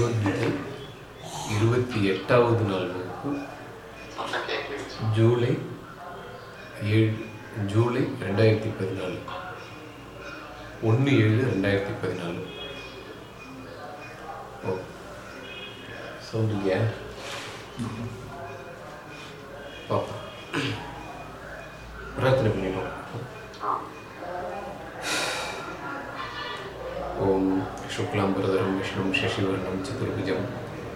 பகவத்கீதை இருபத்தி எட்டாவது நாள் வகுப்பு ஜூலை ஏழு ஜூலை ரெண்டாயிரத்தி பதினாலு. ஒன்று ஏழு ரெண்டாயிரத்தி பதினாலு. ஓ சவுண்ட் பாப்பா பிரார்த்தனை பண்ணிடுவோம் ஓம். शुक्लाम्बरधरं विष्णुं शशिवर्णं चतुर्भुजं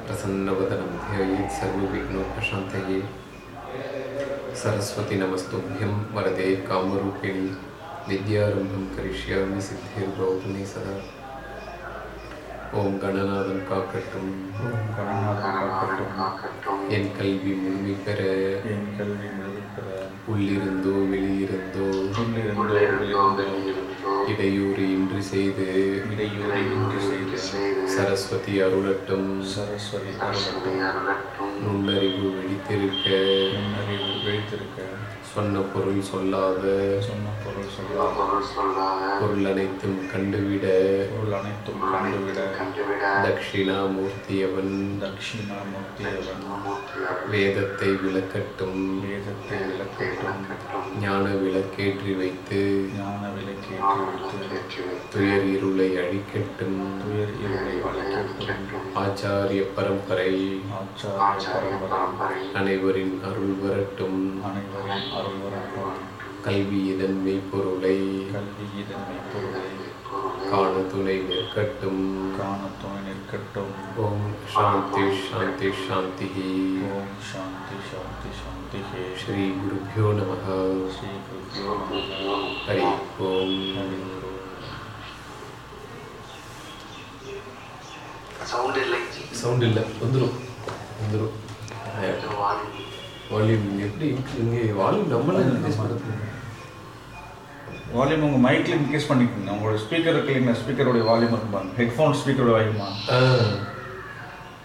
प्रसन्नवदनं ध्यायेत् सर्वविघ्नोपशान्तये सरस्वती नमस्तुभ्यं वरदे कामरूपिणि विद्यारम्भं करिष्यामि सिद्धिर्भवतु मे सदा ॐ गणनादं காக்கட்டும் கணநாதன் காக்கட்டும் என் கல்வி முழுமை பெற என் கல்வி முழுமைப்பெற உள்ளிருந்தோ வெளியிருந்தோ உள்ளிருந்தோ வெளியிருந்தோ இடையூறு இன்றி செய்து இடையூறு இன்றி செய்து சரஸ்வதி அருளட்டும். சரஸ்வதி அருளட்டும். நுண்ணறிவு விழித்திருக்க முன்னறிவு விழித்திருக்க சொன்ன பொருள் சொல்லாத சொன்ன பொருள் சொல்லாத பொருள் அனைத்தும் கண்டுவிட பொருள் அனைத்தும் கண்டுவிட தட்சிணாமூர்த்தியவன் தட்சிணாமூர்த்தியவன் வேதத்தை விளக்கட்டும் வேதத்தை விளக்கட்டும் ஞான விளக்கேற்றி வைத்து ஞான விளக்கேற்றி வைத்து துயர் இருளை அழிக்கட்டும் துயர் இருளை வளர்க்கட்டும் ஆச்சாரிய பரம்பரை ஆச்சாரிய பரம்பரை அனைவரின் அருள் வரட்டும் அனைவரும் அருள் வரட்டும் கல்வி இதன் மெய்ப்பொருளை கல்வி இதன் மெய்ப்பொருளை காண துணை நிற்கட்டும். காண துணை நிற்கட்டும். ஓம் சாந்தி சாந்தி சாந்தி. ஓம் சாந்தி சாந்தி சாந்தி. ஸ்ரீ குருபியோ நம ஸ்ரீ குருபியோ நமः ஹரி ஓம். ஹரி சவுண்ட் இல்லை. சவுண்ட் இல்லை. வந்துடும் வந்துடும் வால்யூம் எப்படி இங்கே வால்யூம் நம்மளே இன்க்ரீஸ் பண்ணுறது வால்யூம் உங்கள் மைக்கில் இன்க்ரீஸ் பண்ணிக்கோங்க. உங்களோட ஸ்பீக்கர் இருக்கீங்க ஸ்பீக்கரோடைய வால்யூம் இருக்கும் பாருங்க. ஹெட்ஃபோன் ஸ்பீக்கரோட வால்யூமா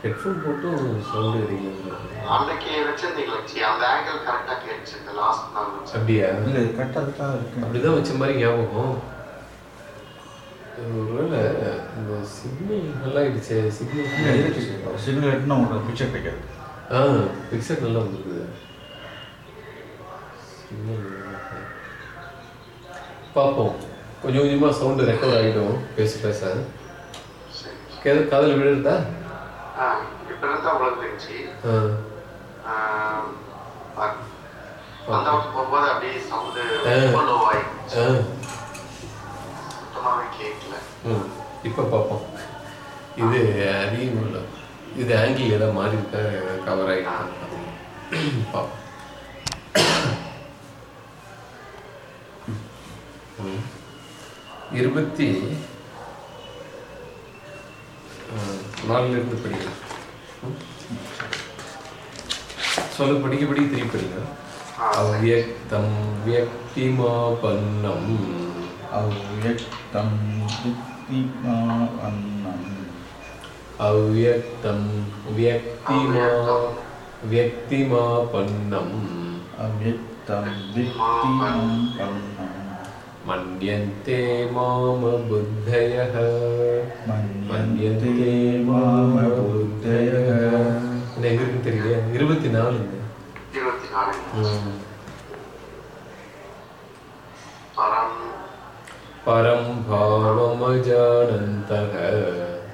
ஹெட்ஃபோன் போட்டும் சவுண்டு எதுங்க அன்னைக்கு வச்சிருந்தீங்களா அந்த ஆங்கிள் கரெக்டா கேட்டுச்சு இந்த லாஸ்ட் நாள் அப்படியா? இல்லை கரெக்டாக தான் இருக்கு. அப்படிதான் வச்ச மாதிரி ஞாபகம். ஒருவேளை இந்த சிக்னல் நல்லா ஆயிடுச்சு சிக்னல் இருக்கு. சிக்னல் எட்டுனா உங்களுக்கு பிக்சர் கிடைக்காது ஆ பிக்சர் நல்லா வந்துருக்குது. பார்ப்போம். கொஞ்சம் கொஞ்சமாக சவுண்டு ரெக்கவர் ஆகிடும். பேச பேச. சரி கேது காதில் ம் இப்போ பார்ப்போம். இது அதிகம் இல்லை இது ஆங்கிள் ஏதாவது மாறி இருக்கா கவர் ஆகிருக்கா பார்ப்போம் இருபத்தி ஆ, நாலுலேருந்து படிக்கலாம் சொல்ல சொல்லு படிக்க படிக்க திருப்பி படிங்க. ஆ, அவ்யக்தம் வியக்திமாபன்னம் அவ்யக்தம் திக்திமா அன்னம் अव्यक्तं व्यक्तिमा व्यक्तिमापन्नं அவ்யக்தம் திக்திமம் அன்னம் मन्यन्ते माम बुद्धयः மன்யந்தே மாம புத்தயः என்ன எங்க இருக்குன்னு தெரியலையா இருபத்தி நாலுங்க இருபத்தி நாலு ம். பரம்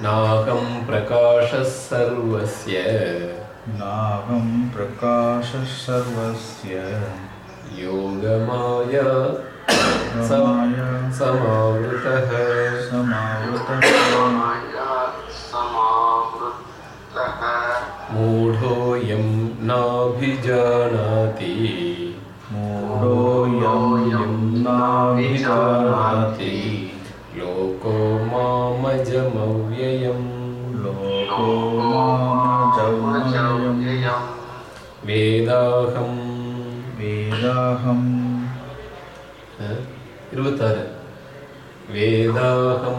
नाहं प्रकाशः सर्वस्य। नाहं प्रकाशः सर्वस्य। योगमाया समाया समावृतः। समावृतः। मूढोऽयं नाभिजाना विजानाति लोको मामजमव्ययं लोको मा चेदाहं वेदाहं रुतार वेदाहं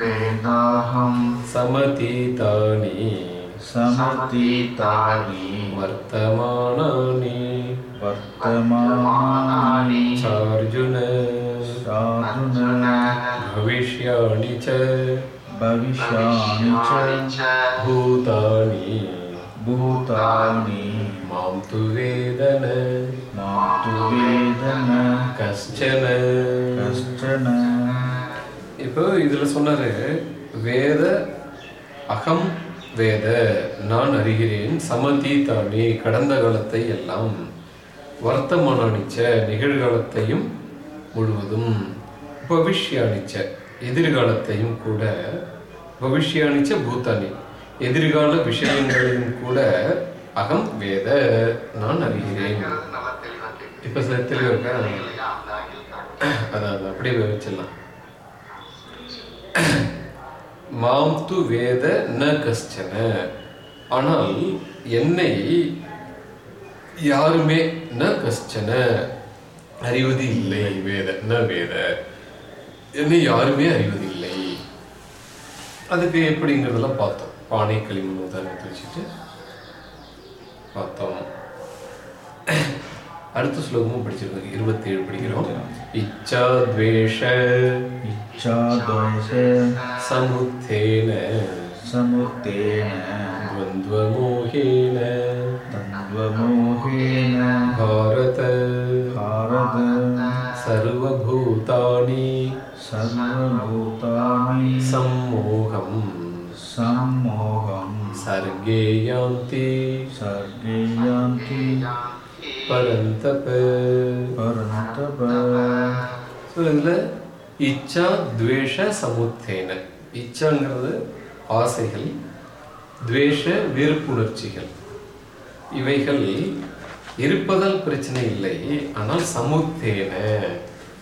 वेदाहं समतीतानि வர்த்தமானானி वर्तमानानि சார்ஜுன साधुन भविष्याणि च भविष्याणि च भूतानि भूतानि मां तु वेदन मां तु वेदन कश्चन कश्चन இப்போ இதுல சொன்னாரு வேத அகம் வேத நான் அறிகிறேன் சமதீதானி கடந்த காலத்தை எல்லாம் வர்த்தமானிச்ச நிகழ்காலத்தையும் முழுவதும் பவிஷ்யானிச்ச எதிர்காலத்தையும் கூட பவிஷ்யானிச்ச பூத்தானி. எதிர்கால விஷயங்களையும் கூட அகம் வேத நான் அறிகிறேன். இப்போ சார் தெளிவாக இருக்கா? அதான் அதான் அப்படியே வச்சிடலாம். மாம் து வேத ந கஷ்டன. ஆனால் என்னை யாருமே ந கஷ்டன. அறிவது இல்லை வேத ந வேத. என்னை யாருமே அறிவதில்லை அதுக்கு எப்படிங்கிறதெல்லாம் பார்த்தோம். பானை களிமண் உதாரணத்தை வச்சுட்டு பார்த்தோம். அடுத்த ஸ்லோகமும் படிச்சிருக்கோம் இருபத்தி ஏழு படிக்கிறோம் இச்சா துவேஷ इच्छाद्वेष சமுத்தேன समुत्तेन द्वन्द्वमोहेन तद्वमोहेन भारत भारत सर्वभूतानि सर्वभूतानि सम्मोहं सम्मोहं सर्गे यान्ति सर्गे यान्ति பரந்தப. பரந்தப. ஸோ இதில் இச்சா துவேஷ சமுத்தேன. இச்சாங்கிறது ஆசைகள் துவேஷ வெறுப்புணர்ச்சிகள். இவைகள் இருப்பதால் பிரச்சனை இல்லை ஆனால் சமுத்தேன.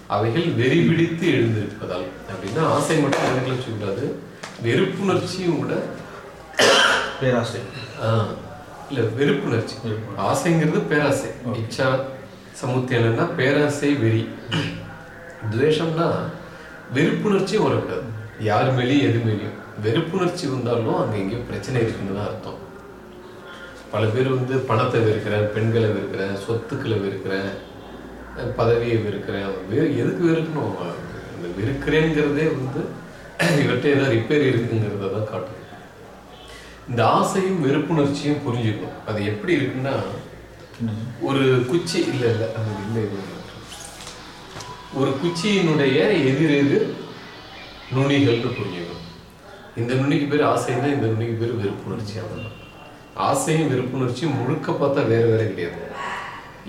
அவைகள் வெறிபிடித்து எழுந்திருப்பதால். அப்படின்னா ஆசை மட்டும் எனக்கு வச்சுக்கூடாது வெறுப்புணர்ச்சியும் கூட பேராசை. ஆ. இல்ல வெறுப்புணர்ச்சி. ஆசைங்கிறது பேராசை. இச்சா சமுத்தியனா பேராசை வெறி. துவேஷம்னா வெறுப்புணர்ச்சியும் வரக்கூடாது யார் மேலேயும் எது மேலேயும். வெறுப்புணர்ச்சி வந்தாலும் அங்க எங்கேயோ பிரச்சனை இருக்குன்னு தான் அர்த்தம். பல பேர் வந்து பணத்தை வெறுக்கிறேன் பெண்களை வெறுக்கிறேன் சொத்துக்களை வெறுக்கிறேன் பதவியை வெறுக்கிறேன். வெறு எதுக்கு வெறுக்கணும்? அந்த வெறுக்கிறேங்கிறதே வந்து இவர்கிட்ட ஏதோ ரிப்பேர் இருக்குங்கிறத தான் காட்டும் இந்த ஆசையும் வெறுப்புணர்ச்சியும் புரிஞ்சுக்கணும். அது எப்படி இருக்குன்னா ஒரு குச்சி இல்லை இல்லை அது இல்லை இது ஒரு குச்சியினுடைய எதிர் எதிர் நுனிகள்னு புரிஞ்சுக்கணும். இந்த நுனிக்கு பேர் ஆசைன்னா இந்த நுனிக்கு பேர் வெறுப்புணர்ச்சி அவ்வளவுதான். ஆசையும் வெறுப்புணர்ச்சியும் முழுக்க பார்த்தா வேறு வேற கிடையாது.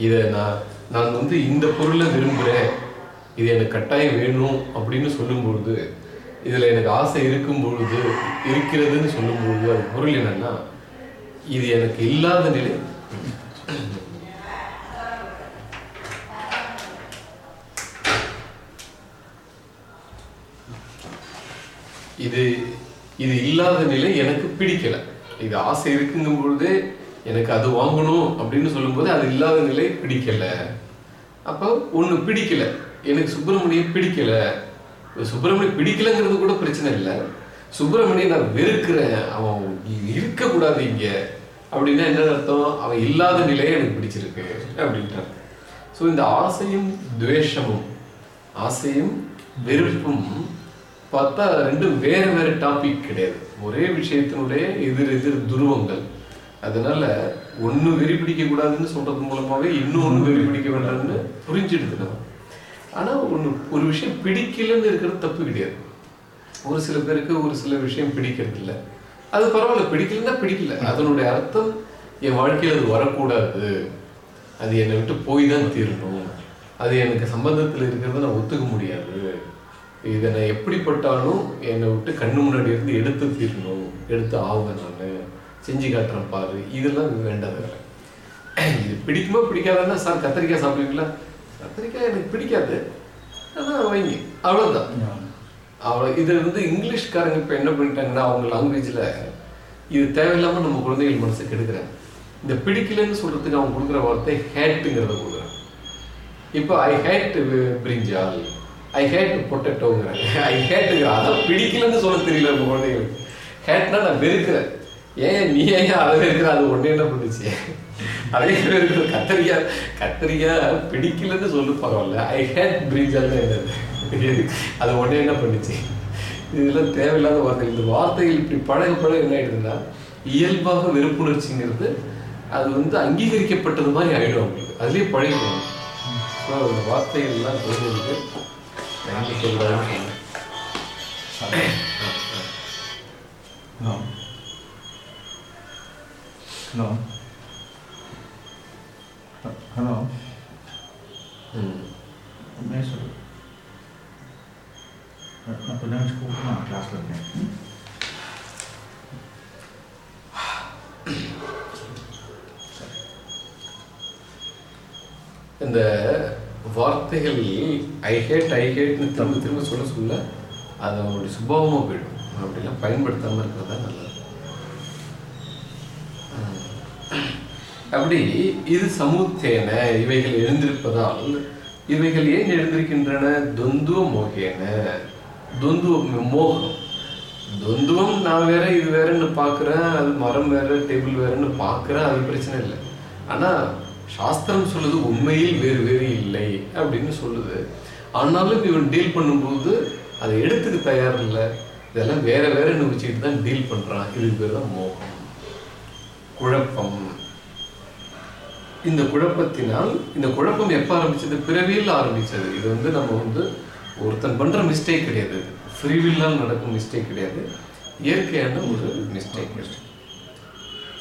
இதை நான் நான் வந்து இந்த பொருளை விரும்புகிறேன் இது எனக்கு கட்டாயம் வேணும் அப்படின்னு சொல்லும்பொழுது இதில் எனக்கு ஆசை இருக்கும் பொழுது இருக்கிறதுன்னு சொல்லும் பொழுது அது பொருள் என்னன்னா இது எனக்கு இல்லாத நிலை. இது இது இல்லாத நிலை எனக்கு பிடிக்கல. இது ஆசை இருக்குங்கும் பொழுதே எனக்கு அது வாங்கணும் அப்படின்னு சொல்லும்போது அது இல்லாத நிலை பிடிக்கல. அப்போ ஒன்று பிடிக்கல. எனக்கு சுப்பிரமணியம் பிடிக்கல. சுப்பிரமணியம் பிடிக்கலங்கிறது கூட பிரச்சனை இல்லை. சுப்பிரமணியம் நான் வெறுக்கிறேன். அவன் இருக்க கூடாது இங்க. அப்படின்னா என்ன அர்த்தம்? அவன் இல்லாத நிலையை எனக்கு பிடிச்சிருக்கு அப்படின்ட்டான் ஸோ இந்த ஆசையும் துவேஷமும் ஆசையும் வெறுப்பும் பார்த்தா ரெண்டும் வேற வேற டாபிக் கிடையாது. ஒரே விஷயத்தினுடைய எதிர் எதிர் துருவங்கள். அதனால ஒன்று வெறி பிடிக்க கூடாதுன்னு சொல்றது இன்னும் ஒன்று வெறி பிடிக்க வேண்டாம்னு புரிஞ்சிடுது நம்ம. ஆனால் ஒன்று ஒரு விஷயம் பிடிக்கலன்னு இருக்கிறது தப்பு கிடையாது. ஒரு சில பேருக்கு ஒரு சில விஷயம் பிடிக்கிறது இல்லை அது பரவாயில்ல பிடிக்கலன்னா பிடிக்கல. அதனுடைய அர்த்தம் என் வாழ்க்கையில் அது வரக்கூடாது. அது என்னை விட்டு போய் தான் தீரணும். அது எனக்கு சம்பந்தத்தில் இருக்கிறத நான் ஒத்துக்க முடியாது. இதை நான் எப்படிப்பட்டாலும் என்னை விட்டு கண்ணு முன்னாடி இருந்து எடுத்து தீரணும். எடுத்து ஆகுவேன் நான். செஞ்சு காட்டுறேன் பாரு. இதெல்லாம் வேண்டாத இது பிடிக்குமா பிடிக்காதான்னா சார் கத்திரிக்காய் சாப்பிடுவீங்களா? கத்திரிக்காய் எனக்கு பிடிக்காது. அதான் வைங்க. அவ்வளவுதான். அவ்வளோ இது வந்து இங்கிலீஷ்காரங்க இப்போ என்ன பண்ணிட்டாங்கன்னா அவங்க லாங்குவேஜில் இது தேவையில்லாமல் நம்ம குழந்தைகள் மனசு கெடுக்கிறாங்க. இந்த பிடிக்கலன்னு சொல்றதுக்கு அவன் கொடுக்குற வார்த்தை ஹேட்டுங்கிறத கொடுக்குறான் இப்போ ஐ ஹேட் பிரிஞ்சால் ஐ ஹேட் பொட்டட்டோங்கிறேன் ஐ ஹேட்டுங்கிற அதான் பிடிக்கலன்னு சொல்ல தெரியல நம்ம குழந்தைங்களுக்கு ஹேட்னா நான் வெறுக்கிறேன். ஏன் நீ ஏன் அதை வெறுக்கிற? அது ஒண்ணே என்ன பண்ணுச்சு? அதே கத்திரிக்காய் கத்திரிக்காய் பிடிக்கலன்னு சொல்லு பரவாயில்ல. ஐ ஹேட் பிரிஞ்சால் என்னது அது உடனே என்ன பண்ணுச்சு? இதெல்லாம் தேவையில்லாத வார்த்தை இந்த வார்த்தைகள் இப்படி பழக பழக என்ன ஆயிடுதுன்னா இயல்பாக வெறுப்புணர்ச்சிங்கிறது அது வந்து அங்கீகரிக்கப்பட்டது மாதிரி ஆயிடும் அவங்களுக்கு. அதுலயே பழகிடும். ஸோ அந்த வார்த்தைகள் எல்லாம் குழந்தைகளுக்கு No. ஹலோ. ம். உண்மையாக சொல்லு நான் கொஞ்ச நேரம் ஸ்கூலுக்கு நான் கிளாஸில் இருக்கேன் இந்த வார்த்தைகள் ஐ ஹேட் ஐ ஹேட்னு திரும்ப திரும்ப சொல்ல சொல்ல அது அவங்களுடைய சுபாவமாக போயிடும். அப்படிலாம் பயன்படுத்தாமல் இருக்கிறது தான் நல்லது. அப்படி இது சமூத்தேன இவைகள் எழுந்திருப்பதால் இவைகள் ஏன் எழுந்திருக்கின்றன? துந்துவ மோகேன துந்துவ மோகம். துந்துவம் நான் வேற இது வேறன்னு பார்க்குறேன் அது மரம் வேற டேபிள் வேறன்னு பார்க்குறேன் அது பிரச்சனை இல்லை. ஆனால் சாஸ்திரம் சொல்லுது உண்மையில் வேறு வேறு இல்லை அப்படின்னு சொல்லுது. ஆனாலும் இவன் டீல் பண்ணும்போது அதை எடுத்துக்க தயார் இல்லை. இதெல்லாம் வேற வேறன்னு வச்சுக்கிட்டு தான் டீல் பண்ணுறான் இதுக்கு பேர் தான் மோகம். குழப்பம். இந்த குழப்பத்தினால் இந்த குழப்பம் எப்போ ஆரம்பிச்சது? பிறவியில் ஆரம்பிச்சது. இது வந்து நம்ம வந்து ஒருத்தன் பண்ற மிஸ்டேக் கிடையாது. ஃப்ரீவில்லால் நடக்கும் மிஸ்டேக் கிடையாது. இயற்கையான ஒரு மிஸ்டேக்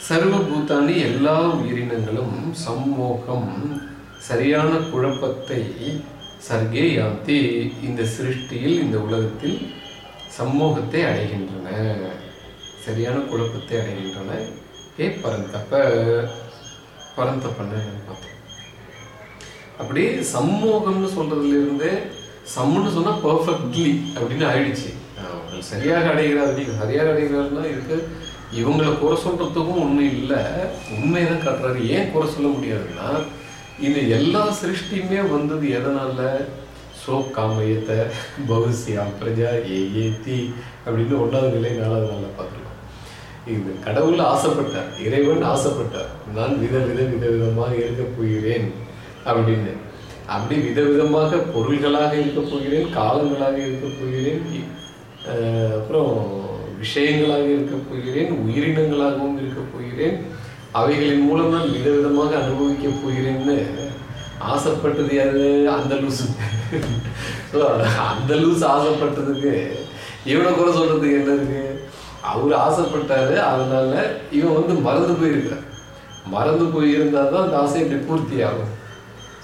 சர்வபூதானி எல்லா உயிரினங்களும் சம்மோகம் சரியான குழப்பத்தை சர்கே யாந்தி இந்த சிருஷ்டியில் இந்த உலகத்தில் சம்மோகத்தை அடைகின்றன. சரியான குழப்பத்தை அடைகின்றன. ஏ பரந்தப்ப பரந்தப்பன்னு பார்த்தோம். அப்படி சம்மோகம்னு சொல்றதுல இருந்தே சம்முன்னு சொன்னா பர்ஃபெக்ட்லி அப்படின்னு ஆயிடுச்சு. அவங்க சரியாக அடைகிறார் நீங்க சரியாக அடைகிறாருன்னா இதுக்கு இவங்களை குறை சொல்றதுக்கும் ஒண்ணும் இல்லை. உண்மையதான் காட்டுறாரு. ஏன் குறை சொல்ல முடியாதுன்னா இந்த எல்லா சிருஷ்டியுமே வந்தது எதனால? சோ காமயத்தை பௌசியா பிரஜா ஏ ஏத்தி அப்படின்னு ஒன்றாவது நிலை நாலாவது நாளில் பார்த்துருக்கோம். இந்த கடவுள் ஆசைப்பட்டார் இறைவன் ஆசைப்பட்டார். நான் வித வித வித விதமாக இருக்க போகிறேன் அப்படின்னு. அப்படி விதவிதமாக பொருள்களாக இருக்க போகிறேன் காலங்களாக இருக்க போகிறேன் அப்புறம் விஷயங்களாக இருக்க போகிறேன் உயிரினங்களாகவும் இருக்க போகிறேன். அவைகளின் மூலம் நான் விதவிதமாக அனுபவிக்க போகிறேன்னு ஆசைப்பட்டது யாரு? அந்த லூசு ஸோ அந்த லூஸ் ஆசைப்பட்டதுக்கு இவனை குறை சொல்றதுக்கு என்ன இருக்கு? அவர் ஆசைப்பட்டாரு அதனால இவன் வந்து மறந்து போயிருக்கிறான். மறந்து போயிருந்தா தான் அந்த ஆசை இப்படி பூர்த்தி ஆகும்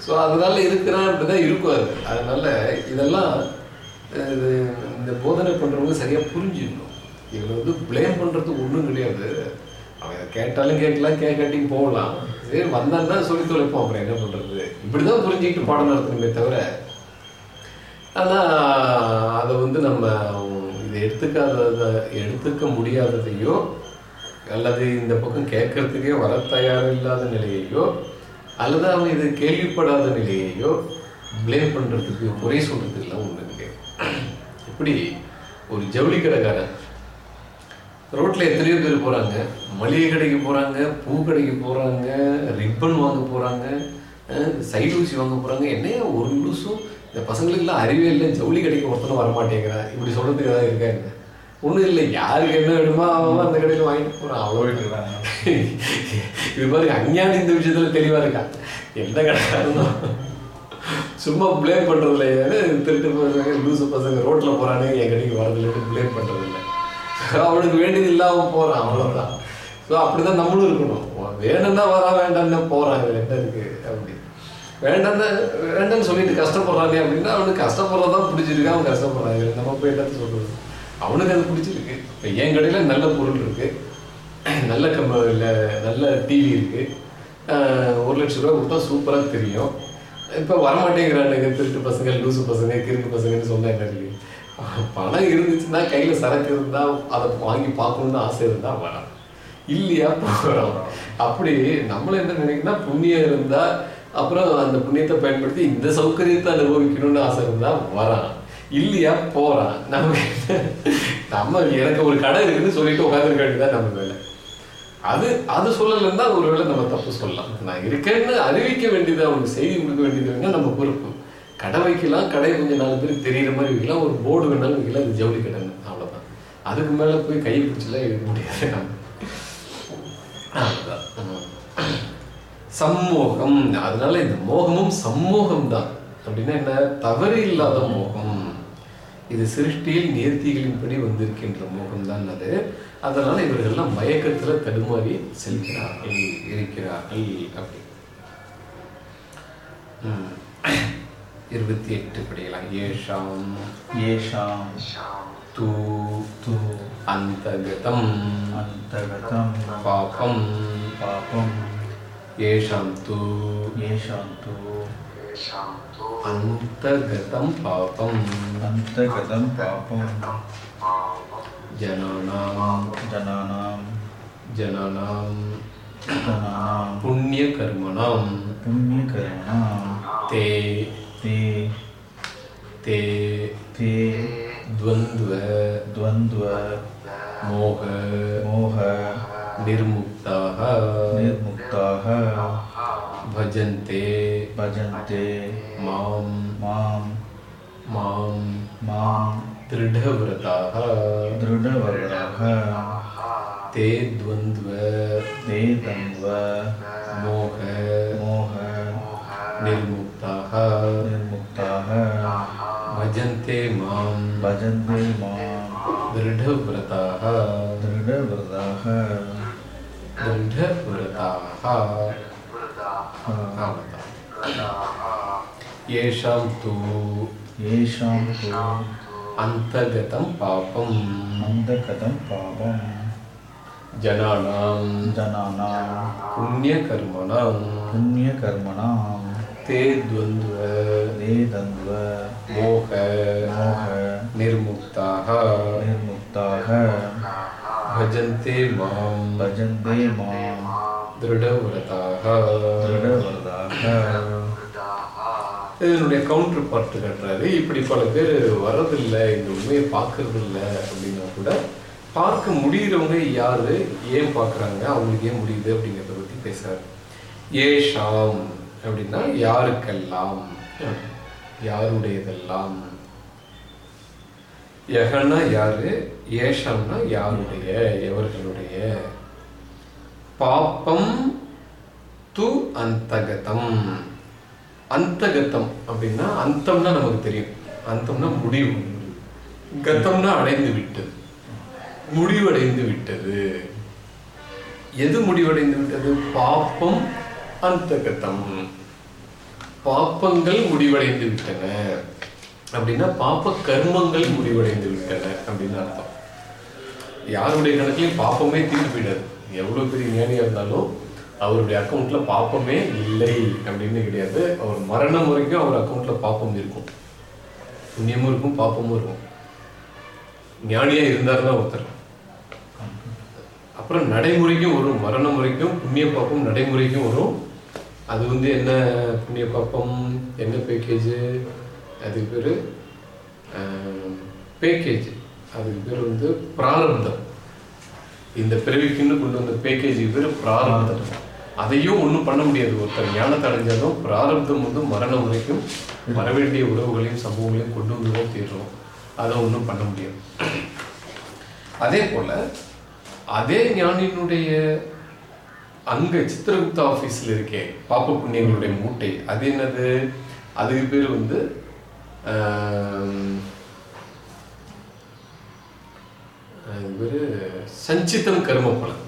ஸோ அதனால இருக்கிறான் அப்படிதான் இருக்கும் அது. அதனால இதெல்லாம் இது இந்த போதனை பண்றவங்க சரியா புரிஞ்சிடணும் இவனை வந்து ப்ளேம் பண்ணுறதுக்கு ஒன்றும் கிடையாது. அவன் கேட்டாலும் கேட்கலாம் கேட்காட்டியும் போகலாம். சரி வந்தான்னா சொல்லி தொலைப்போம். அப்புறம் என்ன பண்றது? இப்படிதான் புரிஞ்சுக்கிட்டு பாடம் நடத்தணுமே தவிர ஆனால் அதை வந்து நம்ம இதை எடுத்துக்காதத எடுத்துக்க முடியாததையோ அல்லது இந்த பக்கம் கேட்கறதுக்கே வர தயார் இல்லாத நிலையையோ அல்லது அவன் இது கேள்விப்படாத நிலையையோ பிளேம் பண்ணுறதுக்கு குறை சொல்றதுக்கெல்லாம் ஒன்று இருக்கு இப்படி ஒரு ஜவுளி கடைக்காரன் ரோட்டில் எத்தனையோ பேர் போகிறாங்க மளிகை கடைக்கு போகிறாங்க பூ கடைக்கு போகிறாங்க ரிப்பன் வாங்க போகிறாங்க சைடு ஊசி வாங்க போகிறாங்க என்னையா ஒரு லூசும் இந்த பசங்களுக்குலாம் அறிவே இல்லை. ஜவுளி கடைக்கு ஒருத்தனும் வர மாட்டேங்கிறான் இப்படி சொல்றதுக்கு ஏதாவது இருக்கா என்ன? ஒண்ணும் இல்லை. யாருக்கு என்ன வேணுமோ அவன் அந்த கடையில வாங்கிட்டு போறான். அவ்வளோ இது மாதிரி அஞ்ஞானி இந்த விஷயத்துல தெளிவா இருக்கான் எந்த கடைக்காரனும் சும்மா ப்ளேம் பண்றதுல திருட்டு பசங்க லூசு பசங்க ரோட்ல போறானே என் கடைக்கு வரதுல ப்ளேம் பண்றது இல்ல அவனுக்கு வேண்டியது இல்லாம போறான். அவ்வளவுதான். ஸோ அப்படிதான் நம்மளும் இருக்கணும். வேணும்னா வரா வேண்டாம்னா இதுல என்ன இருக்கு? அப்படி. வேண்டாம்னு வேண்டாம்னு சொல்லிட்டு கஷ்டப்படுறானே அப்படின்னா அவனுக்கு கஷ்டப்படுறதான் பிடிச்சிருக்கு அவன் கஷ்டப்படுறாங்க நம்ம போய் என்னத்தை சொல்கிறது அவனுக்கு அது பிடிச்சிருக்கு. இப்போ என் கடையில் நல்ல பொருள் இருக்குது நல்ல கம்ப இல்லை நல்ல டிவி இருக்குது ஒரு லட்சம் ரூபா கொடுத்தா சூப்பராக தெரியும். இப்போ வரமாட்டேங்கிறானுங்க திருட்டு பசங்க லூசு பசங்க கிறுக்கு பசங்கன்னு சொன்னேன் என்ன இருக்கு பணம் இருந்துச்சுன்னா கையில் சரக்கு இருந்தால் அதை வாங்கி பார்க்கணுன்னு ஆசை இருந்தால் வரான். இல்லையா போறோம் அப்படி நம்மள என்ன நினைக்கணும்னா புண்ணியம் இருந்தால் அப்புறம் அந்த புண்ணியத்தை பயன்படுத்தி இந்த சௌகரியத்தை அனுபவிக்கணும்னு ஆசை இருந்தா வரான். இல்லையா போறான். நம்ம நம்ம எனக்கு ஒரு கடை இருக்குன்னு சொல்லிட்டு உட்காந்துருக்க தான் நம்ம வேலை. அது அது சொல்லலைன்னா ஒருவேளை நம்ம தப்பு சொல்லலாம். நான் இருக்கேன்னு அறிவிக்க வேண்டியது அவனுக்கு செய்தி கொடுக்க வேண்டியது நம்ம பொறுப்பு கடை வைக்கலாம் கடை கொஞ்சம் நாலு பேருக்கு தெரியிற மாதிரி வைக்கலாம் ஒரு போர்டு வேணாலும் வைக்கலாம் அது ஜவுளி கடை அவ்வளோதான் அதுக்கு மேலே போய் கை பிடிச்சலாம் எடுக்க முடியாது. நம்ம அவ்வளவுதான். சம்மோகம். அதனால இந்த மோகமும் சம்மோகம் தான் அப்படின்னா என்ன? தவறு இல்லாத மோகம். இது சிருஷ்டியில் நேர்த்திகளின்படி வந்திருக்கின்ற மோகம் தான் அது. அதனால இவர்கள்லாம் மயக்கத்துல தடுமாறி செல்கிறார்கள் இருக்கிறார்கள் அப்படி. இருபத்தி எட்டு படிக்கலாம் ஏஷாம். ஏஷாம். தூ. தூ. அந்தகதம். அந்தகதம். பாபம். பாபம். येषां तु येषां तु अन्तर्गतं पापम् अन्तर्गतं पापं जनानां जनानां जनानां जनानां पुण्यकर्मणां पुण्यकर्मणां ते ते ते ते द्वन्द्व द्वन्द्व मोह मोह निर्मुक्ताः। निर्मुक्ताः। भजन्ते। भजन्ते। माँ माँ माँ माँ दृढव्रताः। दृढवर्णाः ते द्वन्द्व। ते द्वन्द्व। मोह। मोह। निर्मुक्ताः। निर्मुक्ताः। भजन्ते माँ भजन्ते माँ दृढव्रताः। दृढव्रताः। दृढव्रताः येषां तु येषां तु अन्तर्गतं पापम् अन्धकथं पापं जनानां जनानां पुण्यकर्मणां पुण्यकर्मणां ते द्वन्द्व ते द्वन्द्व मोह मोह निर्मुक्ताः निर्मुक्ताः भजन्ते मां भजन्ते मां दृढव्रताः दृढव्रताः இதனுடைய கவுண்டர் பார்ட் கட்டுறாரு இப்படி பல பேர் வரதில்லை இந்த உண்மையை பார்க்கறது இல்லை அப்படின்னா கூட பார்க்க முடிகிறவங்க யாரு ஏன் பார்க்கறாங்க அவங்களுக்கு ஏன் முடியுது அப்படிங்கிறத பத்தி பேசுறாரு ஏஷாம் அப்படின்னா யாருக்கெல்லாம் யாருடையதெல்லாம் யகனா யாரு? ஏஷம்னா யாருடைய? எவர்களுடைய? பாப்பம் து அந்தகதம். அந்தகதம் அப்படின்னா அந்தம்னா நமக்கு தெரியும். அந்தம்னா முடிவு. கத்தம்னா அடைந்து விட்டது. முடிவடைந்து விட்டது. எது முடிவடைந்து விட்டது? பாப்பம் அந்தகதம். பாப்பங்கள் முடிவடைந்து விட்டன. அப்படின்னா பாப்ப கர்மங்கள் முடிவடைந்து விட்டன அப்படின்னு அர்த்தம். யாருடைய கணக்குலயும் பாப்பமே தீர்ந்து போயிடாது. எவ்வளோ பெரிய ஞானியாக இருந்தாலும் அவருடைய அக்கௌண்ட்ல பாப்பமே இல்லை அப்படின்னு கிடையாது. அவர் மரணம் வரைக்கும் அவர் அக்கௌண்ட்ல பாப்பம் இருக்கும். புண்ணியமும் இருக்கும் பாப்பமும் இருக்கும். ஞானியா இருந்தாருன்னா ஒருத்தர். அப்புறம் நடைமுறைக்கும் வரும். மரணம் வரைக்கும் புண்ணிய பாப்பம் நடைமுறைக்கும் வரும். அது வந்து என்ன புண்ணிய பாப்பம்? என்ன பேக்கேஜ் அதுக்கு பேர் பேக்கேஜ் அதுக்கு பேர் வந்து பிராரப்தம். இந்த பிறவிக்குன்னு கொண்டு வந்த பேக்கேஜுக்கு பேர் பிராரப்தம். அதையும் ஒன்றும் பண்ண முடியாது. ஒருத்தர் ஞானத்தை அடைஞ்சாலும் பிராரப்தம் வந்து மரணம் வரைக்கும் வர வேண்டிய உறவுகளையும் சம்பவங்களையும் கொண்டு வந்து தான் தீர்றோம் அதை ஒன்றும் பண்ண முடியாது. அதே போல் அதே ஞானியினுடைய அங்கே சித்திரகுப்தா ஆஃபீஸில் இருக்கே பாப்ப புண்ணியங்களுடைய மூட்டை அது என்னது? அதுக்கு பேர் வந்து ஆம், அது சஞ்சிதம் கர்ம பலன்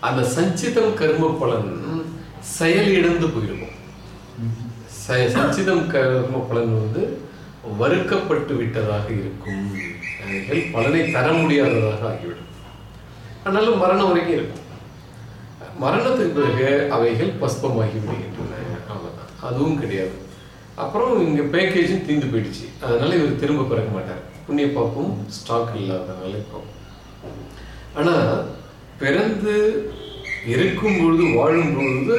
அந்த சஞ்சிதம் கர்ம பலன் செயல் இழந்து போயிருக்கும். ச- சஞ்சிதம் கர்ம பலன் வந்து வறுக்கப்பட்டு விட்டதாக இருக்கும். அவைகள் பலனை தர முடியாததாக ஆகிவிடும். ஆனாலும் மரணம் வரைக்கும் இருக்கும். மரணத்துக்கு பிறகு அவைகள் பஸ்பமாகி விடுகின்றன. அவ்வளவுதான். அதுவும் கிடையாது. அப்புறம் இங்க பேக்கேஜும் தீந்து போயிடுச்சு. அதனால இவர் திரும்ப பிறக்க மாட்டார். புண்ணிய பாப்பும் ஸ்டாக் இல்லாதனால இப்போ. ஆனா பிறந்து இருக்கும் பொழுது வாழும் பொழுது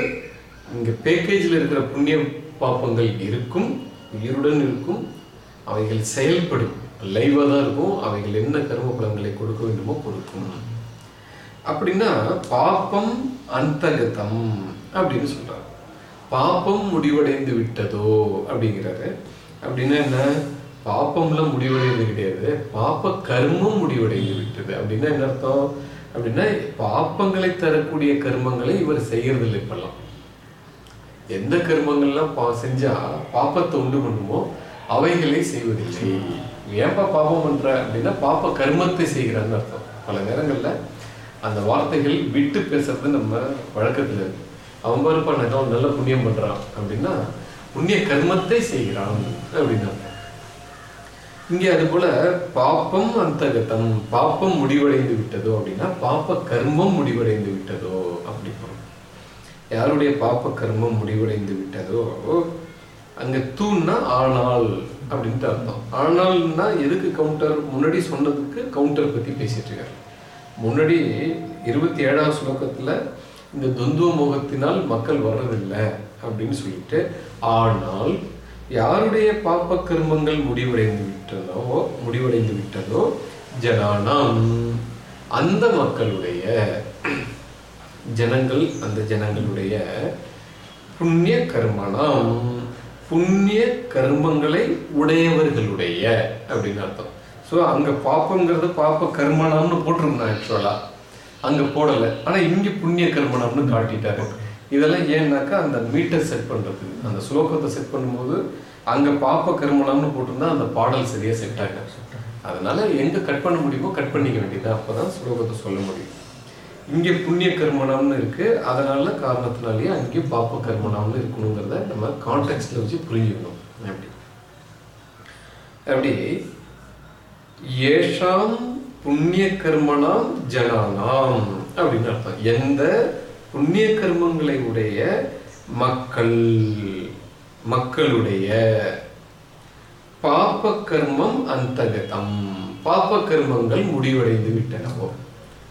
இங்க பேக்கேஜில் இருக்கிற புண்ணிய பாப்பங்கள் இருக்கும் உயிருடன் இருக்கும் அவைகள் செயல்படும் லைவாக தான் இருக்கும் அவைகள் என்ன கர்ம பலன்களை கொடுக்க வேண்டுமோ கொடுக்கும். அப்படின்னா பாப்பம் அந்தகதம் அப்படின்னு சொல்கிறாங்க பாப்பம் முடிவடைந்து விட்டதோ அப்படிங்கிறாரு அப்படின்னா என்ன? பாப்பம்ல முடிவடைந்து கிடையாது. பாப்ப கர்மம் முடிவடைந்து விட்டது. அப்படின்னா என்ன அர்த்தம்? அப்படின்னா பாப்பங்களை தரக்கூடிய கர்மங்களை இவர் செய்யறதில்லை இப்பெல்லாம். எந்த கர்மங்கள்லாம் பா செஞ்சா பாப்பத்தை உண்டு பண்ணுமோ அவைகளை செய்வதில்லை. ஏன்பா பாபம் பண்ற? அப்படின்னா பாப்ப கர்மத்தை செய்கிறான்னு அர்த்தம். பல நேரங்கள்ல அந்த வார்த்தைகள் விட்டு பேசுறது நம்ம வழக்கத்துல இருக்கு. அவன் பாருப்பா நான் நல்ல புண்ணியம் பண்றான் அப்படின்னா புண்ணிய கர்மத்தை செய்கிறான் அப்படின்னா இங்கே அது போல பாப்பம் அந்தகத்தம் பாப்பம் முடிவடைந்து விட்டதோ அப்படின்னா பாப்ப கர்மம் முடிவடைந்து விட்டதோ அப்படி யாருடைய பாப்ப கர்மம் முடிவடைந்து விட்டதோ அங்க தூண்னா ஆனால் அப்படின்ட்டு அர்த்தம். ஆனால்னா எதுக்கு கவுண்டர் முன்னாடி சொன்னதுக்கு கவுண்டர் பத்தி பேசிட்டு இருக்காரு. முன்னாடி இருபத்தி ஏழாவது ஸ்லோகத்துல இந்த துந்துவ முகத்தினால் மக்கள் வர்றதில்லை அப்படின்னு சொல்லிட்டு ஆனால் யாருடைய பாப்ப கர்மங்கள் முடிவடைந்து விட்டதோ முடிவடைந்து விட்டதோ ஜனானாம். அந்த மக்களுடைய ஜனங்கள் அந்த ஜனங்களுடைய புண்ணிய கர்மனாம். புண்ணிய கர்மங்களை உடையவர்களுடைய அப்படின்னு அர்த்தம். ஸோ அங்கே பாப்பங்கிறது பாப்ப கர்மனாம்னு போட்டிருந்தோம் ஆக்சுவலாக அங்கே போடலை. ஆனால் இங்கே புண்ணிய கர்மணம்னு காட்டிட்டாரு. இதெல்லாம் ஏன்னாக்கா அந்த மீட்டர் செட் பண்ணுறது அந்த ஸ்லோகத்தை செட் பண்ணும்போது அங்கே பாப்ப கர்மணம்னு போட்டிருந்தா அந்த பாடல் சரியாக செட் ஆகாது அதனால எங்கே கட் பண்ண முடியுமோ கட் பண்ணிக்க வேண்டியது அப்போ தான் ஸ்லோகத்தை சொல்ல முடியும். இங்கே புண்ணிய கர்மணம்னு இருக்குது அதனால காரணத்தினாலேயே அங்கேயும் பாப்ப கர்மணம்னு இருக்கணுங்கிறத நம்ம கான்டெக்ட்ல வச்சு புரிஞ்சுக்கணும். அப்படி அப்படி ஏஷாம் புண்ணிய கர்மணாம் ஜனானாம் அப்படின்னு அர்த்தம். எந்த புண்ணிய கர்மங்களை உடைய மக்கள் மக்களுடைய பாப்ப கர்மம் அந்தகதம். பாப்ப கர்மங்கள் முடிவடைந்து விட்டனவோ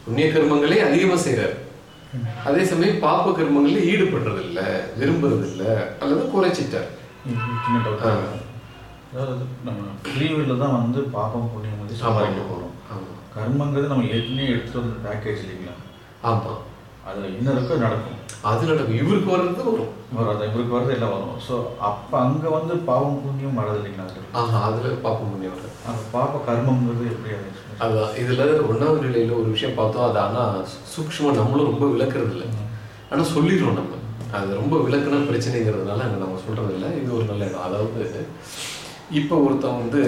புண்ணிய கர்மங்களை அதிகமா செய்யறாரு அதே சமயம் பாப்ப கர்மங்களில் ஈடுபடுறது இல்ல விரும்புறது இல்ல அல்லது குறைச்சிட்டார். அதாவது நம்ம ஃப்ரீ தான் வந்து பாப்பம் புண்ணியம் வந்து சம்பாதிக்க போகிறோம் ஆமா. கர்மங்கிறது நம்ம ஏற்கனவே எடுத்துட்டு வந்த பேக்கேஜ் இல்லைங்களா? ஆமா. அதுல என்ன இருக்கோ நடக்கும். அது நடக்கும். இவருக்கு வர்றது வரும். வராது இவருக்கு வரது எல்லாம் வரும். ஸோ அப்போ அங்க வந்து பாவம் புண்ணியம் வராது இல்லைங்களா? ஆஹா அதுல பாப்ப புண்ணியம் வர்றது அந்த பாப்ப கர்மங்கிறது எப்படி அது explain அதான் இதுல ஒன்னாவது நிலையில ஒரு விஷயம் பார்த்தோம். அது ஆனா சூக்ஷ்மம் நம்மளும் ரொம்ப விளக்குறது இல்லை. ஆனா சொல்லிடுறோம் நம்ம. அது ரொம்ப விளக்குன பிரச்சனைங்கிறதுனால அங்க நம்ம சொல்றது இல்லை. இது ஒரு நல்ல இடம். அதாவது இப்போ ஒருத்தன் வந்து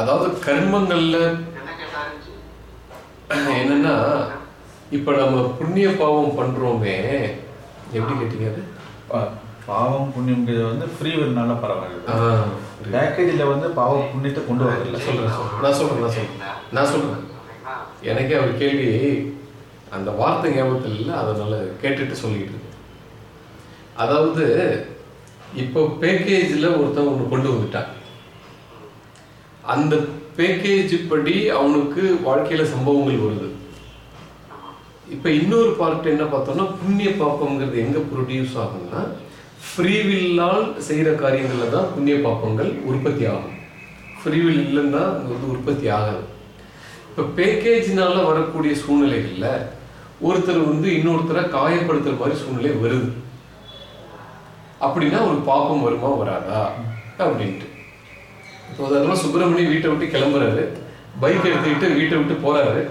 அதாவது கர்மங்கள்ல என்னன்னா இப்ப நம்ம புண்ணிய பாவம் பண்றோமே எப்படி கேட்டீங்க அது? பாவம் புண்ணியம்ங்கிறது வந்து ஃப்ரீ வரனால பரவாயில்ல. பேக்கேஜில் வந்து பாவ புண்ணியத்தை கொண்டு வரதில்ல சொல்றேன் சொல்றேன். நான் சொல்றேன் நான் சொல்றேன். நான் சொல்றேன். சொன்னீங்கன்னா எனக்கே அவர் கேள்வி அந்த வார்த்தை ஞாபகத்தில் இல்லை? அதனால கேட்டுட்டு சொல்லிட்டு இருக்கேன். அதாவது இப்போ பேக்கேஜில் ஒருத்தன் ஒன்று கொண்டு வந்துட்டான். அந்த பேக்கேஜ் படி அவனுக்கு வாழ்க்கையில சம்பவங்கள் வருது. இப்போ இன்னொரு பார்ட் என்ன பார்த்தோம்னா புண்ணிய பாப்பம்ங்கிறது எங்க ப்ரொடியூஸ் ஆகும்னா ஃப்ரீவில்லால் செய்கிற காரியங்கள்ல தான் புண்ணிய பாப்பங்கள் உற்பத்தி ஆகும். ஃப்ரீவில் இல்லைன்னா அது வந்து உற்பத்தி ஆகாது. இப்போ பேக்கேஜினால வரக்கூடிய சூழ்நிலைகளில் ஒருத்தர் வந்து இன்னொருத்தரை காயப்படுத்துகிற மாதிரி சூழ்நிலை வருது. அப்படின்னா ஒரு பாப்பம் வருமா வராதா? அப்படின்ட்டு. இப்போ உதாரணமா சுப்பிரமணியம் வீட்டை விட்டு கிளம்புறாரு. பைக் எடுத்துக்கிட்டு வீட்டை விட்டு போறாரு.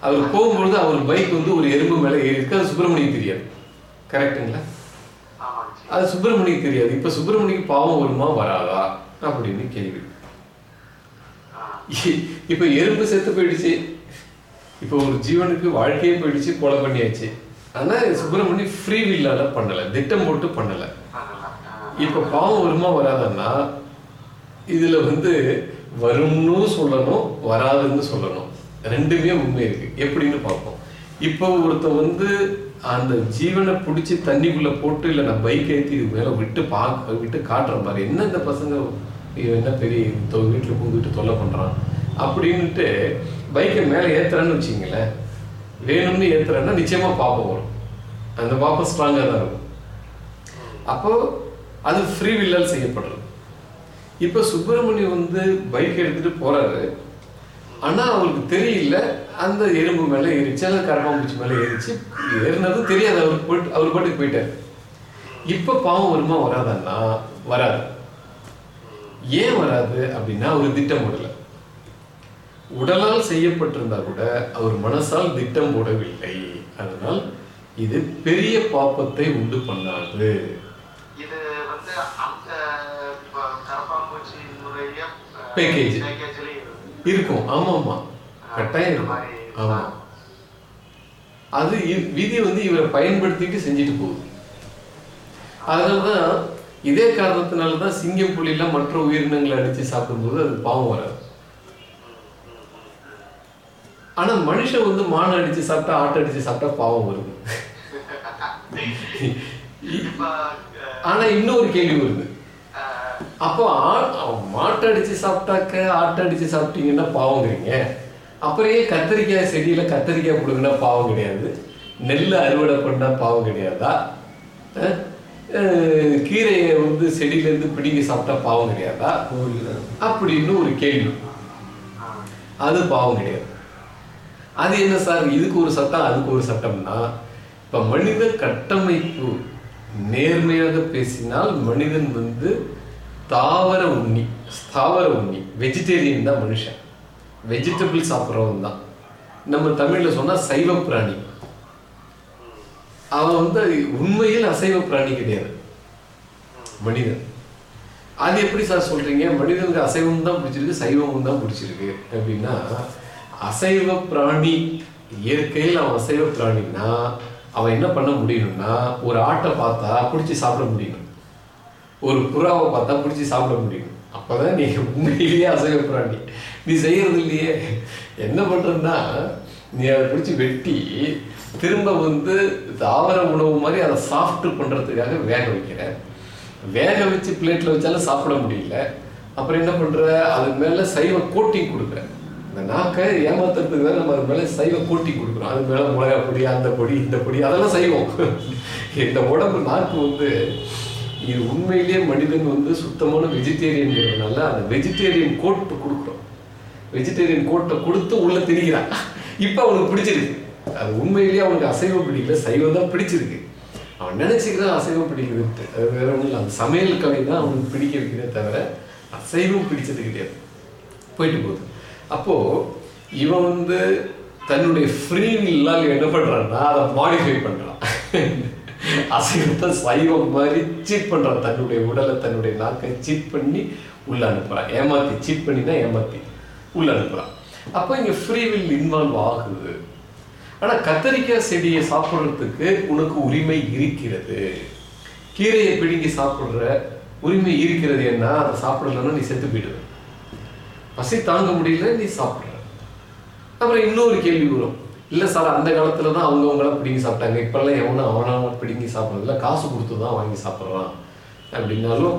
அவர் போகும்பொழுது அவர் பைக் வந்து ஒரு எறும்பு மேலே ஏறி இருக்கு. அது சுப்பிரமணியம் தெரியாது. கரெக்ட்டுங்களா ஆமாங்க அது சுப்பிரமணியம் தெரியாது. இப்ப சுப்பிரமணிக்கு பாவம் வருமா? வராதா? அப்படின்னு கேள்வி. இப்ப எறும்பு செத்து போயிடுச்சு. இப்ப ஒரு ஜீவனுக்கு வாழ்க்கையே போயிடுச்சு கொலை பண்ணியாச்சு. ஆனா சுப்பிரமணி ஃப்ரீ வில்லால பண்ணல. திட்டம் போட்டு பண்ணல. இப்ப பாவம் வருமா? வராதன்னா இதுல வந்து வரும்னு சொல்லணும் வராதுன்னு சொல்லணும். ரெண்டுமே உண்மை இருக்கு. எப்படின்னு பார்ப்போம். இப்போ ஒருத்தன் வந்து அந்த ஜீவனை பிடிச்சி தண்ணிக்குள்ள போட்டு இல்லை நான் பைக் ஏற்றி இது மேலே விட்டு பார்க்க விட்டு காட்டுற மாதிரி என்ன இந்த பசங்க என்ன பெரிய வீட்டில் பூந்துட்டு தொல்லை பண்ணுறான் அப்படின்ட்டு பைக்கை மேலே ஏற்றுறேன்னு வச்சிங்களேன் வேணும்னு ஏற்றுறேன்னா நிச்சயமாக பாப்பம் வரும். அந்த பாப்பம் ஸ்ட்ராங்காக தான் இருக்கும். அப்போது அது ஃப்ரீ வில்லால் செய்யப்படுறது. இப்போ சுப்பிரமணியம் வந்து பைக் எடுத்துட்டு போறாரு. ஆனா அவருக்கு தெரியல. அந்த எறும்பு மேல ஏறிச்சு அல்ல கரப்பாம்பூச்சி மேல ஏறிச்சு. ஏறினதும் தெரியாது. அவருக்கு போட்டு அவர் பாட்டுக்கு போயிட்டாரு. இப்ப பாவம் வருமா வராதான்னா வராது. ஏன் வராது அப்படின்னா அவர் திட்டம் போடல. உடலால் செய்யப்பட்டிருந்தா கூட அவர் மனசால் திட்டம் போடவில்லை. அதனால் இது பெரிய பாப்பத்தை உண்டு பண்ணாது இது வந்து அந்த இப்ப கரப்பாம்பூச்சியினுடைய பேக்கேஜ்லயும் இருக்கும். ஆமா ஆமா கட்டாயம் இருக்கும். மாதிரி ஆமா. அது விதி வந்து இவரை பயன்படுத்திட்டு செஞ்சுட்டு போகுது. அதனாலதான் இதே காரணத்தினால தான் சிங்கம் புலிலாம் மற்ற உயிரினங்களை அடிச்சு சாப்பிடும்போது அது பாவம் வராது. ஆனா மனுஷன் வந்து மானை அடிச்சு சாப்பிட்டா ஆட்டை அடிச்சு சாப்பிட்டா பாவம் வருது. ஆனா இன்னொரு கேள்வி வருது. அப்போ ஆ- மாட்டை அடிச்சு சாப்பிட்டாக்க ஆட்டை அடிச்சு சாப்பிட்டீங்கன்னா பாவங்கிறீங்க அப்புறம் கத்திரிக்காய் செடியில் செடியில கொடுங்கன்னா பாவம் கிடையாது. நெல் அறுவடை பண்ணால் பாவம் கிடையாதா? கீரையை வந்து செடியிலேருந்து பிடிங்கி சாப்பிட்டா பாவம் கிடையாதா? அப்படின்னு ஒரு கேள்வி. அது பாவம் கிடையாது. அது என்ன சார்? இதுக்கு ஒரு சட்டம் அதுக்கு ஒரு சட்டம்னா இப்போ மனித கட்டமைப்பு நேர்மையாக பேசினால் மனிதன் வந்து தாவர உண்ணி ஸ்தாவர உண்ணி வெஜிடேரியன் தான் மனுஷன். வெஜிடபிள் சாப்பிட்றவன் தான். நம்ம தமிழில் சொன்னால் சைவ பிராணி அவன் வந்து உண்மையில் அசைவ பிராணி கிடையாது. மனிதன். அது எப்படி சார் சொல்கிறீங்க மனிதனுக்கு அசைவம் தான் பிடிச்சிருக்கு சைவமும் தான் பிடிச்சிருக்கு. அப்படின்னா அசைவ பிராணி இயற்கையில் அவன் அசைவ பிராணின்னா அவன் என்ன பண்ண முடியணும்னா ஒரு ஆட்டை பார்த்தா பிடிச்சி சாப்பிட முடியும். ஒரு புறாவை பார்த்தா பிடிச்சி சாப்பிட முடியும். அப்போ தான் நீ உண்மையிலேயே அசைவ பிராணி. நீ செய்கிறது இல்லையே. என்ன பண்ணுறதுன்னா நீ அதை பிடிச்சி வெட்டி திரும்ப வந்து தாவர உணவு மாதிரி அதை சாஃப்ட் பண்ணுறதுக்காக வேக வைக்கிற. வேக வச்சு பிளேட்டில் வச்சாலும் சாப்பிட முடியல. அப்புறம் என்ன பண்ணுற அது மேலே சைவ கோட்டிங் கொடுக்குற. இந்த நாக்கை ஏமாத்துறதுக்கு தான் நம்ம அது மேலே சைவ கோட்டிங் கொடுக்குறோம். அது மேலே மிளகா பொடி அந்த பொடி இந்த பொடி அதெல்லாம் செய்வோம் இந்த உடம்பு நாக்கு வந்து இது உண்மையிலேயே மனிதன் வந்து சுத்தமான வெஜிடேரியன்ங்கிறதுனால அந்த வெஜிடேரியன் கோட்டை கொடுக்குறோம். வெஜிடேரியன் கோட்டை கொடுத்து உள்ள திணிக்கிறான். இப்போ அவனுக்கு பிடிச்சிருக்கு. அது உண்மையிலேயே அவனுக்கு அசைவம் பிடிக்கல. சைவம் தான் பிடிச்சிருக்கு. அவன் நினச்சிக்கிறான் அசைவம் பிடிக்கிறது அது வேற ஒன்றும் இல்லை. அந்த சமையல் கலை தான் அவனுக்கு பிடிக்க வைக்கிறதே தவிர அசைவம் பிடிச்சது கிடையாது. போயிட்டு போகுது. அப்போது இவன் வந்து தன்னுடைய ஃப்ரீ இல்லாமல் என்ன பண்ணுறான்னா அதை மாடிஃபை பண்ணுறான் அசைவத்தை சைவம் மாதிரி சீட் பண்ணுற தன்னுடைய உடலை தன்னுடைய நாக்கை சீட் பண்ணி உள்ள அனுப்புகிறான் ஏமாத்தி சீட் பண்ணினா ஏமாத்தி உள்ள அனுப்புகிறான் அப்போ இங்கே ஃப்ரீ வில் இன்வால்வ் ஆகுது. ஆனால் கத்தரிக்காய் செடியை சாப்பிட்றதுக்கு உனக்கு உரிமை இருக்கிறது. கீரையை பிடுங்கி சாப்பிட்ற உரிமை இருக்கிறது என்ன? அதை சாப்பிடலன்னா நீ செத்து போயிடுவ. பசி தாங்க முடியல நீ சாப்பிட்ற. அப்புறம் இன்னொரு கேள்வி வரும். இல்லை சார் அந்த காலத்தில் தான் அவங்கவுங்களாம் பிடுங்கி சாப்பிட்டாங்க. இப்பெல்லாம் எவனும் அவனா பிடுங்கி சாப்பிட்றதில்ல. காசு கொடுத்து தான் வாங்கி சாப்பிட்றான். அப்படின்னாலும்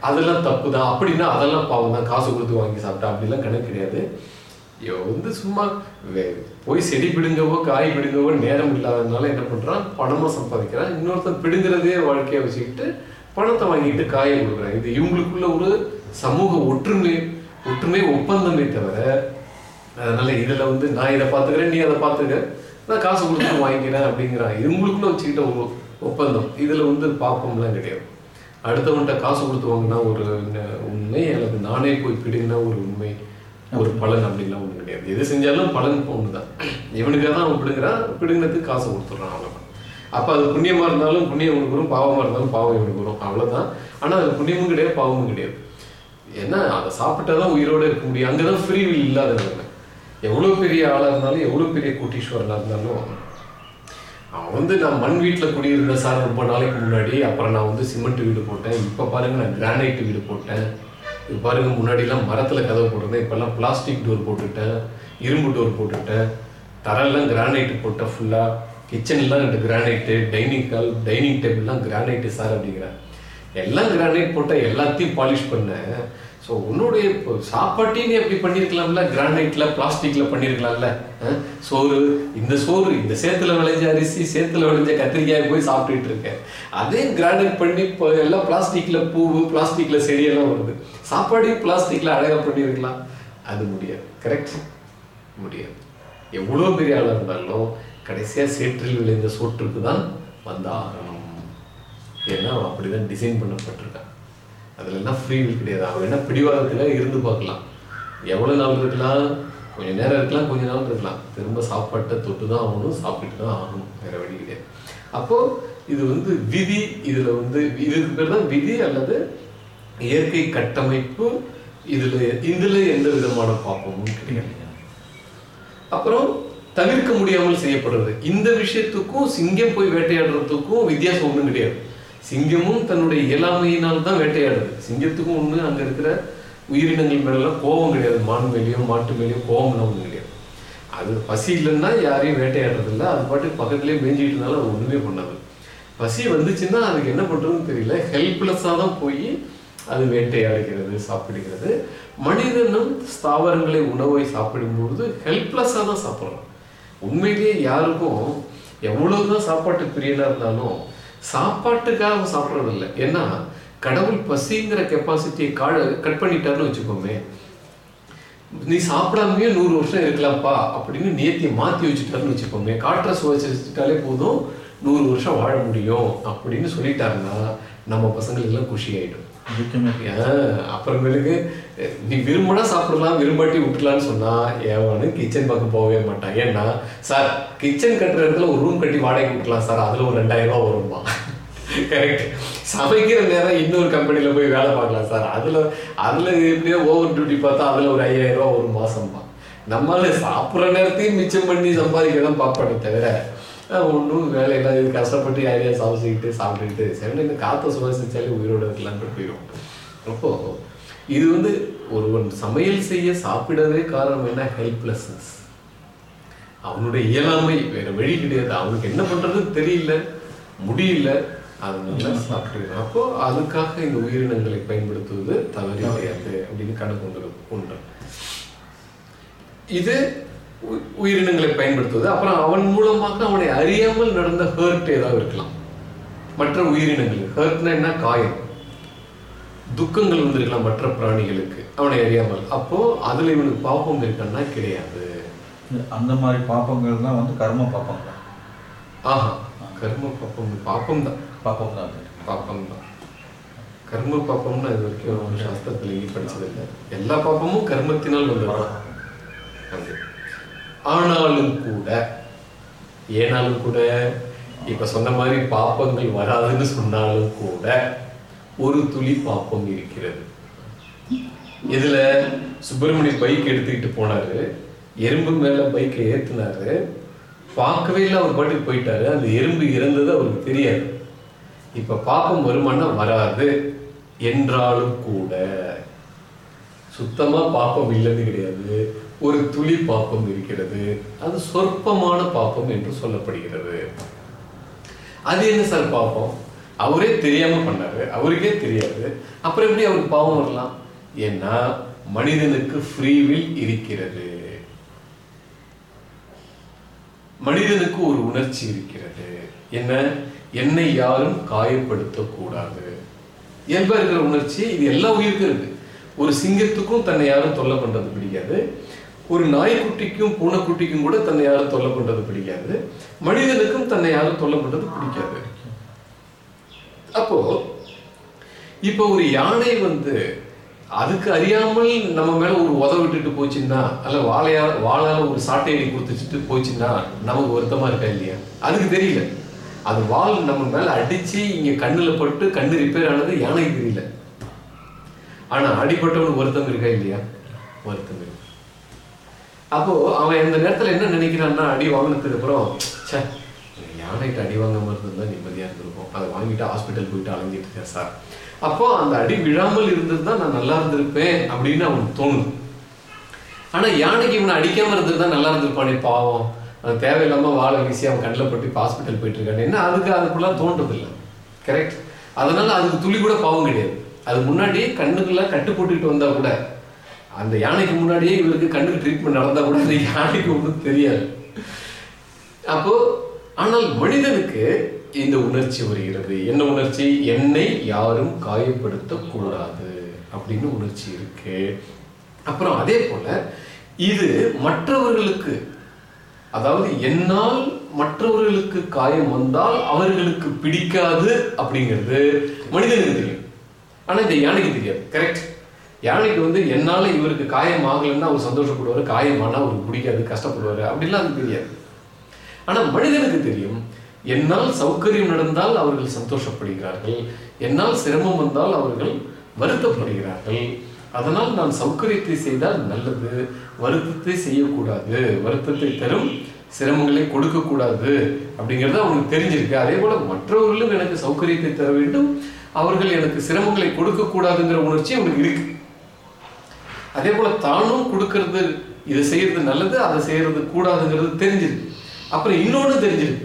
அதெல்லாம் தப்பு தான். அப்படின்னா அதெல்லாம் பாவம் தான். காசு கொடுத்து வாங்கி சாப்பிட்டா அப்படிலாம் கணக்கு கிடையாது. வந்து சும்மா வே- போய் செடி பிடுங்கவோ காய் பிடுங்கவோ நேரம் இல்லாததுனால என்ன பண்ணுறான் பணமும் சம்பாதிக்கிறான். இன்னொருத்தன் பிடுங்குறதே வாழ்க்கையை வச்சுக்கிட்டு பணத்தை வாங்கிட்டு காயை கொடுக்குறான். இது இவங்களுக்குள்ள ஒரு சமூக ஒற்றுமை ஒற்றுமை ஒப்பந்தமே தவிர அதனால இதுல வந்து நான் இதை பார்த்துக்கிறேன் நீ அதை பார்த்துக்க. நான் காசு கொடுத்து வாங்கிக்கிறேன் அப்படிங்கிறான் இவங்களுக்குள்ள வச்சுக்கிட்ட ஒரு ஒப்பந்தம். இதுல வந்து பாப்பம்லாம் கிடையாது. அடுத்தவன்கிட்ட காசு கொடுத்து வாங்கினா ஒரு உண்மை அல்லது நானே போய் பிடுங்கினா ஒரு உண்மை ஒரு பலன் அப்படின்லாம் ஒண்ணு கிடையாது. எது செஞ்சாலும் பலன் ஒண்ணுதான் இவனுக்காக தான் அவன் பிடுங்குறான் பிடுங்கினதுக்கு காசு கொடுத்துட்றான் அவ்வளவுதான். அப்ப அது புண்ணியமா இருந்தாலும் புண்ணியம் இவனுக்கு வரும் பாவமா இருந்தாலும் பாவம் இவனுக்கு வரும் அவ்வளவுதான். ஆனா அது புண்ணியமும் கிடையாது பாவமும் கிடையாது. ஏன்னா அதை சாப்பிட்டாதான் உயிரோட இருக்க முடியும். அங்கதான் ஃப்ரீ வில் இல்லாத நிலைமை எவ்வளோ பெரிய ஆளாக இருந்தாலும் எவ்வளோ பெரிய கோட்டீஸ்வரனா இருந்தாலும் அவன் வந்து நான் மண் வீட்டில் குடியிருந்தேன் சார் ரொம்ப நாளைக்கு முன்னாடி அப்புறம் நான் வந்து சிமெண்ட் வீடு போட்டேன். இப்போ பாருங்கள் நான் கிரானைட் வீடு போட்டேன். இப்போ பாருங்கள் முன்னாடிலாம் மரத்தில் கதவு போட்டிருந்தேன். இப்போல்லாம் பிளாஸ்டிக் டோர் போட்டுட்டேன். இரும்பு டோர் போட்டுட்டேன். தரெல்லாம் கிரானைட் போட்டேன் ஃபுல்லாக கிச்சன்லாம் ரெண்டு கிரானைட்டு டைனிங் ஹால் டைனிங் டேபிள்லாம் கிரானைட்டு சார் அப்படிங்கிறேன். எல்லாம் கிரானைட் போட்டால் எல்லாத்தையும் பாலிஷ் பண்ணேன். ஸோ உன்னுடைய இப்போ சாப்பாட்டையும் நீ பண்ணியிருக்கலாம்ல கிரானைட்ல பிளாஸ்டிக்ல பண்ணியிருக்கலாம்ல சோறு இந்த சோறு இந்த சேத்துல விளைஞ்ச அரிசி சேத்துல விளைஞ்ச கத்திரிக்காய் போய் சாப்பிட்டுட்டு இருக்கேன் அதே கிரானைட் பண்ணி இப்போ எல்லாம் பிளாஸ்டிக்ல பூவு பிளாஸ்டிக்ல செடியெல்லாம் வருது. சாப்பாடையும் பிளாஸ்டிக்ல அழகாக பண்ணியிருக்கலாம் அது முடியாது. கரெக்ட் முடியாது. எவ்வளோ பெரிய ஆளாக இருந்தாலும் கடைசியாக சேற்றில் விளைந்த சோற்றுக்கு தான் வந்தாகணும். ஏன்னா அவன் அப்படிதான் டிசைன் பண்ணப்பட்டிருக்கான் அதில் எல்லாம் ஃப்ரீ வில் கிடையாது அவன் என்ன பிடிவாதத்தில் இருந்து பார்க்கலாம். எவ்வளோ நாள் இருக்கலாம்? கொஞ்சம் நேரம் இருக்கலாம் கொஞ்ச நாள் இருக்கலாம். திரும்ப சாப்பாட்டை தொட்டு தான் ஆகணும் சாப்பிட்டு தான் ஆகணும். வேறு வழி கிடையாது. அப்போது இது வந்து விதி இதில் வந்து இதுக்கு பேர் தான் விதி அல்லது இயற்கை கட்டமைப்பு இதில் இதில் எந்த விதமான பாப்பமும் கிடையாது. அப்புறம் தவிர்க்க முடியாமல் செய்யப்படுறது. இந்த விஷயத்துக்கும் சிங்கம் போய் வேட்டையாடுறதுக்கும் வித்தியாசம் ஒன்றும் கிடையாது. சிங்கமும் தன்னுடைய இயலாமையினால் தான் வேட்டையாடுது. சிங்கத்துக்கும் ஒன்று அங்கே இருக்கிற உயிரினங்கள் மேலாம் கோபம் கிடையாது. மான் மேலேயோ மாட்டு மேலேயோ கோபம்லாம் ஒண்ணும் கிடையாது. அது பசி இல்லைன்னா யாரையும் வேட்டையாடுறதில்ல. அது பாட்டுக்கு பக்கத்துலேயே மேய்ஞ்சிட்டு இருந்தாலும் அது ஒன்றுமே பண்ணாது. பசி வந்துச்சுன்னா அதுக்கு என்ன பண்ணுறதுன்னு தெரியல. ஹெல்ப்லெஸ்ஸாக தான் போய் அது வேட்டையாடுகிறது சாப்பிடுகிறது. மனிதனும் ஸ்தாவரங்களை உணவை சாப்பிடும்பொழுது ஹெல்ப்லெஸ்ஸாக தான் சாப்பிட்றோம் உண்மையிலேயே யாருக்கும் எவ்வளவுதான் சாப்பாட்டு பிரியனாக இருந்தாலும் சாப்பாட்டுக்காக அவன் சாப்பிட்றது இல்லை ஏன்னா கடவுள் பசிங்கிற கெப்பாசிட்டியை காழ கட் பண்ணிட்டாருன்னு வச்சுக்கோமே. நீ சாப்பிடாமையே நூறு வருஷம் இருக்கலாம்ப்பா அப்படின்னு நியத்தியை மாற்றி வச்சுட்டாருன்னு வச்சுக்கோமே. காற்றை சுவைச்சிட்டாலே போதும் நூறு வருஷம் வாழ முடியும் அப்படின்னு சொல்லிட்டாருன்னா நம்ம பசங்களுக்கு எல்லாம் குஷி ஆகிடும் அப்புறமேலுக்கு நீ விரும்பினா சாப்பிடலாம் விரும்பாட்டி விட்டுலான்னு சொன்னா எவனு கிச்சன் பக்கம் போகவே மாட்டான். ஏன்னா சார் கிச்சன் கட்டுற இடத்துல ஒரு ரூம் கட்டி வாடகை விட்டுலாம் சார் அதுல ஒரு ரெண்டாயிரம் ரூபா வருமா கரெக்ட் சமைக்கிற நேரம் இன்னொரு கம்பெனில போய் வேலை பார்க்கலாம் சார் அதுல அதுல எப்படியோ ஓவர் டியூட்டி பார்த்தா அதுல ஒரு ஐயாயிரம் ரூபாய் ஒரு மாசம்பா நம்மளால சாப்பிட்ற நேரத்தையும் மிச்சம் பண்ணி சம்பாதிக்க தான் பார்ப்பானே தவிர ஒன்றும் வேலையெல்லாம் இது கஷ்டப்பட்டு யாரையா சமைச்சிக்கிட்டு சாப்பிட்டுக்கிட்டு சரி இந்த காற்றை சுவாசித்தாலே உயிரோடு இருக்கலாம்னு போயிடும். அப்போ இது வந்து ஒருவன் சமையல் செய்ய சாப்பிடவே காரணம் என்ன? ஹெல்ப்லெஸ்னஸ் அவனுடைய இயலாமை வேற வழி கிடையாது. அவனுக்கு என்ன பண்றதுன்னு தெரியல முடியல. அதனால சாப்பிடுறேன் அப்போ அதுக்காக இந்த உயிரினங்களை பயன்படுத்துவது தவறு கிடையாது அப்படின்னு கணக்கு கொண்டு இது உயிரினங்களை பயன்படுத்துவது. அப்புறம் அவன் மூலமாக அவனை அறியாமல் நடந்த ஹர்ட் ஏதாவது இருக்கலாம். மற்ற உயிரினங்கள். ஹர்ட்னா என்ன? காயம். துக்கங்கள் வந்திருக்கலாம் மற்ற பிராணிகளுக்கு. அவனை அறியாமல். அப்போ அதுல இவனுக்கு பாப்பம் இருக்கான்னா கிடையாது. அந்த மாதிரி பாப்பங்கள் தான் வந்து கர்ம பாப்பங்கள் ஆஹா கர்ம பாப்பம் பாப்பம் தான். பாப்பம் தான் பாப்பம் தான். கர்ம பாப்பம்னா இது வரைக்கும் சாஸ்திரத்துல எங்கேயும் படிச்சதில்லை எல்லா பாப்பமும் கர்மத்தினால் வந்ததுதான் அது. ஆனாலும் கூட ஏனாலும் கூட இப்ப சொன்ன மாதிரி பாப்பங்கள் வராதுன்னு சொன்னாலும் கூட ஒரு துளி பாப்பம் இருக்கிறது. இதுல சுப்பிரமணிய பைக் எடுத்துக்கிட்டு போனாரு. எறும்பு மேல பைக்கை ஏத்துனாரு. பார்க்கவே இல்லை அவர் பாட்டுக்கு போயிட்டாரு. அந்த எறும்பு இறந்தது அவருக்கு தெரியாது. இப்ப பாப்பம் வருமானா வராது. என்றாலும் கூட சுத்தமா பாப்பம் இல்லைன்னு கிடையாது. ஒரு துளி பாப்பம் இருக்கிறது அது சொற்பமான பாப்பம் என்று சொல்லப்படுகிறது. அது என்ன சார் பாப்பம்? அவரே தெரியாம பண்ணாரு அவருக்கே தெரியாது. அப்புறம் எப்படி அவருக்கு பாவம் வரலாம்? ஏன்னா மனிதனுக்கு ஃப்ரீவில் இருக்கிறது. மனிதனுக்கு ஒரு உணர்ச்சி இருக்கிறது. என்ன? என்னை யாரும் காயப்படுத்தக்கூடாது. கூடாது இயல்பா இருக்கிற உணர்ச்சி இது எல்லா உயிருக்கும் இருக்கு. ஒரு சிங்கத்துக்கும் தன்னை யாரும் தொல்லை பண்றது பிடிக்காது. ஒரு நாய்க்குட்டிக்கும் பூனைக்குட்டிக்கும் கூட தன்னை யாரும் தொல்லை பண்றது பிடிக்காது. மனிதனுக்கும் தன்னை யாரும் தொல்லை பண்றது பிடிக்காது. அப்போ இப்போ ஒரு யானை வந்து அதுக்கு அறியாமல் நம்ம மேல ஒரு உத விட்டுட்டு போச்சுன்னா அல்ல வாழையா வாழால ஒரு சாட்டையடி கொடுத்துட்டு போச்சுன்னா நமக்கு வருத்தமா இருக்கா இல்லையா? அதுக்கு தெரியல. அது வால் நம்ம மேல அடிச்சு இங்க கண்ணுல பட்டு கண்ணு ரிப்பேர் ஆனது யானைக்கு தெரியல. ஆனா அடிபட்டவனுக்கு வருத்தம் இருக்கா இல்லையா? வருத்தம் இருக்கு. அப்போ அவன் இந்த நேரத்துல என்ன நினைக்கிறான்னா அடி வாங்கினதுக்கு அப்புறம் ச்சே யானைக்கு அடி வாங்காம இருந்தா நிம்மதியா இருந்திருக்கும். அதை வாங்கிட்டு ஹாஸ்பிட்டல் போயிட்டு அலைஞ்சிட்டு இருக்கேன் சார். அப்போ அந்த அடி விழாமல் இருந்திருந்தா நான் நல்லா இருந்திருப்பேன் அப்படின்னு அவனுக்கு தோணுது. ஆனா யானைக்கு இவனை அடிக்காம இருந்திருந்தா நல்லா இருந்திருப்பானே பாவம். அவன் தேவையில்லாம வாழை வீசி அவன் கண்ணில் பட்டு ஹாஸ்பிட்டல் போயிட்டு இருக்கானே. என்ன அதுக்கு அதுக்குலாம் தோன்றது இல்லை கரெக்ட் அதனால அதுக்கு துளி கூட பாவம் கிடையாது. அது முன்னாடி கண்ணுக்குள்ள கட்டு போட்டுக்கிட்டு வந்தா கூட அந்த யானைக்கு முன்னாடியே இவருக்கு கண்ணுக்கு ட்ரீட்மெண்ட் நடந்தா கூட அந்த யானைக்கு ஒன்றும் தெரியாது. அப்போ ஆனால் மனிதனுக்கு இந்த உணர்ச்சி வருகிறது. என்ன உணர்ச்சி? என்னை யாரும் காயப்படுத்த கூடாது அப்படின்னு உணர்ச்சி இருக்கு. அப்புறம் அதே போல இது மற்றவர்களுக்கு அதாவது என்னால் மற்றவர்களுக்கு காயம் வந்தால் அவர்களுக்கு பிடிக்காது அப்படிங்கிறது மனிதனுக்கு தெரியும். ஆனா இந்த யானைக்கு தெரியாது. கரெக்ட் யானைக்கு வந்து என்னால் இவருக்கு காயம் ஆகலைன்னா அவர் சந்தோஷப்படுவார் காயம் ஆனா அவருக்கு பிடிக்காது கஷ்டப்படுவார் அப்படிலாம் அது தெரியாது. ஆனால் மனிதனுக்கு தெரியும் என்னால் சௌகரியம் நடந்தால் அவர்கள் சந்தோஷப்படுகிறார்கள் என்னால் சிரமம் வந்தால் அவர்கள் வருத்தப்படுகிறார்கள் அதனால் நான் சௌகரியத்தை செய்தால் நல்லது வருத்தத்தை செய்யக்கூடாது வருத்தத்தை தரும் சிரமங்களை கொடுக்கக்கூடாது அப்படிங்கிறது அவனுக்கு தெரிஞ்சிருக்கு. அதே போல மற்றவர்களும் எனக்கு சௌகரியத்தை தர வேண்டும் அவர்கள் எனக்கு சிரமங்களை கொடுக்கக்கூடாதுங்கிற உணர்ச்சி அவனுக்கு இருக்கு. அதே போல தானும் கொடுக்கறது இதை செய்யறது நல்லது அதை செய்யறது கூடாதுங்கிறது தெரிஞ்சிருக்கு. அப்புறம் இன்னொன்னு தெரிஞ்சிருக்கு.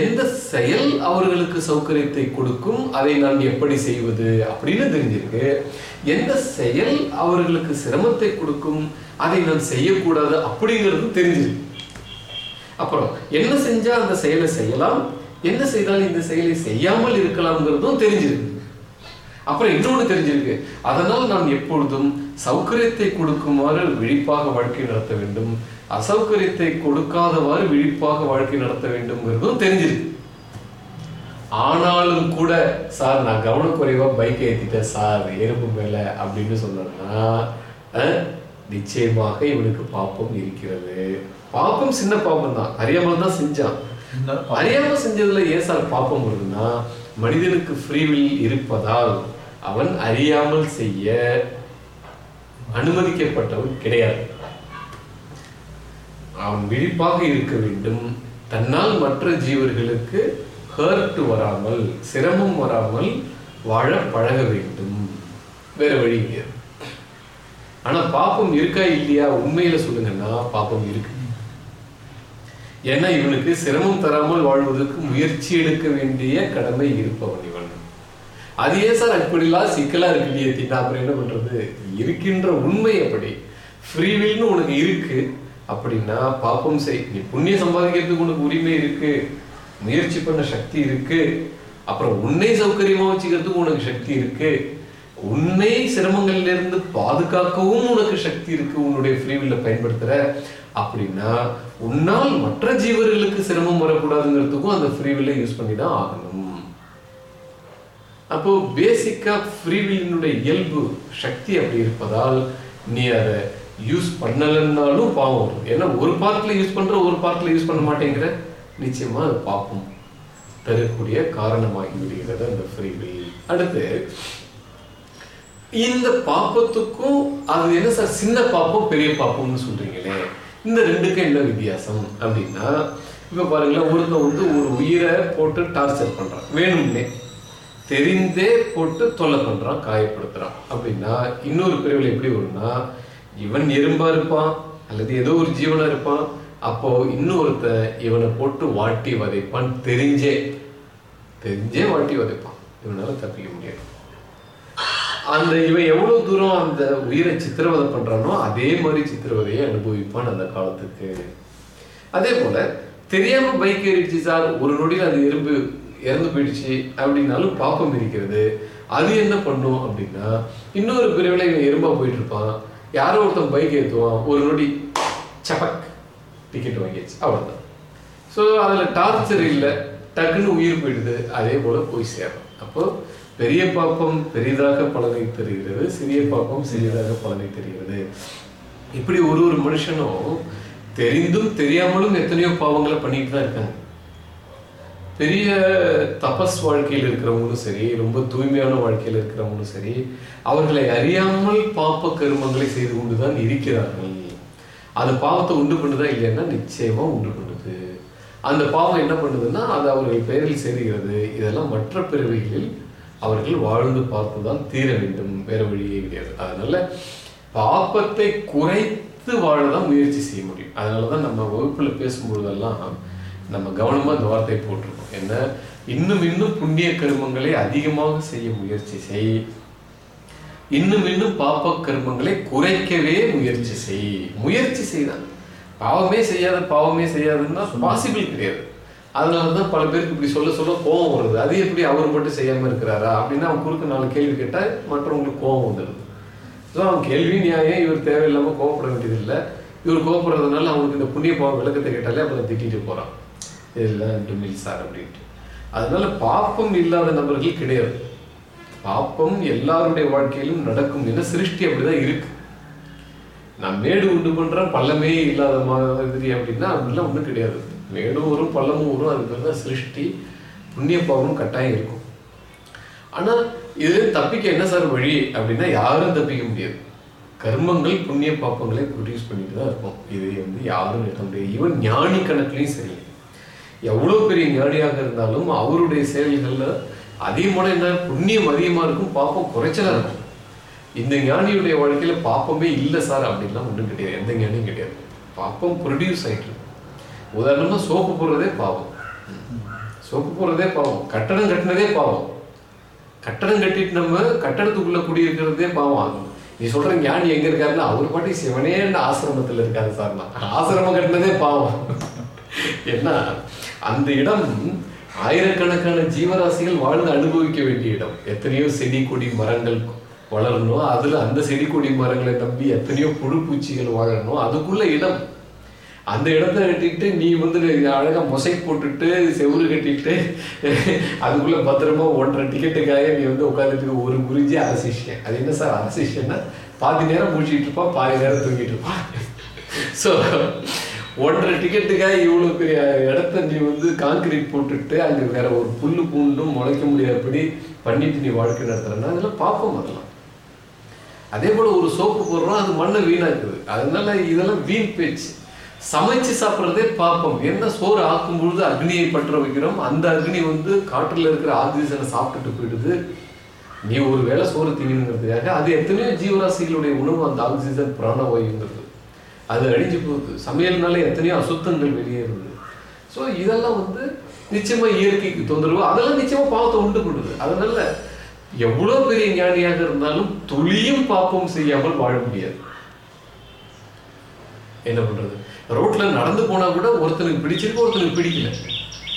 எந்த செயல் அவர்களுக்கு சௌகரியத்தை கொடுக்கும் அதை நான் எப்படி செய்வது அப்படின்னு தெரிஞ்சிருக்கு. எந்த செயல் அவர்களுக்கு சிரமத்தை கொடுக்கும் அதை நான் செய்யக்கூடாது அப்படிங்கிறது தெரிஞ்சிருக்கு. அப்புறம் என்ன செஞ்சா அந்த செயலை செய்யலாம் என்ன செய்தால் இந்த செயலை செய்யாமல் இருக்கலாம்ங்கிறதும் தெரிஞ்சிருக்கு. அப்புறம் இன்னொன்று தெரிஞ்சிருக்கு. அதனால் நான் எப்பொழுதும் சௌகரியத்தை கொடுக்குமாறு விழிப்பாக வாழ்க்கை நடத்த வேண்டும். அசௌகரியத்தை கொடுக்காதவாறு விழிப்பாக வாழ்க்கை நடத்த வேண்டும்ங்கிறதும் தெரிஞ்சிருக்கு. ஆனாலும் கூட சார் நான் கவனக்குறைவா பைக் ஏத்திட்டேன் சார் எறும்பு மேல அப்படின்னு சொன்னா நிச்சயமாக இவனுக்கு பாப்பம் இருக்கிறது. பாப்பம் சின்ன பாப்பம் தான். அறியாமல் தான் செஞ்சான். அறியாம செஞ்சதுல ஏன் சார் பாப்பம் வருதுன்னா மனிதனுக்கு ஃப்ரீவில் இருப்பதால் அவன் அறியாமல் செய்ய அனுமதிக்கப்பட்டவன் கிடையாது. அவன் விழிப்பாக இருக்க வேண்டும். தன்னால் மற்ற ஜீவர்களுக்கு ஹர்ட் வராமல் சிரமம் வராமல் வாழ பழக வேண்டும். வேற வழி கிடையாது ஆனா பாப்பம் இருக்கா இல்லையா? உண்மையில சொல்லுங்கன்னா பாப்பம் இருக்கு. ஏன்னா இவனுக்கு சிரமம் தராமல் வாழ்வதற்கு முயற்சி எடுக்க வேண்டிய கடமை இருப்பவன் அது ஏன் சார் அப்படிலாம் சிக்கலா இருக்கு இல்லையே அப்புறம் என்ன பண்றது? இருக்கின்ற உண்மை அப்படி ஃப்ரீவில்னு உனக்கு இருக்கு. அப்படின்னா பாப்பம் செய். நீ புண்ணியம் சம்பாதிக்கிறதுக்கு உனக்கு உரிமை இருக்கு. முயற்சி பண்ண சக்தி இருக்கு. அப்புறம் உன்னை சௌகரியமா வச்சுக்கிறதுக்கு உனக்கு சக்தி இருக்கு. உன்னை சிரமங்கள்ல இருந்து பாதுகாக்கவும் உனக்கு சக்தி இருக்கு உன்னுடைய ஃப்ரீவில்ல பயன்படுத்துற. அப்படின்னா உன்னால் மற்ற ஜீவர்களுக்கு சிரமம் வரக்கூடாதுங்கிறதுக்கும் அந்த ஃப்ரீவில்ல யூஸ் பண்ணி தான் ஆகணும். அப்போ பேசிக்கா ஃப்ரீவில்லினுடைய இயல்பு சக்தி அப்படி இருப்பதால் நீ அதை யூஸ் பண்ணலைன்னாலும் பாவம் வரும். ஏன்னா ஒரு பார்ட்டில் யூஸ் பண்ணுற ஒரு பார்ட்டில் யூஸ் பண்ண மாட்டேங்கிற. நிச்சயமாக அது பார்ப்போம் தரக்கூடிய காரணமாகி விடுகிறது அந்த ஃப்ரீவில் அடுத்து இந்த பாப்பத்துக்கும் அது என்ன சார் சின்ன பாப்பம் பெரிய பாப்பம்னு சொல்றீங்களே. இந்த ரெண்டுக்கும் என்ன வித்தியாசம் அப்படின்னா இப்போ பாருங்களேன் ஒருத்தன் வந்து ஒரு உயிரை போட்டு டார்ச்சர் பண்ணுறான் வேணும்னே. தெரிந்தே போட்டு தொல்லை பண்றான் காயப்படுத்துறான். அப்படின்னா இன்னொரு பிரிவில் எப்படி வரும்னா இவன் எறும்பா இருப்பான் அல்லது ஏதோ ஒரு ஜீவனா இருப்பான். அப்போ இன்னொருத்த இவனை போட்டு வாட்டி வதைப்பான் தெரிஞ்சே. தெரிஞ்சே வாட்டி வதைப்பான். இவனால தப்பிக்க முடியாது. அந்த இவன் எவ்வளவு தூரம் அந்த உயிரை சித்திரவதை பண்றானோ அதே மாதிரி சித்திரவதையை அனுபவிப்பான் அந்த காலத்துக்கு. அதே போல தெரியாம பைக் ஏறிடுச்சு சார் ஒரு நொடியில் அது எறும்பு இறந்து போயிடுச்சு அப்படின்னாலும் பாப்பம் இருக்கிறது அது என்ன பண்ணும் அப்படின்னா இன்னொரு பிரிவில் இவன் எறும்பா போயிட்டு இருப்பான் யாரோ ஒருத்தன் பைக் ஏற்றுவான் ஒரு நொடி சபக் டிக்கெட் வாங்கியாச்சு. அவ்வளோதான் ஸோ அதில் டார்ச்சர் இல்லை. டக்குன்னு உயிர் போயிடுது. அதே போல போய் சேரும் அப்போ பெரிய பாப்பம் பெரிதாக பலனை தருகிறது. சிறிய பாப்பம் சிறியதாக பலனை தருகிறது. இப்படி ஒரு ஒரு மனுஷனும் தெரிந்தும் தெரியாமலும் எத்தனையோ பாவங்களை பண்ணிட்டு தான் இருக்காங்க. பெரிய தபஸ் வாழ்க்கையில் இருக்கிறவங்களும் சரி ரொம்ப தூய்மையான வாழ்க்கையில் இருக்கிறவங்களும் சரி அவர்களை அறியாமல் பாப்ப கருமங்களை செய்து கொண்டுதான் இருக்கிறார்கள். அது பாவத்தை உண்டு பண்ணுதா இல்லைன்னா நிச்சயமா உண்டு பண்ணுது. அந்த பாவம் என்ன பண்ணுதுன்னா அது அவர்கள் பெயரில் சேருகிறது. இதெல்லாம் மற்ற பிறவிகளில் அவர்கள் வாழ்ந்து பார்த்து தான் தீர வேண்டும். வேற வழியே கிடையாது. அதனால பாப்பத்தை குறைத்து வாழ தான் முயற்சி செய்ய முடியும். அதனாலதான் நம்ம வகுப்புல பேசும்பொழுதெல்லாம் நம்ம கவனமா இந்த வார்த்தை போட்டிருக்கோம். என்ன? இன்னும் இன்னும் புண்ணிய கர்மங்களை அதிகமாக செய்ய முயற்சி செய். இன்னும் இன்னும் பாப்ப கர்மங்களை குறைக்கவே முயற்சி செய். முயற்சி செய்தான் பாவமே செய்யாத பாவமே செய்யாதுன்னா பாசிபிள் கிடையாது. அதனாலதான் பல பேருக்கு இப்படி சொல்ல சொல்ல கோபம் வருது. அது எப்படி அவர் மட்டும் செய்யாம இருக்கிறாரா? அப்படின்னா அவன் குறுக்க நாலு கேள்வி கேட்டால் மற்றவங்களுக்கு கோபம் வந்துடுது. ஸோ அவன் கேள்வி நியாயம் இவர் தேவையில்லாம கோவப்பட வேண்டியதில்லை. இவர் கோவப்படுறதுனால அவனுக்கு இந்த புண்ணிய பாவம் விளக்கத்தை கேட்டாலே அப்புறம் திட்டிட்டு போகிறான் இதெல்லாம் டுமில் சார் அப்படின்ட்டு. அதனால பாப்பம் இல்லாத நபர்கள் கிடையாது. பாப்பம் எல்லாருடைய வாழ்க்கையிலும் நடக்கும் ஏன்னா சிருஷ்டி அப்படிதான் இருக்கு. நான் மேடு உண்டு பண்றேன் பள்ளமே இல்லாத மாதிரி அப்படின்னா அப்படிலாம் ஒண்ணும் கிடையாது. மேடும் வரும் பள்ளமும் வரும் அது பேர் தான் சிருஷ்டி. புண்ணிய பாவமும் கட்டாயம் இருக்கும். ஆனா இது தப்பிக்க என்ன சார் வழி அப்படின்னா யாரும் தப்பிக்க முடியாது. கர்மங்கள் புண்ணிய பாப்பங்களை ப்ரொடியூஸ் பண்ணிட்டு தான் இருக்கும். இது வந்து யாரும் நிறுத்த முடியாது ஈவன் ஞானி கணக்குலையும் சரி. எவ்வளவு பெரிய ஞானியாக இருந்தாலும் அவருடைய செயல்கள்ல அதிகமான என்ன புண்ணியம் அதிகமா இருக்கும் பாப்பம் குறைச்சலா இருக்கும். இந்த ஞானியுடைய வாழ்க்கையில பாப்பமே இல்லை சார் அப்படின்லாம் ஒன்றும் கிடையாது. எந்த ஞானியும் கிடையாது. பாப்பம் ப்ரொடியூஸ் ஆயிட்டு உதாரணமாக உதாரணமா சோப்பு போடுறதே பாவம். சோப்பு போடுறதே பாவம். கட்டடம் கட்டினதே பாவம். கட்டடம் கட்டிட்டு நம்ம கட்டடத்துக்குள்ளே குடியிருக்கிறதே பாவம் நீ சொல்ற ஞானி எங்க இருக்காருன்னா அவர் பாட்டி சிவனே ஆசிரமத்தில் இருக்காரு சார்னா ஆசிரமம் கட்டினதே பாவம். என்ன? அந்த இடம் ஆயிரக்கணக்கான ஜீவராசிகள் வாழ்ந்து அனுபவிக்க வேண்டிய இடம். எத்தனையோ செடி கொடி மரங்கள் வளரணும். அதுல அந்த செடி கொடி மரங்களை நம்பி எத்தனையோ புழு பூச்சிகள் வாழணும். அதுக்குள்ள இடம். அந்த இடத்த கட்டிட்டு நீ வந்து அழகா மொசை போட்டுட்டு செவுரு கட்டிட்டு அதுக்குள்ள பத்திரமா ஒன்றரை டிக்கெட்டுக்காக நீ வந்து உட்காந்துட்டு ஒரு குருஜி அரசிஷ்யன் அது என்ன சார் அரசிஷ்யன்னா பாதி நேரம் முடிச்சிட்டு இருப்பா பாதி நேரம் தூங்கிட்டு இருப்பா. ஸோ ஒன்றரை டிக்கெட்டுக்காக இவ்வளோ பெரிய இடத்த நீ வந்து கான்கிரீட் போட்டுட்டு அங்கே வேற ஒரு புல்லு பூண்டும் முளைக்க முடியாதபடி பண்ணிட்டு நீ வாழ்க்கை நடத்துறன்னா அதெல்லாம் பார்ப்போம் அதெல்லாம். அதே போல ஒரு சோப்பு போடுறோம் அது மண்ணை வீணாக்குது. அதனால இதெல்லாம் வீண் பேச்சு. சமைச்சு சாப்பிட்றதே பார்ப்போம் என்ன சோறு ஆக்கும் பொழுது அக்னியை பற்ற வைக்கிறோம் அந்த அக்னி வந்து காற்றில் இருக்கிற ஆக்சிஜனை சாப்பிட்டுட்டு போயிடுது. நீ ஒரு வேளை சோறு திங்கணுங்கிறதுக்காக அது எத்தனையோ ஜீவராசிகளுடைய உணவு அந்த ஆக்சிஜன் பிராணவாயுங்கிறது அது அழிஞ்சு போகுது. சமையல்னால எத்தனையோ அசுத்தங்கள் வெளியேறுது ஸோ இதெல்லாம் வந்து நிச்சயமா இயற்கைக்கு தொந்தரவு. அதெல்லாம் நிச்சயமா பாவத்தை உண்டு பண்ணுது. அதனால எவ்வளவு பெரிய ஞானியாக இருந்தாலும் துளியும் பாப்பம் செய்யாமல் வாழ முடியாது. என்ன பண்றது? ரோட்ல நடந்து போனா கூட ஒருத்தனுக்கு பிடிச்சிருக்கு ஒருத்தனுக்கு பிடிக்கல.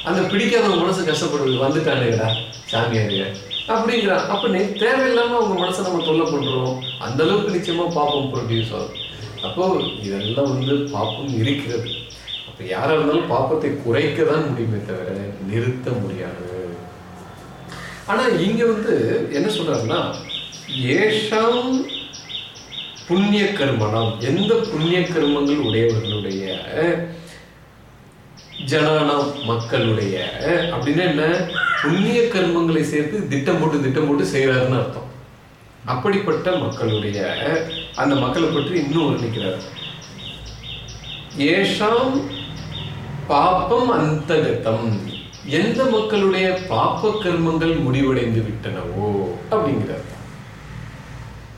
அந்த பிடிக்காதவங்க மனசு கஷ்டப்படுது. வந்துட்டானேடா சாமியாரியா அப்படிங்கிறான். அப்ப நீ தேவையில்லாம அவங்க மனசை நம்ம தொல்லை பண்றோம். அந்த அளவுக்கு நிச்சயமா பாப்பம் ப்ரொடியூஸ் ஆகும் அப்போ இதெல்லாம் வந்து பாப்பம் இருக்கிறது. அப்ப யாரா இருந்தாலும் பாப்பத்தை குறைக்க தான் முடியுமே தவிர நிறுத்த முடியாது. ஆனா இங்க வந்து என்ன சொல்றாருன்னா ஏஷாம் புண்ணிய கர்மணம். எந்த புண்ணிய கர்மங்கள் உடையவர்களுடைய ஜனானம் மக்களுடைய அப்படின்னா என்ன? புண்ணிய கர்மங்களை சேர்த்து திட்டம் போட்டு திட்டம் போட்டு செய்யறாருன்னு அர்த்தம். அப்படிப்பட்ட மக்களுடைய அந்த மக்களை பற்றி இன்னும் வர்ணிக்கிறார். ஏஷாம் பாப்பம் அந்தகத்தம் எந்த மக்களுடைய பாப்ப கர்மங்கள் முடிவடைந்து விட்டனவோ அப்படிங்கிறார்.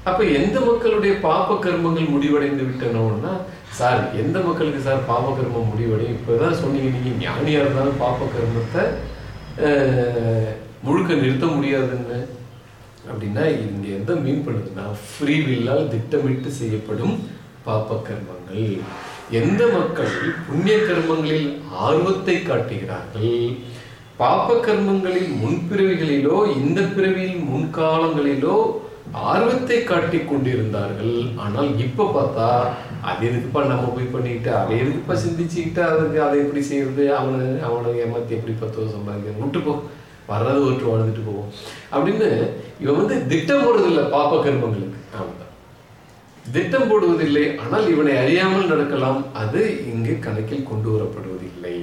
அப்ப எந்த மக்களுடைய பாப்ப கர்மங்கள் முடிவடைந்து விட்டனோன்னா சார் எந்த மக்களுக்கு சார் பாப கர்மம் முடிவடையும்? இப்பதான் சொன்னீங்க நீங்க ஞானியா இருந்தாலும் பாப்ப கர்மத்தை முழுக்க நிறுத்த முடியாதுன்னு. அப்படின்னா இங்க எந்த மீன் பண்ணுதுன்னா ஃப்ரீ வில்லால் திட்டமிட்டு செய்யப்படும் பாப்ப கர்மங்கள் எந்த மக்கள் புண்ணிய கர்மங்களில் ஆர்வத்தை காட்டுகிறார்கள் பாப்ப கர்மங்களில் முன்பிறவிகளிலோ இந்த பிறவியில் முன்காலங்களிலோ ஆர்வத்தை காட்டி கொண்டிருந்தார்கள். ஆனால் இப்போ பார்த்தா அது எதுக்குப்பா நம்ம போய் பண்ணிக்கிட்டு அதை எதுக்குப்பா சிந்திச்சுக்கிட்டு அதுக்கு அதை எப்படி செய்யறது அவனை அவனை ஏமாத்தி எப்படி பத்து வருஷம் சம்பாதிக்கிறது? விட்டுப்போ வர்றது ஒற்று வாழ்ந்துட்டு போவோம். அப்படின்னு இவன் வந்து திட்டம் போடுறதில்லை பாப்ப கர்மங்களுக்கு அவன்தான் திட்டம் போடுவதில்லை ஆனால் இவனை அறியாமல் நடக்கலாம். அது இங்கு கணக்கில் கொண்டு வரப்படுவதில்லை.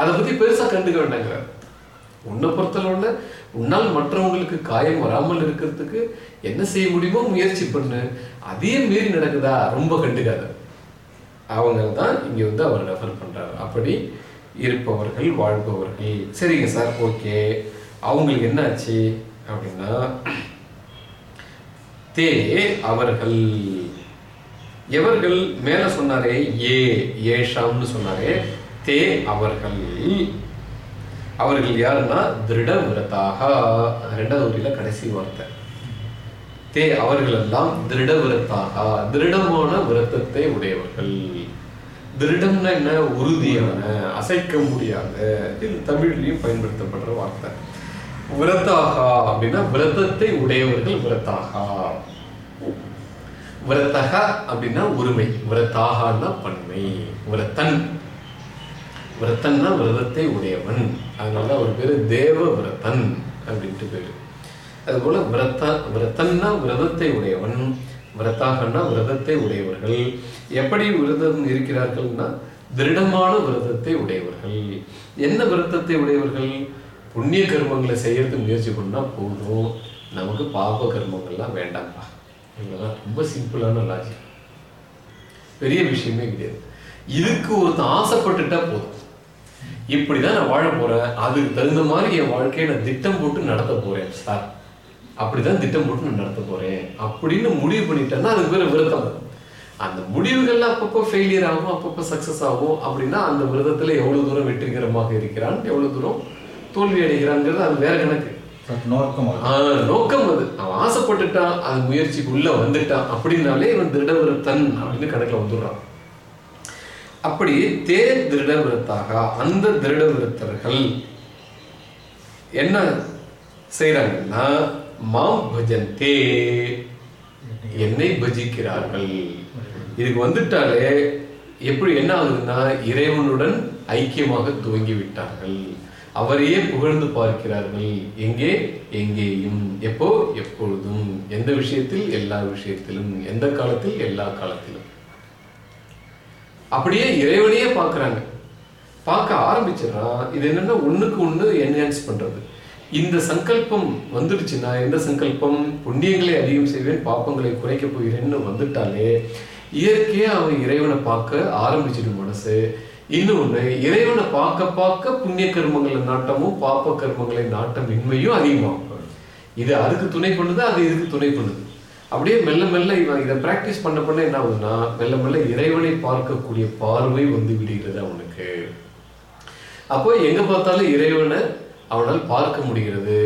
அதை பத்தி பெருசா கண்டுக்க வேண்டாங்கிறார். உன்னை பொறுத்தளவுல உன்னால் மற்றவங்களுக்கு காயம் வராமல் இருக்கிறதுக்கு என்ன செய்ய முடியுமோ முயற்சி பண்ணு. அதே மீறி நடக்குதா? ரொம்ப கண்டுக்காத. அவங்க தான் இங்க வந்து அவர் ரெஃபர் பண்றாரு. அப்படி இருப்பவர்கள் வாழ்பவர்கள். சரிங்க சார் ஓகே. அவங்களுக்கு என்ன ஆச்சு அப்படின்னா தே அவர்கள் எவர்கள் மேல சொன்னாரே ஏ ஏஷாம்னு சொன்னாரே தே அவர்கள். அவர்கள் யாருன்னா திருட விரதாக ரெண்டாவது வரியில கடைசி வார்த்தை. தே அவர்கள் எல்லாம் திருட விரத்தாக திருடமான விரத்தத்தை உடையவர்கள். திருடம்னா என்ன? உறுதியான அசைக்க முடியாத இது தமிழ்லயும் பயன்படுத்தப்படுற வார்த்தை. விரதாகா அப்படின்னா விரதத்தை உடையவர்கள் விரதாகா விரத்தக அப்படின்னா உரிமை. விரத்தாகான்னா பன்மை. விரத்தன். விரத்தன்னா விரதத்தை உடையவன். அதனால ஒரு பேர் தேவ விரதன் அப்படின்ட்டு பேர். அதுபோல விரத்த விரதன்னா விரதத்தை உடையவன். விரத்தாகன்னா விரதத்தை உடையவர்கள். எப்படி விரதம் இருக்கிறார்கள்னா திருடமான விரதத்தை உடையவர்கள். என்ன விரதத்தை உடையவர்கள்? புண்ணிய கர்மங்களை செய்கிறது முயற்சி பண்ணால் போதும். நமக்கு பாப கர்மங்கள்லாம் வேண்டாம்ப்பா. இவங்கெல்லாம் ரொம்ப சிம்பிளான லாஜிக் பெரிய விஷயமே கிடையாது. இதுக்கு ஒருத்தன் ஆசைப்பட்டுட்டா போதும். இப்படி தான் நான் வாழ போகிறேன் அதுக்கு தகுந்த மாதிரி என் வாழ்க்கையை நான் திட்டம் போட்டு நடத்த போகிறேன் சார் அப்படிதான் திட்டம் போட்டு நான் நடத்த போகிறேன் அப்படின்னு முடிவு பண்ணிட்டேன்னா அதுக்கு பேர் விரதம். அந்த முடிவுகள்லாம் அப்பப்போ ஃபெயிலியர் ஆகும் அப்பப்போ சக்சஸ் ஆகும். அப்படின்னா அந்த விரதத்தில் எவ்வளோ தூரம் வெற்றிகரமாக இருக்கிறான் எவ்வளோ தூரம் தோல்வி அடைகிறான்ங்கிறது அது வேற கணக்கு. நோக்கம் நோக்கம் அது. அவன் ஆசைப்பட்டுட்டான் அது முயற்சிக்குள்ள வந்துட்டான் அப்படின்னாலே இவன் திருடவிரத்தன் அப்படின்னு கணக்குல வந்துடுறான். அப்படி தே திருடவிரத்தாக அந்த திருடவிரத்தர்கள் என்ன செய்றாங்கன்னா மாம் பஜந்தே என்னை பஜிக்கிறார்கள். இதுக்கு வந்துட்டாலே எப்படி என்ன ஆகுதுன்னா இறைவனுடன் ஐக்கியமாக துவங்கி விட்டார்கள் அவரையே புகழ்ந்து பார்க்கிறார்கள் எங்கே? எங்கேயும். எப்போ? எப்பொழுதும். எந்த விஷயத்தில்? எல்லா விஷயத்திலும். எந்த காலத்தில்? எல்லா காலத்திலும். அப்படியே இறைவனையே பார்க்கறாங்க. பார்க்க ஆரம்பிச்சிடறான் இது என்னன்னா ஒண்ணுக்கு ஒண்ணு என்ஹான்ஸ் பண்றது. இந்த சங்கல்பம் வந்துடுச்சுன்னா எந்த சங்கல்பம்? புண்ணியங்களை அதிகம் செய்வேன் பாப்பங்களை குறைக்க போகிறேன்னு வந்துட்டாலே இயற்கையா அவன் இறைவனை பார்க்க ஆரம்பிச்சிடும் மனசு. இன்னொன்னு இறைவனை பார்க்க பார்க்க புண்ணிய கர்மங்களை நாட்டமும் பாப்ப கர்மங்களை நாட்டம் இன்மையும் அதிகமாகும். இது அதுக்கு துணை பண்ணுது அது இதுக்கு துணை பண்ணுது. அப்படியே மெல்ல மெல்ல இவன் இதை பிராக்டிஸ் பண்ண பண்ண என்ன ஆகுதுன்னா மெல்ல மெல்ல இறைவனை பார்க்கக்கூடிய பார்வை வந்து விடுகிறது அவனுக்கு. அப்போ எங்க பார்த்தாலும் இறைவனை அவனால் பார்க்க முடிகிறது.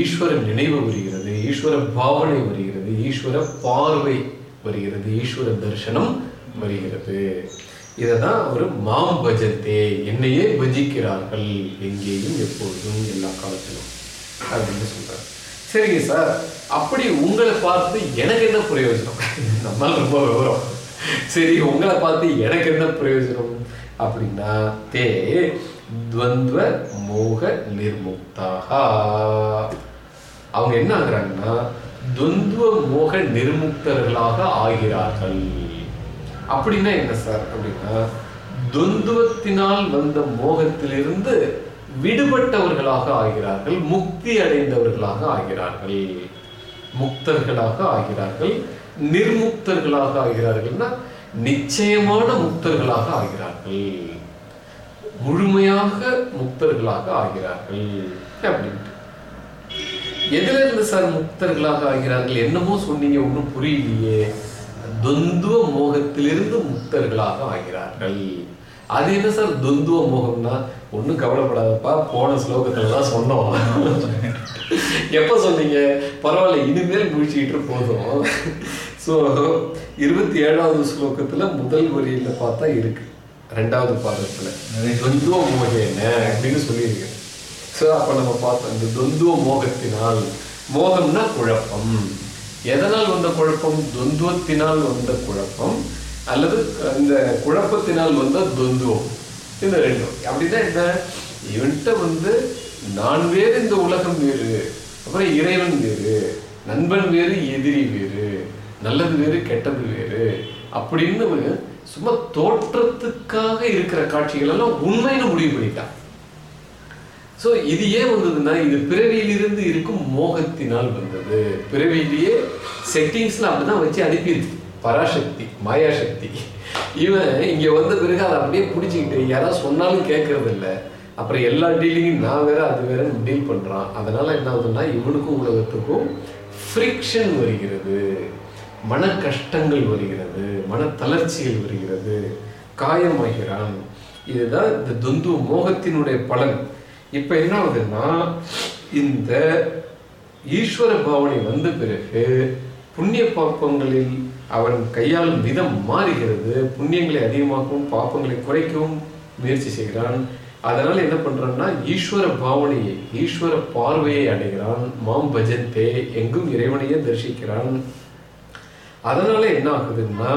ஈஸ்வர நினைவு வருகிறது ஈஸ்வர பாவனை வருகிறது ஈஸ்வர பார்வை வருகிறது ஈஸ்வர தரிசனம் வருகிறது. இததான் ஒரு மாம் பஜத்தே என்னையே பஜிக்கிறார்கள் எங்கேயும் எப்பொழுதும் எல்லா காலத்திலும் அப்படின்னு சொல்றாரு. சரிங்க சார் அப்படி உங்களை பார்த்து எனக்கு என்ன பிரயோஜனம்? நம்மால் ரொம்ப விவரம். சரி உங்களை பார்த்து எனக்கு என்ன பிரயோஜனம்? அப்படின்னா தே துவந்த்வ மோக நிர்முக்தாக. அவங்க என்ன ஆகுறாங்கன்னா துவந்த்வ மோக நிர்முக்தர்களாக ஆகிறார்கள். அப்படின்னா என்ன சார் அப்படின்னா துந்துவத்தினால் வந்த மோகத்திலிருந்து விடுபட்டவர்களாக ஆகிறார்கள் முக்தி அடைந்தவர்களாக ஆகிறார்கள். முக்தர்களாக ஆகிறார்கள் நிர்முக்தர்களாக ஆகிறார்கள்னா நிச்சயமான முக்தர்களாக ஆகிறார்கள். முழுமையாக முக்தர்களாக ஆகிறார்கள். அப்படின்ட்டு. எதுல இருந்து சார் முக்தர்களாக ஆகிறார்கள்? என்னமோ சொன்னீங்க ஒன்றும் புரியலையே. துந்துவ மோகத்திலிருந்து முக்தர்களாக ஆகிறார்கள். அது என்ன சார் துந்துவ மோகம்னா ஒன்றும் கவலைப்படாதப்பா போன ஸ்லோகத்துல தான் சொன்னோம். எப்ப சொன்னீங்க? பரவாயில்ல இனிமேல் முடிச்சுக்கிட்டு போதும் ஸோ இருபத்தி ஏழாவது ஸ்லோகத்துல முதல் வரியில பார்த்தா இருக்கு. ரெண்டாவது பாதத்துல. துந்துவ மோகேன அப்படின்னு சொல்லியிருக்கு. ஸோ அப்போ நம்ம பார்த்தோம் இந்த துந்துவ மோகத்தினால் மோகம்னா குழப்பம். எதனால் வந்த குழப்பம்? துந்துவத்தினால் வந்த குழப்பம். அல்லது இந்த குழப்பத்தினால் வந்த துந்துவம் இந்த ரெண்டும். அப்படின்னா என்ன? இவன்கிட்ட வந்து நான் வேறு இந்த உலகம் வேறு அப்புறம் இறைவன் வேறு நண்பன் வேறு எதிரி வேறு நல்லது வேறு கெட்டது வேறு அப்படின்னு சும்மா தோற்றத்துக்காக இருக்கிற காட்சிகள் எல்லாம் உண்மைன்னு முடிவு பண்ணிட்டான். ஸோ இது ஏன் வந்ததுன்னா இது பிறவியிலிருந்து இருக்கும் மோகத்தினால் வந்தது. பிறவியிலேயே செட்டிங்ஸ்ல அப்படிதான் வச்சு அனுப்பியிருக்கு. பராசக்தி மாயாசக்தி. இவன் இங்கே வந்த பிறகு அதை அப்படியே பிடிச்சிக்கிட்டு யாராவது சொன்னாலும் கேட்கறதில்ல. அப்புறம் எல்லா டீலிங்கும் நான் வேற அது வேற டீல் பண்ணுறான் அதனால என்ன ஆகுதுன்னா இவனுக்கும் உலகத்துக்கும் ஃப்ரிக்ஷன் வருகிறது. மன கஷ்டங்கள் வருகிறது. மன தளர்ச்சிகள் வருகிறது. காயமாகிறான். இதுதான் இந்த துந்து மோகத்தினுடைய பலன். இப்ப என்ன ஆகுதுன்னா இந்த ஈஸ்வர பாவனை வந்த பிறகு புண்ணிய பாப்பங்களில் அவன் கையாளும் விதம் மாறுகிறது புண்ணியங்களை அதிகமாக்கவும் பாப்பங்களை குறைக்கவும் முயற்சி செய்கிறான். அதனால என்ன பண்றான்னா ஈஸ்வர பாவனையை ஈஸ்வர பார்வையை அடைகிறான். மாம் பஜந்தே எங்கும் இறைவனையே தரிசிக்கிறான். அதனால என்ன ஆகுதுன்னா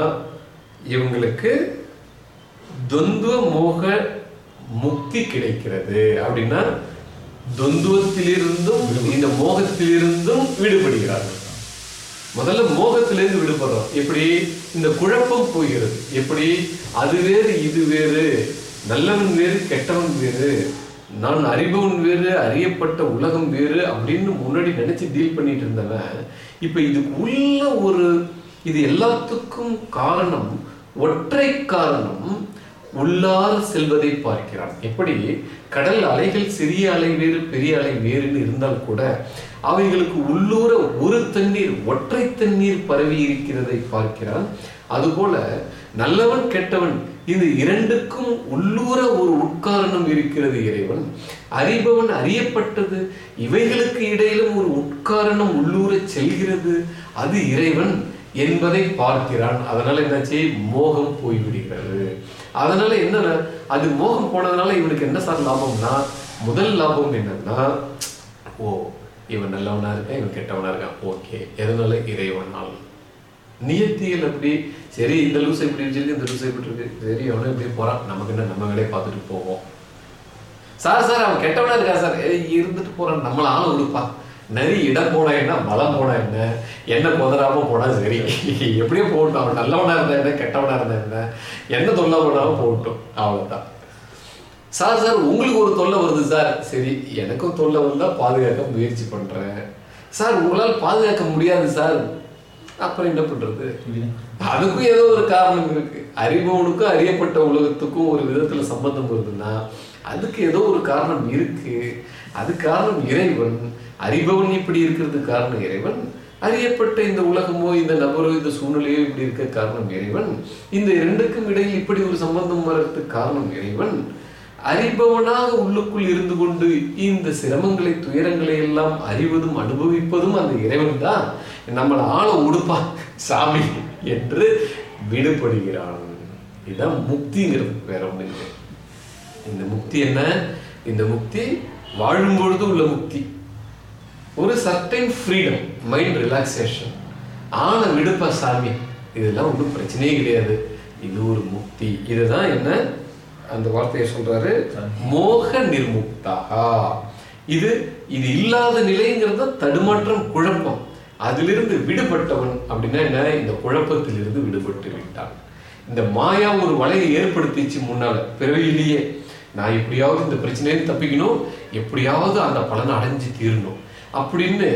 இவங்களுக்கு துவந்துவ மோக முக்தி கிடைக்கிறது அப்படின்னா துவந்துவத்திலிருந்தும் இந்த மோகத்திலிருந்தும் விடுபடுகிறார்கள். முதல்ல மோகத்திலிருந்து விடுபடுறோம். எப்படி? இந்த குழப்பம் போகிறது. எப்படி? அது வேறு இது வேறு. நல்லவன் வேறு கெட்டவன் வேறு. நான் அறிபவன் வேறு அறியப்பட்ட உலகம் வேறு அப்படின்னு முன்னாடி நினைச்சு டீல் பண்ணிட்டு இருந்தவன். இப்ப இதுக்கு உள்ள ஒரு இது எல்லாத்துக்கும் காரணம் ஒற்றை காரணம் உள்ளார் செல்வதை பார்க்கிறான். எப்படி? கடல் அலைகள் சிறிய அலை வேறு பெரிய அலை வேறுன்னு இருந்தால் கூட அவைகளுக்கு உள்ளூர ஒரு தண்ணீர் ஒற்றை தண்ணீர் பரவி இருக்கிறதை பார்க்கிறான். அதுபோல நல்லவன் கெட்டவன் இந்த இரண்டுக்கும் உள்ளூர ஒரு உட்காரணம் இருக்கிறது இறைவன். அறிபவன் அறியப்பட்டது இவைகளுக்கு இடையிலும் ஒரு உட்காரணம் உள்ளூர செல்கிறது அது இறைவன் என்பதை பார்க்கிறான். அதனால என்னாச்சு? மோகம் போய்விடுகிறது. அதனால என்ன அது மோகம் போனதுனால இவனுக்கு என்ன சார் லாபம்னா முதல் லாபம் என்னன்னா ஓ இவன் நல்லவனா இருக்கான் இவன் கெட்டவனா இருக்கான். ஓகே எதனால இறைவனால் நியத்திகள் அப்படி சரி இந்த லூஸ் இப்படி இருக்கு இந்த லூஸ் இப்படி இருக்கு. சரி அவனும் இப்படி போறான். நமக்கு என்ன நம்ம வேலையை பார்த்துட்டு போவோம். சார் சார் அவன் கெட்டவனா இருக்கா சார். இருந்துட்டு போறான். நம்மள ஆள நரி இடம் போனா என்ன? மலம் போனா என்ன? என்ன குதறாம போனா சரி. எப்படியோ போகட்டும். அவன் நல்லவனா இருந்தா என்ன? கெட்டவனா இருந்தா என்ன? என்ன தொல்லை போனாலும் போகட்டும். அவ்வளவுதான். சார் சார் உங்களுக்கு ஒரு தொல்லை வருது சார். சரி எனக்கும் தொல்லை வந்தா பாதுகாக்க முயற்சி பண்றேன். சார் உங்களால் பாதுகாக்க முடியாது சார். அப்புறம் என்ன பண்றது? அதுக்கும் ஏதோ ஒரு காரணம் இருக்கு. அறிபவனுக்கும் அறியப்பட்ட உலகத்துக்கும் ஒரு விதத்துல சம்பந்தம் வருதுன்னா அதுக்கு ஏதோ ஒரு காரணம் இருக்கு. அது காரணம் இறைவன். அறிபவன் இப்படி இருக்கிறதுக்கு காரணம் இறைவன். அறியப்பட்ட இந்த உலகமோ இந்த நபரோ இந்த சூழ்நிலையோ இப்படி இருக்க காரணம் இறைவன். இந்த இரண்டுக்கும் இடையில் இப்படி ஒரு சம்பந்தம் வர்றதுக்கு காரணம் இறைவன். அறிபவனாக உள்ளுக்குள் இருந்து கொண்டு இந்த சிரமங்களை துயரங்களை எல்லாம் அறிவதும் அனுபவிப்பதும் அந்த இறைவன் தான். நம்மளை ஆள உடுப்பா சாமி என்று விடுபடுகிறான். இதுதான் முக்திங்கிறது. வேற ஒண்ணு இல்லை. இந்த முக்தி என்ன? இந்த முக்தி வாழும் பொழுது உள்ள முக்தி. ஒரு சர்டைன் ஃப்ரீடம் மைண்ட் ரிலாக்ஸேஷன் ஆன விடுப்பா சாமி இதெல்லாம் ஒன்றும் பிரச்சனையே கிடையாது. இது ஒரு முக்தி. இதுதான் என்ன? அந்த வார்த்தையை சொல்றாரு மோக நிர்முக்தா இது இது இல்லாத நிலைங்கிறது தடுமாற்றம் குழப்பம். அதிலிருந்து விடுபட்டவன் அப்படின்னா என்ன? இந்த குழப்பத்திலிருந்து விடுபட்டு விட்டான். இந்த மாயா ஒரு வலையை ஏற்படுத்திச்சு முன்னால பிறவையிலேயே. நான் எப்படியாவது இந்த பிரச்சனையில தப்பிக்கணும் எப்படியாவது அந்த பலனை அடைஞ்சு தீரணும். அப்படின்னு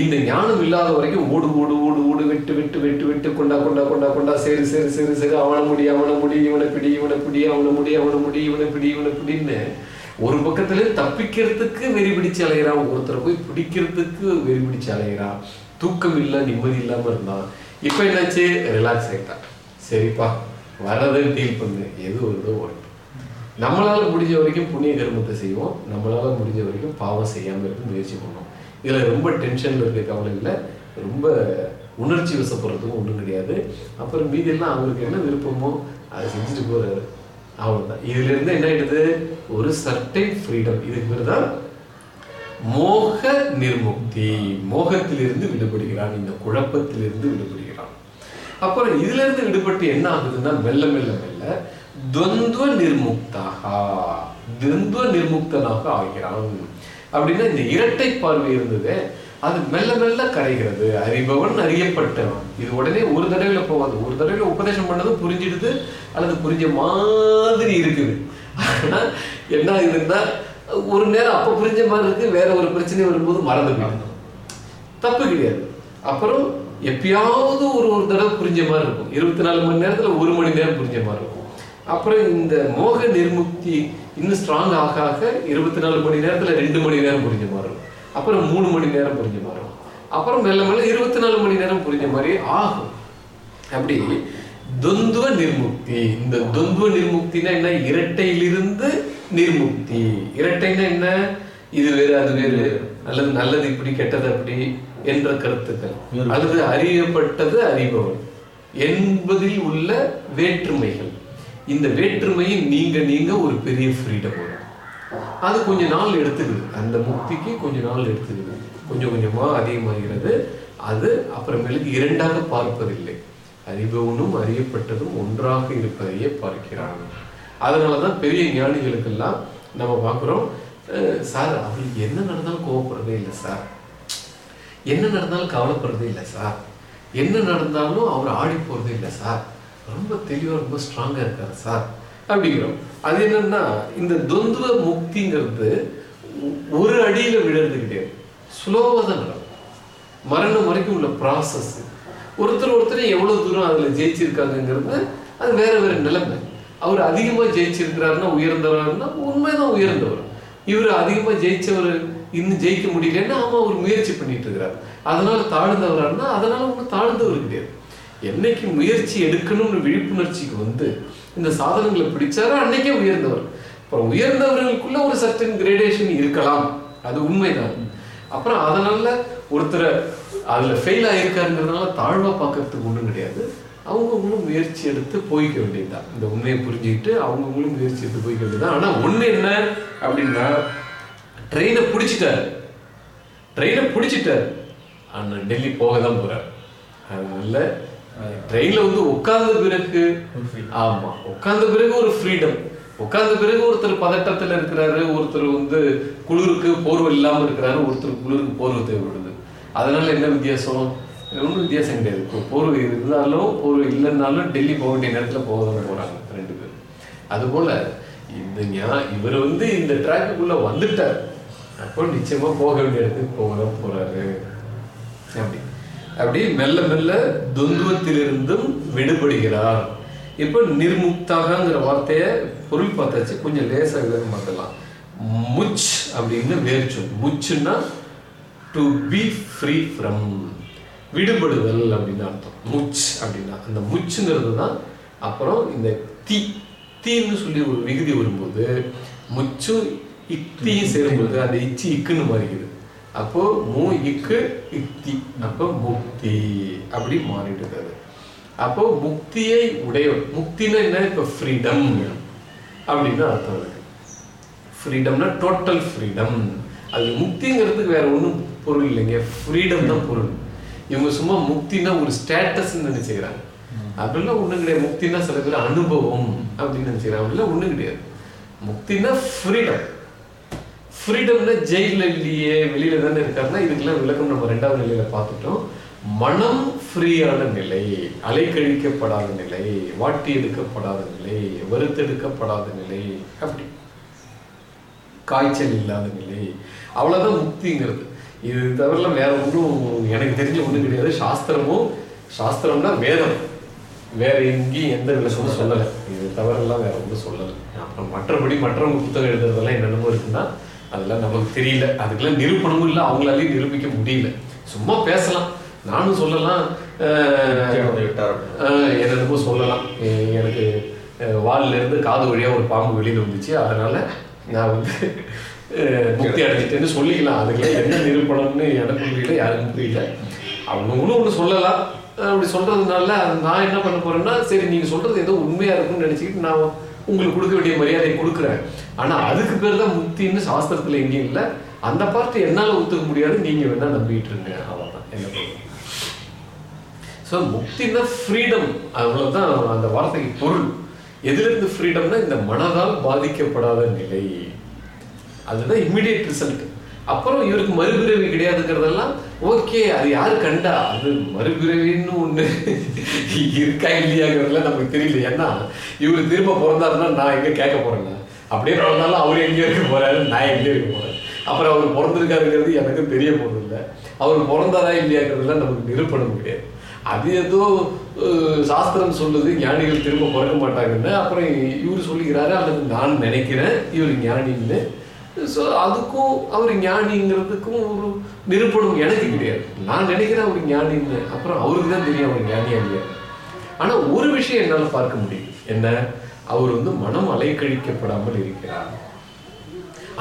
இந்த ஞானம் இல்லாத வரைக்கும் ஓடு ஓடு ஓடு ஓடு வெட்டு விட்டு வெட்டு விட்டு கொண்டா கொண்டா கொண்டா கொண்டா சரி சரி சரி சரி அவனை முடி அவனை முடி இவனை பிடி இவனை பிடி அவனை முடி அவனை முடி இவனை பிடி இவனை பிடின்னு ஒரு பக்கத்துல தப்பிக்கிறதுக்கு வெறி பிடிச்சு அலைகிறான் ஒருத்தரை போய் பிடிக்கிறதுக்கு வெறி பிடிச்சு அலைகிறான் தூக்கம் இல்லை நிம்மதி இல்லாம இருந்தான். இப்போ என்னாச்சு? ரிலாக்ஸ் ஆயிட்டான். சரிப்பா வரதை டீல் பண்ணு. எது வருதோ ஒன்று நம்மளால முடிஞ்ச வரைக்கும் புண்ணிய கர்மத்தை செய்வோம். நம்மளால முடிஞ்ச வரைக்கும் பாவம் செய்யாம இருக்க முயற்சி பண்ணுவோம். இதில் ரொம்ப டென்ஷன் இருக்க கவலை இல்லை ரொம்ப உணர்ச்சி வசப்படுறதுக்கும் ஒன்றும் கிடையாது. அப்புறம் மீதியெல்லாம் அவங்களுக்கு என்ன விருப்பமோ அதை செஞ்சுட்டு போகிறாரு அவ்வளோதான் இதுலேருந்து என்ன ஆயிடுது? ஒரு சர்டைன் ஃப்ரீடம் இதுக்கு பேர் தான் மோக நிர்முக்தி. மோகத்திலிருந்து விடுபடுகிறான். இந்த குழப்பத்திலிருந்து விடுபடுகிறான். அப்புறம் இதுல இருந்து விடுபட்டு என்ன ஆகுதுன்னா மெல்ல மெல்ல மெல்ல துவந்துவ நிர்முக்தாக. துவந்துவ நிர்முக்தனாக ஆகிறான். அப்படின்னா இந்த இரட்டை பார்வை இருந்தது. அது மெல்ல மெல்ல கரைகிறது. அறிபவன் அறியப்பட்டவன். இது உடனே ஒரு தடவையில போகாது. ஒரு தடவையில உபதேசம் பண்ணது புரிஞ்சிடுது அல்லது புரிஞ்ச மாதிரி இருக்குது. ஆனா என்ன ஆகுதுன்னா ஒரு நேரம் அப்ப புரிஞ்ச மாதிரி இருக்கு வேற ஒரு பிரச்சனை வரும்போது மறந்து போயிடும் தப்பு கிடையாது. அப்புறம் எப்பயாவது ஒரு ஒரு தடவை புரிஞ்ச மாதிரி இருக்கும். இருபத்தி நாலு மணி நேரத்துல ஒரு மணி நேரம் புரிஞ்ச மாதிரி இருக்கும். அப்புறம் இந்த மோக நிர்முக்தி இன்னும் ஸ்ட்ராங் ஆக ஆக இருபத்தி நாலு மணி நேரத்துல ரெண்டு மணி நேரம் புரிஞ்ச இருக்கும் அப்புறம் மூணு மணி நேரம் புரிஞ்ச இருக்கும் அப்புறம் மெல்ல மெல்ல இருபத்தி நாலு மணி நேரம் புரிஞ்ச மாதிரி ஆகும். அப்படி துந்துவ நிர்முக்தி. இந்த துந்துவ நிர்முக்தினா என்ன? இரட்டையிலிருந்து நிர்முக்தி. இரட்டைன்னா என்ன? இது வேறு அது வேறு. அல்லது நல்லது இப்படி கெட்டது அப்படி என்ற கருத்துக்கள். அல்லது அறியப்பட்டது அறிபவன். என்பதில் உள்ள வேற்றுமைகள். இந்த வேற்றுமையை நீங்க நீங்க ஒரு பெரிய ஃப்ரீடம் வரும் அது கொஞ்ச நாள் எடுத்துக்குது. அந்த முக்திக்கு கொஞ்ச நாள் எடுத்துக்குது. கொஞ்சம் கொஞ்சமாக அதிகமாகிறது. அது அப்புறமேலுக்கு இரண்டாக பார்ப்பதில்லை. அறிபவனும் அறியப்பட்டதும் ஒன்றாக இருப்பதையே பார்க்கிறான். அதனாலதான் பெரிய ஞானிகளுக்கெல்லாம் நம்ம பார்க்குறோம் சார் அவருக்கு என்ன நடந்தாலும் கோவப்படுறதே இல்லை சார். என்ன நடந்தாலும் கவலைப்படுறதே இல்லை சார். என்ன நடந்தாலும் அவர் ஆடி போகிறதே இல்லை சார். ரொம்ப தெளிவாக ரொம்ப ஸ்ட்ராங்காக இருக்காரு சார். அப்படிங்கிறோம். அது என்னன்னா இந்த தொந்துவ முக்திங்கிறது ஒரு அடியில் விழுந்து கிடையாது ஸ்லோவா தான் நடக்கும். மரணம் வரைக்கும் உள்ள ப்ராசஸ் ஒருத்தர் ஒருத்தர் எவ்வளோ தூரம் அதில் ஜெயிச்சிருக்காங்கங்கிறது அது வேற வேற நிலைமை. அவர் அதிகமாக ஜெயிச்சிருக்கிறாருன்னா உயர்ந்தவர்னா உண்மைதான் உயர்ந்தவர். இவர் அதிகமாக ஜெயிச்சவர் இன்னும் ஜெயிக்க முடியலன்னா ஆமாம் அவர் முயற்சி பண்ணிட்டு இருக்கிறார். அதனால தாழ்ந்தவரானா அதனால ஒன்றும் தாழ்ந்தவர் கிடையாது என்னைக்கு முயற்சி எடுக்கணும்னு விழிப்புணர்ச்சிக்கு வந்து இந்த சாதனங்களை பிடிச்சாரோ அன்னைக்கே உயர்ந்தவர். அப்புறம் உயர்ந்தவர்களுக்குள்ள ஒரு சர்டன் கிரேடேஷன் இருக்கலாம். அது உண்மைதான். அப்புறம் அதனால ஒருத்தரை அதில் ஃபெயில் ஆகியிருக்காருங்கிறதுனால தாழ்வாக பார்க்கறதுக்கு ஒன்றும் கிடையாது. அவங்கவுங்களும் முயற்சி எடுத்து போய்க்க வேண்டியதுதான். இந்த உண்மையை புரிஞ்சுக்கிட்டு அவங்கவுங்களும் முயற்சி எடுத்து போய்க்க வேண்டியதுதான். ஆனால் ஒன்று என்ன அப்படின்னா ட்ரெயினை பிடிச்சிட்டாரு. ட்ரெயினை பிடிச்சிட்டாரு. ஆனால் டெல்லி போக தான் போகிறார் அதனால ட்ரெயின்ல வந்து உட்கார்ந்த பிறகு ஆமா உட்கார்ந்த பிறகு ஒரு ஃப்ரீடம் உட்கார்ந்த பிறகு ஒருத்தர் பதட்டத்துல இருக்கிறாரு ஒருத்தர் வந்து குளிருக்கு போர்வை இல்லாம இருக்கிறாரு ஒருத்தர் குளிருக்கு போர்வை தேவைப்படுது. அதனால என்ன வித்தியாசம்? ஒன்றும் வித்தியாசம் கிடையாது. இப்போ போர்வை இருந்தாலும் போர்வை இல்லைன்னாலும் டெல்லி போக வேண்டிய நேரத்துல போக தான் போறாங்க ரெண்டு பேரும். அதுபோல இந்த இவர் வந்து இந்த ட்ராக்குக்குள்ள வந்துட்டார். அப்போ நிச்சயமா போக வேண்டிய இடத்துக்கு போக தான் போறாரு. அப்படி. அப்படி மெல்ல மெல்ல துந்துவத்திலிருந்தும் விடுபடுகிறார். இப்போ நிர்முக்தாகங்கிற வார்த்தைய பொருள் பார்த்தாச்சு. கொஞ்சம் லேசாக விளக்கம் பார்க்கலாம் முச் அப்படின்னு வேர்ச்சு முச்சுன்னா டு பி ஃப்ரீ ஃப்ரம் விடுபடுதல் அப்படின்னு அர்த்தம். முச் அப்படின்னா. அந்த முச்சுங்கிறது தான் அப்புறம் இந்த தீ. தீன்னு சொல்லி ஒரு விகுதி வரும்போது முச்சும் இத்தியும் சேரும்போது அந்த இச்சி இக்குன்னு மாறிக்குது. அப்போ மூ இக்கு இக்தி அப்போ முக்தி அப்படி மாறிடுது அது அப்போ முக்தியை உடையவர் முக்தினா என்ன? இப்ப ஃப்ரீடம் அப்படின்னு அர்த்தம் இருக்கு. ஃப்ரீடம்னா டோட்டல் ஃப்ரீடம் அது முக்திங்கிறதுக்கு வேற ஒன்றும் பொருள் இல்லைங்க. ஃப்ரீடம் தான் பொருள். இவங்க சும்மா முக்தினா ஒரு ஸ்டேட்டஸ் நினைச்சுக்கிறாங்க. அப்படிலாம் ஒண்ணும் கிடையாது. முக்தினா சில பேர் அனுபவம் அப்படின்னு நினைச்சுக்கிறாங்க. அப்படிலாம் ஒண்ணும் கிடையாது. முக்தினா ஃப்ரீடம் ஃப்ரீடம்னா ஜெயில இல்லையே வெளியில தானே இருக்காருன்னா இதுக்கெல்லாம் விளக்கம் நம்ம ரெண்டாவது நிலையில பார்த்துட்டோம். மனம் ஃப்ரீயான நிலை அலைக்கழிக்கப்படாத நிலை வாட்டி எடுக்கப்படாத நிலை வருத்தெடுக்கப்படாத நிலை அப்படி. காய்ச்சல் இல்லாத நிலை அவ்வளவுதான் முக்திங்கிறது. இது தவிரலாம் வேற ஒன்றும் எனக்கு தெரிஞ்ச ஒன்றும் கிடையாது. சாஸ்திரமும் சாஸ்திரம்னா வேதம். வேற எங்கேயும் எந்த விளக்கமும் சொல்லலை. இது தவறெல்லாம் வேற ஒன்றும் சொல்லலை. அப்புறம் மற்றபடி மற்றவங்க புத்தகம் எழுதுறதெல்லாம் என்னென்னமோ இருக்குன்னா அதெல்லாம் நமக்கு தெரியல. அதுக்கெல்லாம் நிரூபணமும் இல்லை. அவங்களாலையும் நிரூபிக்க முடியல. சும்மா பேசலாம். நானும் சொல்லலாம். என்னென்னமோ சொல்லலாம். எனக்கு அஹ், வால்ல இருந்து காது வழியா ஒரு பாம்பு வெளியில வந்துச்சு. அதனால நான் வந்து முக்தி அடைஞ்சிட்டேன்னு சொல்லிக்கலாம். அதுக்கெல்லாம் என்ன நிரூபணம்னு எனக்கு புரியல யாருக்கும் புரியல. அவங்களும் ஒன்று சொல்லலாம். அப்படி சொல்றதுனால நான் என்ன பண்ண போறேன்னா சரி நீங்க சொல்றது ஏதோ உண்மையா இருக்கும்னு நினைச்சுக்கிட்டு நான் உங்களுக்கு கொடுக்க வேண்டிய மரியாதையை கொடுக்குறேன். ஆனா அதுக்கு பேர் தான் முக்தின்னு சாஸ்திரத்துல எங்கேயும் இல்லை. அந்த பார்ட் என்னால ஒத்துக்க முடியாது. நீங்க வேணா நம்பிட்டு இருங்க அவ்வளவுதான். என்ன பண்ணுறது ஸோ முக்தினா ஃப்ரீடம் அவ்வளவுதான் அந்த வார்த்தைக்கு பொருள். எதிலிருந்து ஃப்ரீடம்னா இந்த மனதால் பாதிக்கப்படாத நிலை. அதுதான் இம்மிடியட் ரிசல்ட் அப்புறம் இவருக்கு மறுபிறவி கிடையாதுங்கிறதெல்லாம் ஓகே அது யாரு கண்டா? அது மறுபிறவின்னு ஒண்ணு இருக்கா இல்லையாங்கிறதுல நமக்கு தெரியல ஏன்னா இவர் திரும்ப பிறந்தாருன்னா நான் எங்க கேட்க போறேன்னா? அப்படியே பிறந்தாலும் அவர் எங்கே இருக்க போறாரு நான் எங்கே இருக்க போறேன். அப்புறம் அவர் பிறந்திருக்காருங்கிறது எனக்கு தெரிய போறது இல்லை அவர் பிறந்தாரா இல்லையாங்கிறதுலாம் நமக்கு நிரூபணம் கிடையாது. அது ஏதோ சாஸ்திரம் சொல்லுது ஞானிகள் திரும்ப பிறக்க மாட்டாங்கன்னு. அப்புறம் இவர் சொல்லுகிறாரு அல்லது நான் நினைக்கிறேன் இவர் ஞானின்னு ஸோ அதுக்கும் அவர் ஞானிங்கிறதுக்கும் ஒரு நிரூபணம் எனக்கு கிடையாது. நான் நினைக்கிறேன் அவர் ஞானின்னு அப்புறம் அவருக்கு தான் தெரியும் அவர் ஞானியா இல்லையா. ஆனால் ஒரு விஷயம் என்னால் பார்க்க முடியும் என்ன? அவர் வந்து மனம் அலைக்கழிக்கப்படாமல் இருக்கிறார்.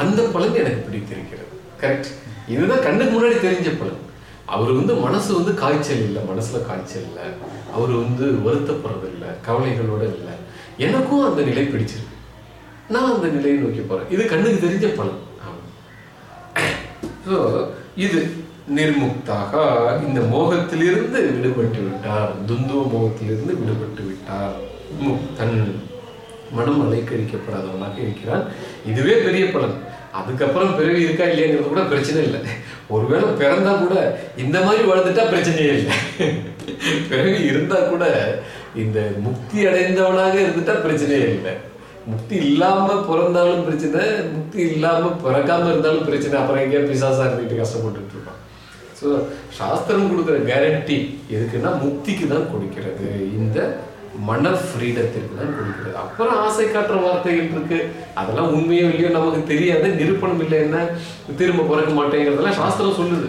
அந்த பலன் எனக்கு பிடித்திருக்கிறது. கரெக்ட் இதுதான் கண்ணுக்கு முன்னாடி தெரிஞ்ச பலன். அவர் வந்து மனசு வந்து காய்ச்சல் இல்லை மனசுல காய்ச்சல் இல்லை. அவர் வந்து வருத்தப்படுறது இல்லை கவலைகளோட இல்லை. எனக்கும் அந்த நிலை பிடிச்சிருக்கு. நான் அந்த நிலையை நோக்கி போறேன். இது கண்ணுக்கு தெரிஞ்ச பலன். ஸோ இது நிர்முக்தாக. இந்த மோகத்திலிருந்து விடுபட்டு விட்டார். துந்துவ மோகத்திலிருந்து விடுபட்டு விட்டார். முக்தன். மனம் அலைக்கழிக்கப்படாதவனாக இருக்கிறான். இதுவே பெரிய பலன். அதுக்கப்புறம் பிறவி இருக்கா இல்லையாங்கிறது கூட பிரச்சனை இல்லை. ஒருவேளை பிறந்தா கூட இந்த மாதிரி வளர்ந்துட்டா பிரச்சனையே இல்லை. பிறவி இருந்தா கூட இந்த முக்தி அடைந்தவனாக இருந்துட்டா பிரச்சனையே இல்லை. முக்தி இல்லாம பிறந்தாலும் பிரச்சனை முக்தி இல்லாம பிறக்காம இருந்தாலும் பிரச்சனை. அப்புறம் எங்கேயா பிசாசா இருந்துட்டு கஷ்டப்பட்டு இருப்பான். ஸோ சாஸ்திரம் கொடுக்குற கேரண்டி எதுக்குன்னா முக்திக்கு தான் கொடுக்கிறது. இந்த மன ஃப்ரீடத்திற்கு தான் கொடுக்கிறது அப்புறம் ஆசை காட்டுற வார்த்தைகள் இருக்கு. அதெல்லாம் உண்மையோ இல்லையோ நமக்கு தெரியாது. நிரூபணம் இல்லை என்ன? திரும்ப பிறக்க மாட்டேங்கிறதெல்லாம் சாஸ்திரம் சொல்லுது.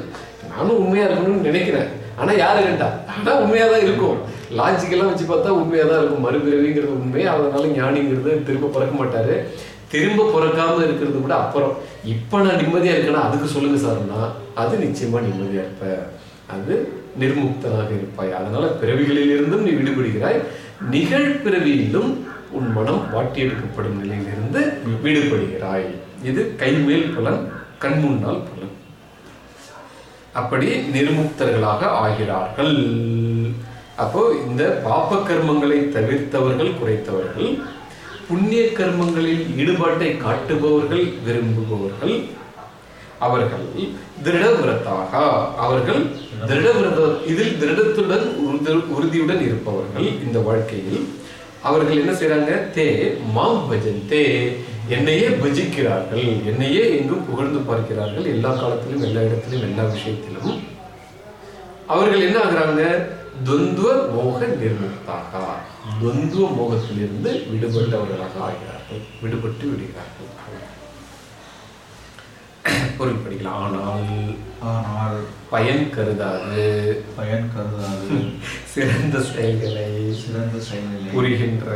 நானும் உண்மையா இருக்கணும்னு நினைக்கிறேன். ஆனா யாரு கேட்டா? ஆனா உண்மையா தான் இருக்கும் லாஜிக்கெல்லாம் வச்சு பார்த்தா உண்மையா தான் இருக்கும். மறுபிறவிங்கிறது உண்மை. அதனால ஞானிங்கிறது திரும்ப பிறக்க மாட்டாரு. திரும்ப பிறக்காம இருக்கிறது கூட அப்புறம். இப்ப நான் நிம்மதியா இருக்கேன்னா அதுக்கு சொல்லுங்க சார்னா அது நிச்சயமா நிம்மதியா இருப்ப அது நிர்முக்தனாக இருப்பாய். அதனால பிறவிகளில் இருந்தும் நீ விடுபடுகிறாய். நிகழ்பிறவியிலும் உன் மனம் வாட்டியெடுக்கப்படும் நிலையிலிருந்து விடுபடுகிறாய். இது கைமேல் புலன் கண்முன்னால் புலன். அப்படி நிர்முக்தர்களாக ஆகிறார்கள். அப்போ இந்த பாப்ப கர்மங்களை தவிர்த்தவர்கள் குறைத்தவர்கள் புண்ணிய கர்மங்களில் ஈடுபாட்டை காட்டுபவர்கள் விரும்புபவர்கள் அவர்கள் திருடவிரதாக அவர்கள் திருடவிரத இதில் திருடத்துடன் உறுதியுடன் இருப்பவர்கள் இந்த வாழ்க்கையில். அவர்கள் என்ன செய்றாங்க தே மாம் பஜந்தே. என்னையே பஜிக்கிறார்கள். என்னையே எங்கும் புகழ்ந்து பார்க்கிறார்கள். எல்லா காலத்திலும் எல்லா இடத்திலும் எல்லா விஷயத்திலும். அவர்கள் என்ன ஆகுறாங்க? துவந்துவ மோக நிர்முக்தாக. துவந்துவ மோகத்திலிருந்து விடுபட்டவர்களாக ஆகிறார்கள். விடுபட்டு விடுகிறார்கள். பொருள் படிக்கலாம். ஆனால் ஆனால் பயன் கருதாது. பயன் கருதாது. சிறந்த செயல்களை சிறந்த செயல்களை புரிகின்ற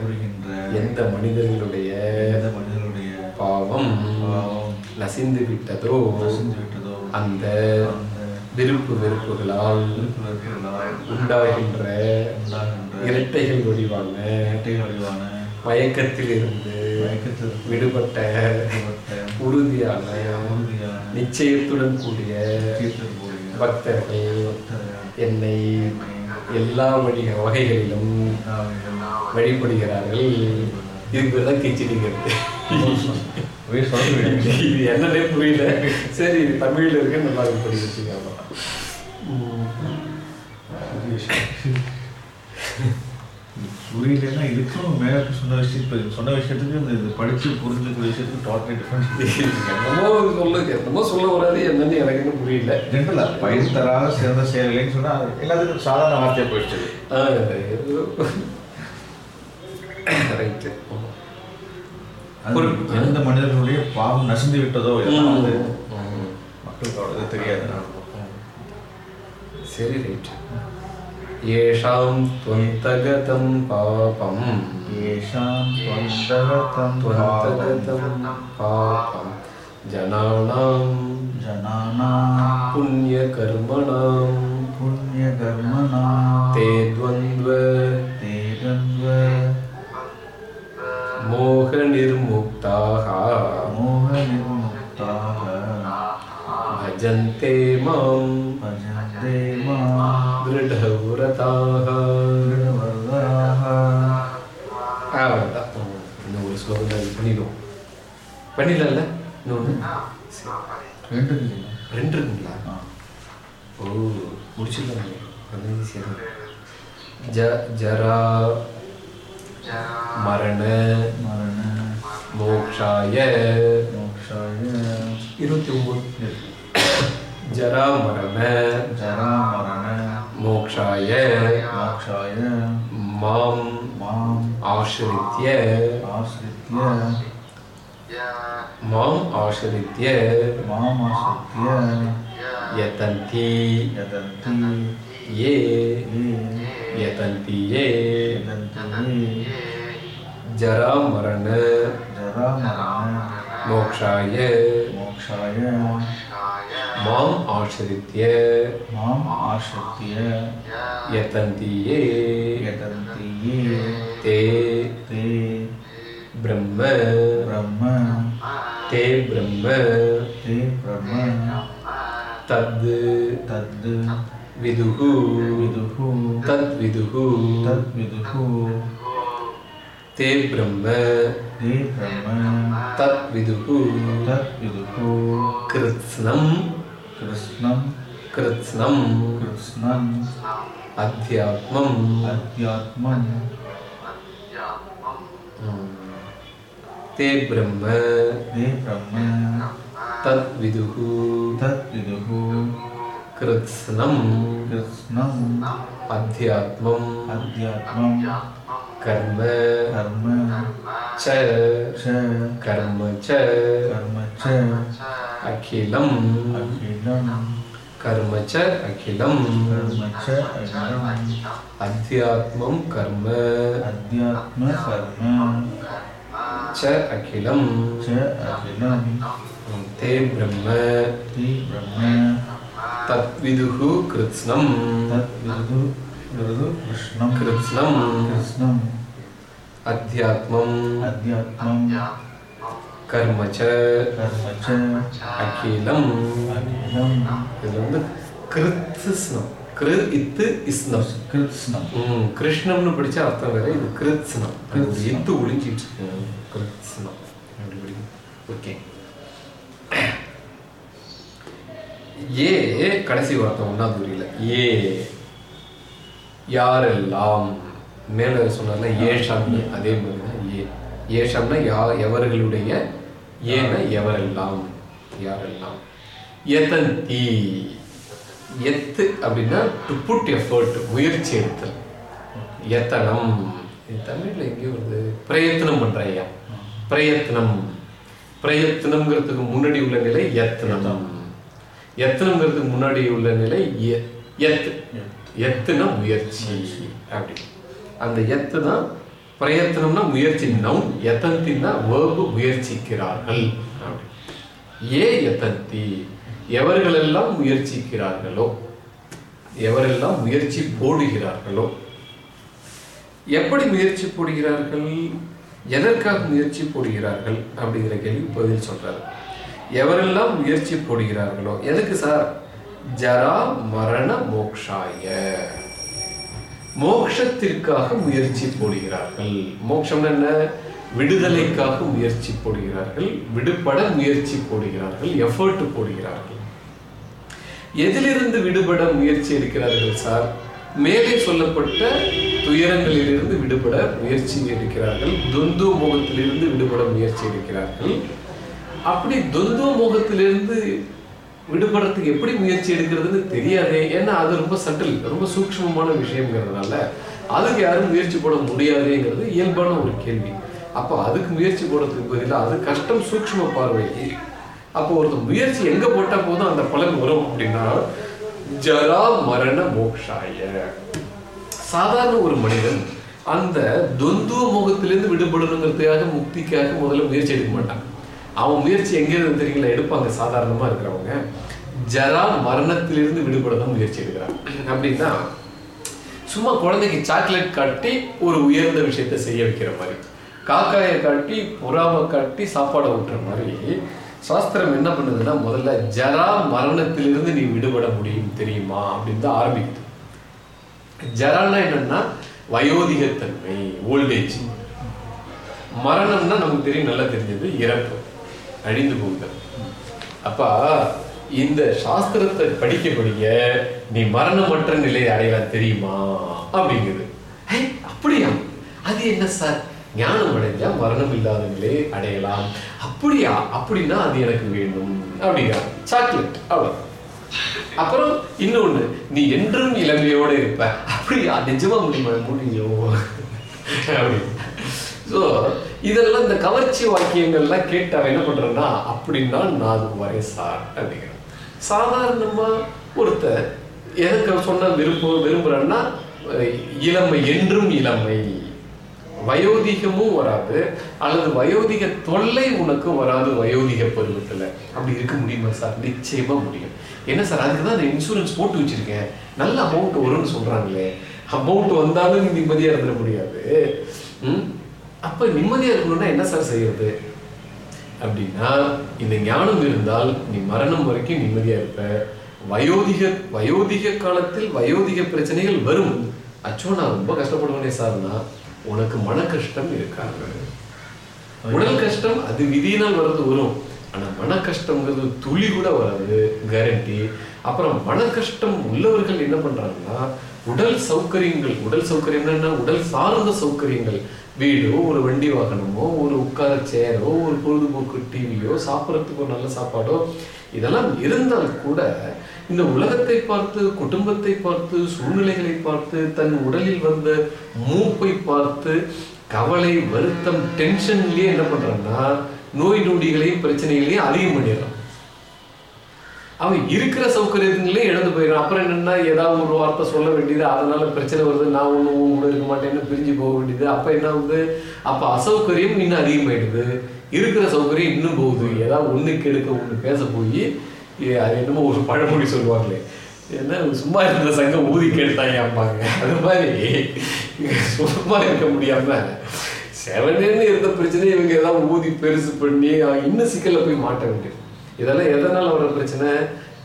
புரிகின்ற எந்த மனிதர்களுடைய எந்த மனிதனுடைய பாவம் நசிந்து விட்டதோ நசிந்து விட்டதோ அந்த விருப்பு வெறுப்புகளால் உண்டாகின்ற உண்டாகின்ற இரட்டைகள் வடிவான இரட்டை வடிவான மயக்கத்தில் இருந்து மயக்கத்தில் விடுபட்ட உறுதியான நிச்சயத்துடன் கூடிய பக்தர்கள் என்னை எல்லா வழி வகைகளிலும் வழிபடுகிறார்கள். இதுக்கு தான் கிச்சிடிங்கிறது. இது என்னன்னே புரியல. சரி இது தமிழ்ல இருக்கு நல்லா இருக்கு படி வச்சுக்கலாம் புரியலன்னா இதுக்கும் மேல சொன்ன விஷயம் இப்ப சொன்ன விஷயத்துக்கு இந்த படிச்சு புரிஞ்சுக்கிற விஷயத்துக்கு டோட்டலி டிஃப்ரெண்ட் என்னமோ சொல்ல என்னமோ சொல்ல வராது என்னன்னு எனக்கு இன்னும் புரியல. ஜென்ரலா பயிர் தராத சிறந்த செயல்களைன்னு சொன்னா அது எல்லாத்துக்கும் சாதாரண வார்த்தையா போயிடுச்சு. ரைட்டு எந்த மனிதர்களுடைய பாவம் நசிந்து விட்டதோ வந்து மக்களுக்கு அவ்வளவு தெரியாது. சரி ரைட் येषां त्वन्तगतं पापम्। येषां त्वन्तगतं त्वन्तगतं पापं जनानां जनानां पुण्यकर्मणां। पुण्यकर्मणां। ते द्वन्द्व। ते द्वन्द्व। मोहनिर्मुक्ताः। मोहनिर्मुक्ताः। भजन्ते माँ। भजन्ते माँ। दृढ गताः அவ்வளோதான் இன்னும் ஒரு ஸ்லோகம் பண்ணிடுவோம். பண்ணிடலாம்ல? இன்னொன்று ரெண்டு ரெண்டு இருக்குங்களா ஓ முடிச்சிடலாம். அது ஈஸியாக ஜ ஜரா மரண மரண மோக்ஷாய. மோக்ஷாய. இருபத்தி ஒம்பது. ஜரா மரண. ஜரா மரண. मोक्षाय। मोक्षाय। माम माम आश्रित्य। आश्रित्य। माम आश्रित्य। माम आश्रित्य। यतन्ति। यतन्ति। ये। यतन्ति ये। यतन्ति ये। जरा मरण। जरा मरण। मोक्षाय। मोक्षाय। माम् आश्रित्य। माम् आश्रित्य। यतन्ति ये यतन्ति ये ते। ते। ब्रह्म। ब्रह्म। ते ब्रह्म। ते ब्रह्म। तद्। तद्। विदुः। विदुः। तद्विदुः। तद्विदुः। ते ब्रह्म ते ब्रह्म तद्विदुः तद्विदुः कृत्स्नं कृत्स्नं कृत्स्नं कृत्स्नम् अध्यात्मम् अध्यात्मम् ते ब्रह्म ते ब्रह्म तद्विदुः तद्विदुः कृत्स्नं कृत्स्नम् अध्यात्मम् अध्यात्मम् कर्म कर्म च च कर्म च कर्म च अखिलम् अखिलम् कर्म च अखिलम् कर्म च अखिलम् अध्यात्मं कर्म अध्यात्मकर्म च अखिलम् च अखिलम् ते ब्रह्म ते ब्रह्म तद्विदुः कृत्स्नम् तद्विदु विदु कृष्णं कृत्स्नम् कृष्णम् अध्यात्मम् अध्यात्मम् कर्म च कर्म च அகிலம் अखिलम् இதுல வந்து கிருத்ஸ்னம் கிரு இத்து இஸ்னம் कृत्स्नम् ம், கிருஷ்ணம்னு படிச்சா அர்த்தம் வேற இது கிருத்ஸ்னம் அது ஒரு கிருத்ஸ்னம். எத்து ஒளிஞ்சிட்டு இருக்கு கிருத்ஸ்னம் அப்படி படிக்கும் ஓகே ஏ கடைசி வார்த்தை ஒன்றாவது புரியல ஏ யாரெல்லாம் மேல சொன்னார்ல ஏஷாம்னு அதே மாதிரி தான் ஏ ஏஷாம்னா யா எவர்களுடைய ஏன எவரெல்லாம் யாரெல்லாம். எதந்தி எத்து அப்படின்னா டு புட் எஃபர்ட் முயற்சி எடுத்தல். எத்தனம். தமிழ்ல எங்கேயும் வருது. பிரயத்தனம் பண்றையா? பிரயத்தனம். பிரயத்தனம்ங்கிறதுக்கு முன்னாடி உள்ள நிலை எத்தனம். எத்தனம்ங்கிறதுக்கு முன்னாடி உள்ள நிலை எ- எத்து. எத்துனா முயற்சி. அப்படி. அந்த எத்து தான் பிரயத்தனம்னா முயற்சி நவுன் எத்தந்தின்னா வேர்பு முயற்சிக்கிறார்கள். அப்படி. ஏ எத்தந்தி? எவர்களெல்லாம் முயற்சிக்கிறார்களோ எவரெல்லாம் முயற்சி போடுகிறார்களோ எப்படி முயற்சி போடுகிறார்கள்? எதற்காக முயற்சி போடுகிறார்கள்? அப்படிங்கிற கேள்வி பதில் சொல்றாரு. எவரெல்லாம் முயற்சி போடுகிறார்களோ எதுக்கு சார்? ஜரா மரண மோக்ஷாய. மோக்ஷத்திற்காக முயற்சி போடுகிறார்கள். மோக்ஷம் என்ன? விடுதலைக்காக முயற்சி போடுகிறார்கள். விடுபட முயற்சி போடுகிறார்கள். எஃபர்ட் போடுகிறார்கள். எதிலிருந்து விடுபட முயற்சி எடுக்கிறார்கள் சார்? மேலே சொல்லப்பட்ட துயரங்களிலிருந்து விடுபட முயற்சி எடுக்கிறார்கள். துந்து மோகத்திலிருந்து விடுபட முயற்சி எடுக்கிறார்கள். அப்படி துந்து மோகத்திலிருந்து விடுபடுறதுக்கு எப்படி முயற்சி எடுக்கிறதுன்னு தெரியாதே. ஏன்னா அது ரொம்ப சட்டில் ரொம்ப சூக்ஷ்மமான விஷயங்கிறதுனால அதுக்கு யாரும் முயற்சி போட முடியாதேங்கிறது இயல்பான ஒரு கேள்வி. அப்போ அதுக்கு முயற்சி போடுறதுக்கு பதிலாக அது கஷ்டம் சூக்ஷ்ம பார்வை. அப்போ ஒருத்தர் முயற்சி எங்க போட்டா போதும் அந்த பலன் வரும் அப்படின்னா ஜரா மரண மோக்ஷாய. சாதாரண ஒரு மனிதன் அந்த தொந்துவ முகத்திலிருந்து விடுபடணுங்கிறதுக்காக முக்திக்காக முதல்ல முயற்சி எடுக்க மாட்டான். அவன் முயற்சி எங்க இருந்து தெரியுங்களா? எடுப்பாங்க. சாதாரணமா இருக்கிறவங்க. ஜரா மரணத்திலிருந்து விடுபட தான் முயற்சி எடுக்கிறாங்க. அப்படின்னா சும்மா குழந்தைக்கு சாக்லேட் காட்டி ஒரு உயர்ந்த விஷயத்தை செய்ய வைக்கிற மாதிரி. காக்காயை காட்டி புறாவை காட்டி சாப்பாடை ஊட்டுற மாதிரி. சாஸ்திரம் என்ன பண்ணுதுன்னா முதல்ல ஜரா மரணத்திலிருந்து நீ விடுபட முடியும் தெரியுமா? அப்படின்னு தான் ஆரம்பிக்குது. ஜரானா என்னன்னா வயோதிகத்தன்மை ஓல்டேஜ் மரணம்னா நமக்கு தெரியும் நல்லா தெரிஞ்சது இறப்பு. அழிந்து போகுதல் அப்பா இந்த சாஸ்திரத்தை படிக்க படிக்க நீ மரணமற்ற நிலையை அடையலாம் தெரியுமா? அப்படிங்குது. அப்படியா? அது என்ன சார்? ஞானம் அடைஞ்சா மரணம் இல்லாத நிலையை அடையலாம். அப்படியா? அப்படின்னா அது எனக்கு வேண்டும். அப்படிங்கிறான் சாக்லேட். அவ்வளோ அப்புறம் இன்னொன்னு நீ என்றும் இளமையோட இருப்ப. அப்படியா? நிஜமா முடியுமா? முடியும் அப்படி. ஸோ இதெல்லாம் இந்த கவர்ச்சி வாக்கியங்கள்லாம் கேட்டு அவன் என்ன பண்றான்னா அப்படின்னா நான் அது வரேன் சார் அப்படிங்கிறான் சாதாரணமா ஒருத்தர் எதுக்கு சொன்ன விருப்பம் விரும்புறான்னா இளமை என்றும் இளமை. வயோதிகமும் வராது அல்லது வயோதிக தொல்லை உனக்கு வராது வயோதிக பருவத்தில். அப்படி இருக்க முடியுமா சார்? நிச்சயமா முடியும். என்ன சார்? அதுக்கு தான் இன்சூரன்ஸ் போட்டு வச்சிருக்கேன். நல்ல அமௌண்ட் வரும்னு சொல்றாங்களே. அமௌண்ட் வந்தாலும் நீ நிம்மதியா இருந்துட முடியாது. அப்ப நிம்மதியா இருக்கணும்னா என்ன சார் செய்யறது? அப்படின்னா இந்த ஞானம் இருந்தால் நீ மரணம் வரைக்கும் நிம்மதியா இருப்ப. வயோதிக வயோதிக காலத்தில் வயோதிக பிரச்சனைகள் வரும். அச்சோ நான் ரொம்ப கஷ்டப்படுவேனே சார்னா உனக்கு மன கஷ்டம் இருக்காது. உடல் கஷ்டம் அது விதியினால் வர்றது வரும். ஆனா மன கஷ்டம்ங்கிறது துளி கூட வராது. கேரண்டி அப்புறம் மன கஷ்டம் உள்ளவர்கள் என்ன பண்றாங்கன்னா உடல் சௌகரியங்கள் உடல் சௌகரியம் உடல் சார்ந்த சௌகரியங்கள். வீடோ ஒரு வண்டி வாகனமோ ஒரு உட்கார சேரோ ஒரு பொழுதுபோக்கு டிவியோ சாப்பிட்றதுக்கு ஒரு நல்ல சாப்பாடோ இதெல்லாம் இருந்தால் கூட இந்த உலகத்தை பார்த்து குடும்பத்தை பார்த்து சூழ்நிலைகளை பார்த்து தன் உடலில் வந்த மூப்பை பார்த்து கவலை வருத்தம் டென்ஷன்லயே என்ன பண்றாங்கன்னா நோய் நொடிகளையும் பிரச்சனைகளையும் அதிகம் பண்ணிடுறான். அவன் இருக்கிற சௌகரியங்களே இழந்து போயிடும் அப்புறம் என்னன்னா ஏதாவது ஒரு வார்த்தை சொல்ல வேண்டியது அதனால பிரச்சனை வருது. நான் ஒன்று உன் கூட இருக்க மாட்டேன்னு பிரிஞ்சு போக வேண்டியது. அப்போ என்ன ஆகுது? அப்போ அசௌகரியம் இன்னும் அதிகமாயிடுது. இருக்கிற சௌகரியம் இன்னும் போகுது. ஏதாவது ஒன்று கெடுக்க ஒன்று பேச போய் அது என்னமோ ஒரு பழமொழி சொல்லுவாங்களே. என்ன சும்மா இருந்த சங்கம் ஊதி கெடுத்தாங்க அம்மாங்க அது மாதிரி சும்மா இருக்க முடியாம செவனேன்னு இருந்த பிரச்சனை இவங்க ஏதாவது ஊதி பெருசு பண்ணி இன்னும் சிக்கலில் போய் மாட்ட வேண்டியது. இதெல்லாம் எதனால் வர பிரச்சனை?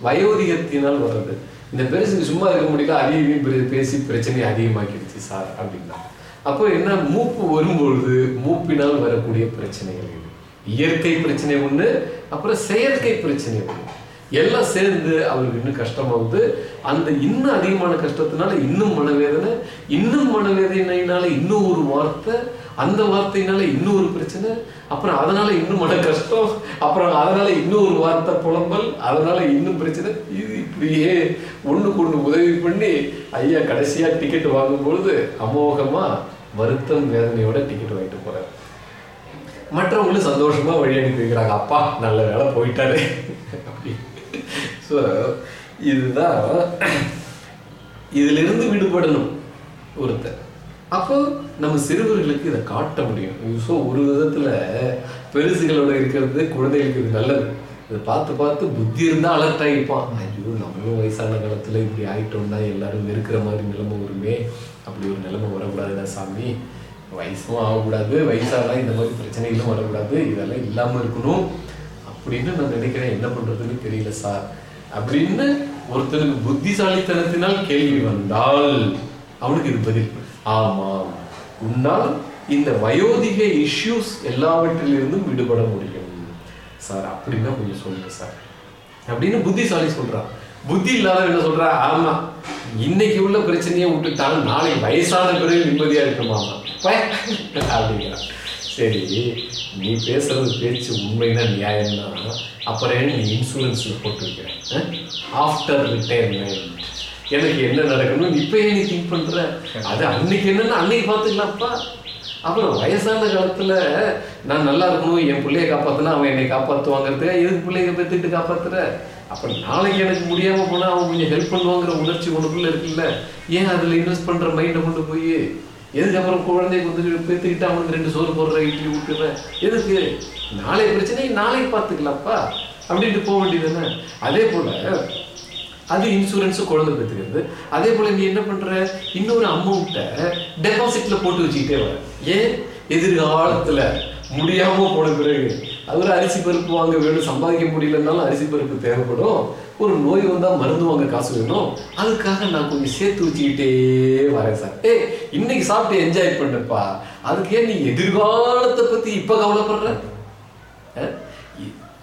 வயோதிகத்தினால் வர்றது. இந்த பெருசுக்கு சும்மா இருக்க முடியல அதிகம் பேசி பிரச்சனையை அதிகமாக்கிடுச்சு சார் அப்படின்னா. அப்போ என்ன மூப்பு வரும்பொழுது மூப்பினால் வரக்கூடிய பிரச்சனைகள் இது. இயற்கை பிரச்சனை ஒன்று அப்புறம் செயற்கை பிரச்சனை ஒன்று எல்லாம் சேர்ந்து அவருக்கு இன்னும் கஷ்டமாகுது. அந்த இன்னும் அதிகமான கஷ்டத்தினால இன்னும் மனவேதனை இன்னும் மனவேதனையினால இன்னும் ஒரு வார்த்தை அந்த வார்த்தையினால இன்னும் ஒரு பிரச்சனை அப்புறம் அதனால இன்னும் மன கஷ்டம். அப்புறம் அதனால இன்னும் ஒரு வார்த்தை புலம்பல். அதனால இன்னும் பிரச்சனை. இது இப்படியே ஒண்ணுக்கு ஒண்ணு உதவி பண்ணி ஐயா கடைசியா டிக்கெட் வாங்கும்பொழுது அமோகமா வருத்தம் வேதனையோட டிக்கெட் வாங்கிட்டு போறாரு. மற்றவங்களும் சந்தோஷமா வழி அனுப்பி வைக்கிறாங்க. அப்பா நல்ல வேலை போயிட்டாரு. ஸோ இதுதான். இதுல இருந்து விடுபடணும் ஒருத்தர். அப்போ நம்ம சிறுவர்களுக்கு இதை காட்ட முடியும். ஸோ ஒரு விதத்தில் பெருசுகளோட இருக்கிறது குழந்தைகளுக்கு இது நல்லது. இதை பார்த்து பார்த்து புத்தி இருந்தால் அலர்ட் ஆகிப்பான். ஐயோ நம்மளும் வயசான காலத்தில் இப்படி ஆகிட்டோம்னா எல்லாரும் இருக்கிற மாதிரி நிலைமை வருமே. அப்படி ஒரு நிலைமை வரக்கூடாதுடா சாமி. வயசும் ஆகக்கூடாது. வயசாகலாம் இந்த மாதிரி பிரச்சனைகளும் வரக்கூடாது. இதெல்லாம் இல்லாமல் இருக்கணும். அப்படின்னு நான் நினைக்கிறேன். என்ன பண்ணுறதுன்னு தெரியல சார். அப்படின்னு ஒருத்தனுக்கு புத்திசாலித்தனத்தினால் கேள்வி வந்தால் அவனுக்கு இது பதில். ஆமாம். உன்னால் இந்த வயோதிக இஷ்யூஸ் எல்லாவற்றிலிருந்தும் விடுபட முடியும். சார் அப்படின்னா கொஞ்சம் சொல்லுங்க சார். அப்படின்னு புத்திசாலி சொல்றான். புத்தி இல்லாத என்ன சொல்றா ஆமா. இன்னைக்கு உள்ள பிரச்சனையை விட்டுட்டாலும் நாளைக்கு வயசான பிறகு நிம்மதியா இருக்கணுமாமா அப்படிங்கிறான். சரி நீ பேசுறது பேச்சு உண்மைனா நியாயம்னா அப்புறம் நீ இன்சூரன்ஸ் போட்டு வைக்கிறேன் ஆஃப்டர் ரிட்டையர்மெண்ட் எனக்கு என்ன நடக்கணும்? இப்ப ஏன் நீ திங்க் பண்ற? அது அன்னைக்கு என்னன்னா அன்னைக்கு பாத்துக்கலாம்ப்பா அப்புறம் வயசான காலத்துல நான் நல்லா இருக்கணும் என் பிள்ளைய காப்பாத்தினா அவன் என்னை காப்பாத்துவாங்கிறதுக்கு எதுக்கு பிள்ளைய பெத்துட்டு காப்பாத்துற? அப்ப நாளைக்கு எனக்கு முடியாம போனா அவன் கொஞ்சம் ஹெல்ப் பண்ணுவாங்கிற உணர்ச்சி உனக்குள்ள இருக்குல்ல. ஏன் அதுல இன்வெஸ்ட் பண்ற மைண்டை கொண்டு போய்? எதுக்கு அப்புறம் குழந்தைய வந்து பேத்துக்கிட்டு அவனுக்கு ரெண்டு சோறு போடுற இட்லி விட்டுற எதுக்கு? நாளை பிரச்சனை நாளைக்கு பார்த்துக்கலாம்ப்பா. அப்படின்ட்டு போக வேண்டியதுதானே. அதே போல அது இன்சூரன்ஸும் குழந்தை பெற்றுக்கிறது. அதே போல் நீ என்ன பண்ணுற இன்னொரு அமௌண்ட்டை டெபாசிட்டில் போட்டு வச்சுக்கிட்டே வர. ஏன்? எதிர்காலத்தில் முடியாமல் போன பிறகு. அது ஒரு அரிசி பருப்பு வாங்க வேணும் சம்பாதிக்க முடியலன்னாலும் அரிசி பருப்பு தேவைப்படும். ஒரு நோய் வந்தால் மருந்து வாங்க காசு வேணும். அதுக்காக நான் கொஞ்சம் சேர்த்து வச்சுக்கிட்டே வரேன் சார். ஏ இன்னைக்கு சாப்பிட்டு என்ஜாய் பண்ணப்பா. அதுக்கு ஏன் நீ எதிர்காலத்தை பற்றி இப்போ கவலைப்படுற?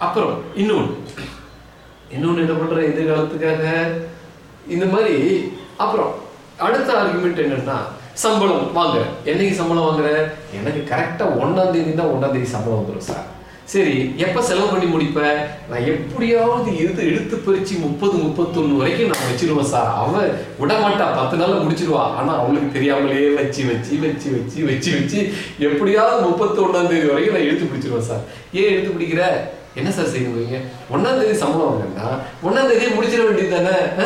அப்புறம் இன்னொன்று இன்னொன்று என்ன பண்ற? எதிர்காலத்துக்காக இந்த மாதிரி அப்புறம் அடுத்த ஆர்குமெண்ட் என்னன்னா சம்பளம் வாங்குறேன் என்னைக்கு சம்பளம் வாங்குறேன் எனக்கு கரெக்டா ஒன்னாம் தேதி தான் ஒன்னாம் தேதி சம்பளம் வந்துடும் சார். சரி எப்ப செலவு பண்ணி முடிப்பேன் நான் எப்படியாவது எடுத்து எடுத்து பறிச்சு முப்பது முப்பத்தொன்னு வரைக்கும் நான் வச்சிருவேன் சார். அவ விட மாட்டா பத்து நாள்ல முடிச்சிருவா. ஆனா அவளுக்கு தெரியாமலே வச்சு வச்சு வச்சு வச்சு வச்சு வச்சு எப்படியாவது முப்பத்தி ஒண்ணாம் தேதி வரைக்கும் நான் எடுத்து பிடிச்சிருவேன் சார். ஏன் எடுத்து பிடிக்கிற? என்ன சார் செய்வீங்க ஒன்னாம் தேதி சம்பளம் வாங்கினா ஒன்னாம் தேதியை முடிச்சிட வேண்டியது தானே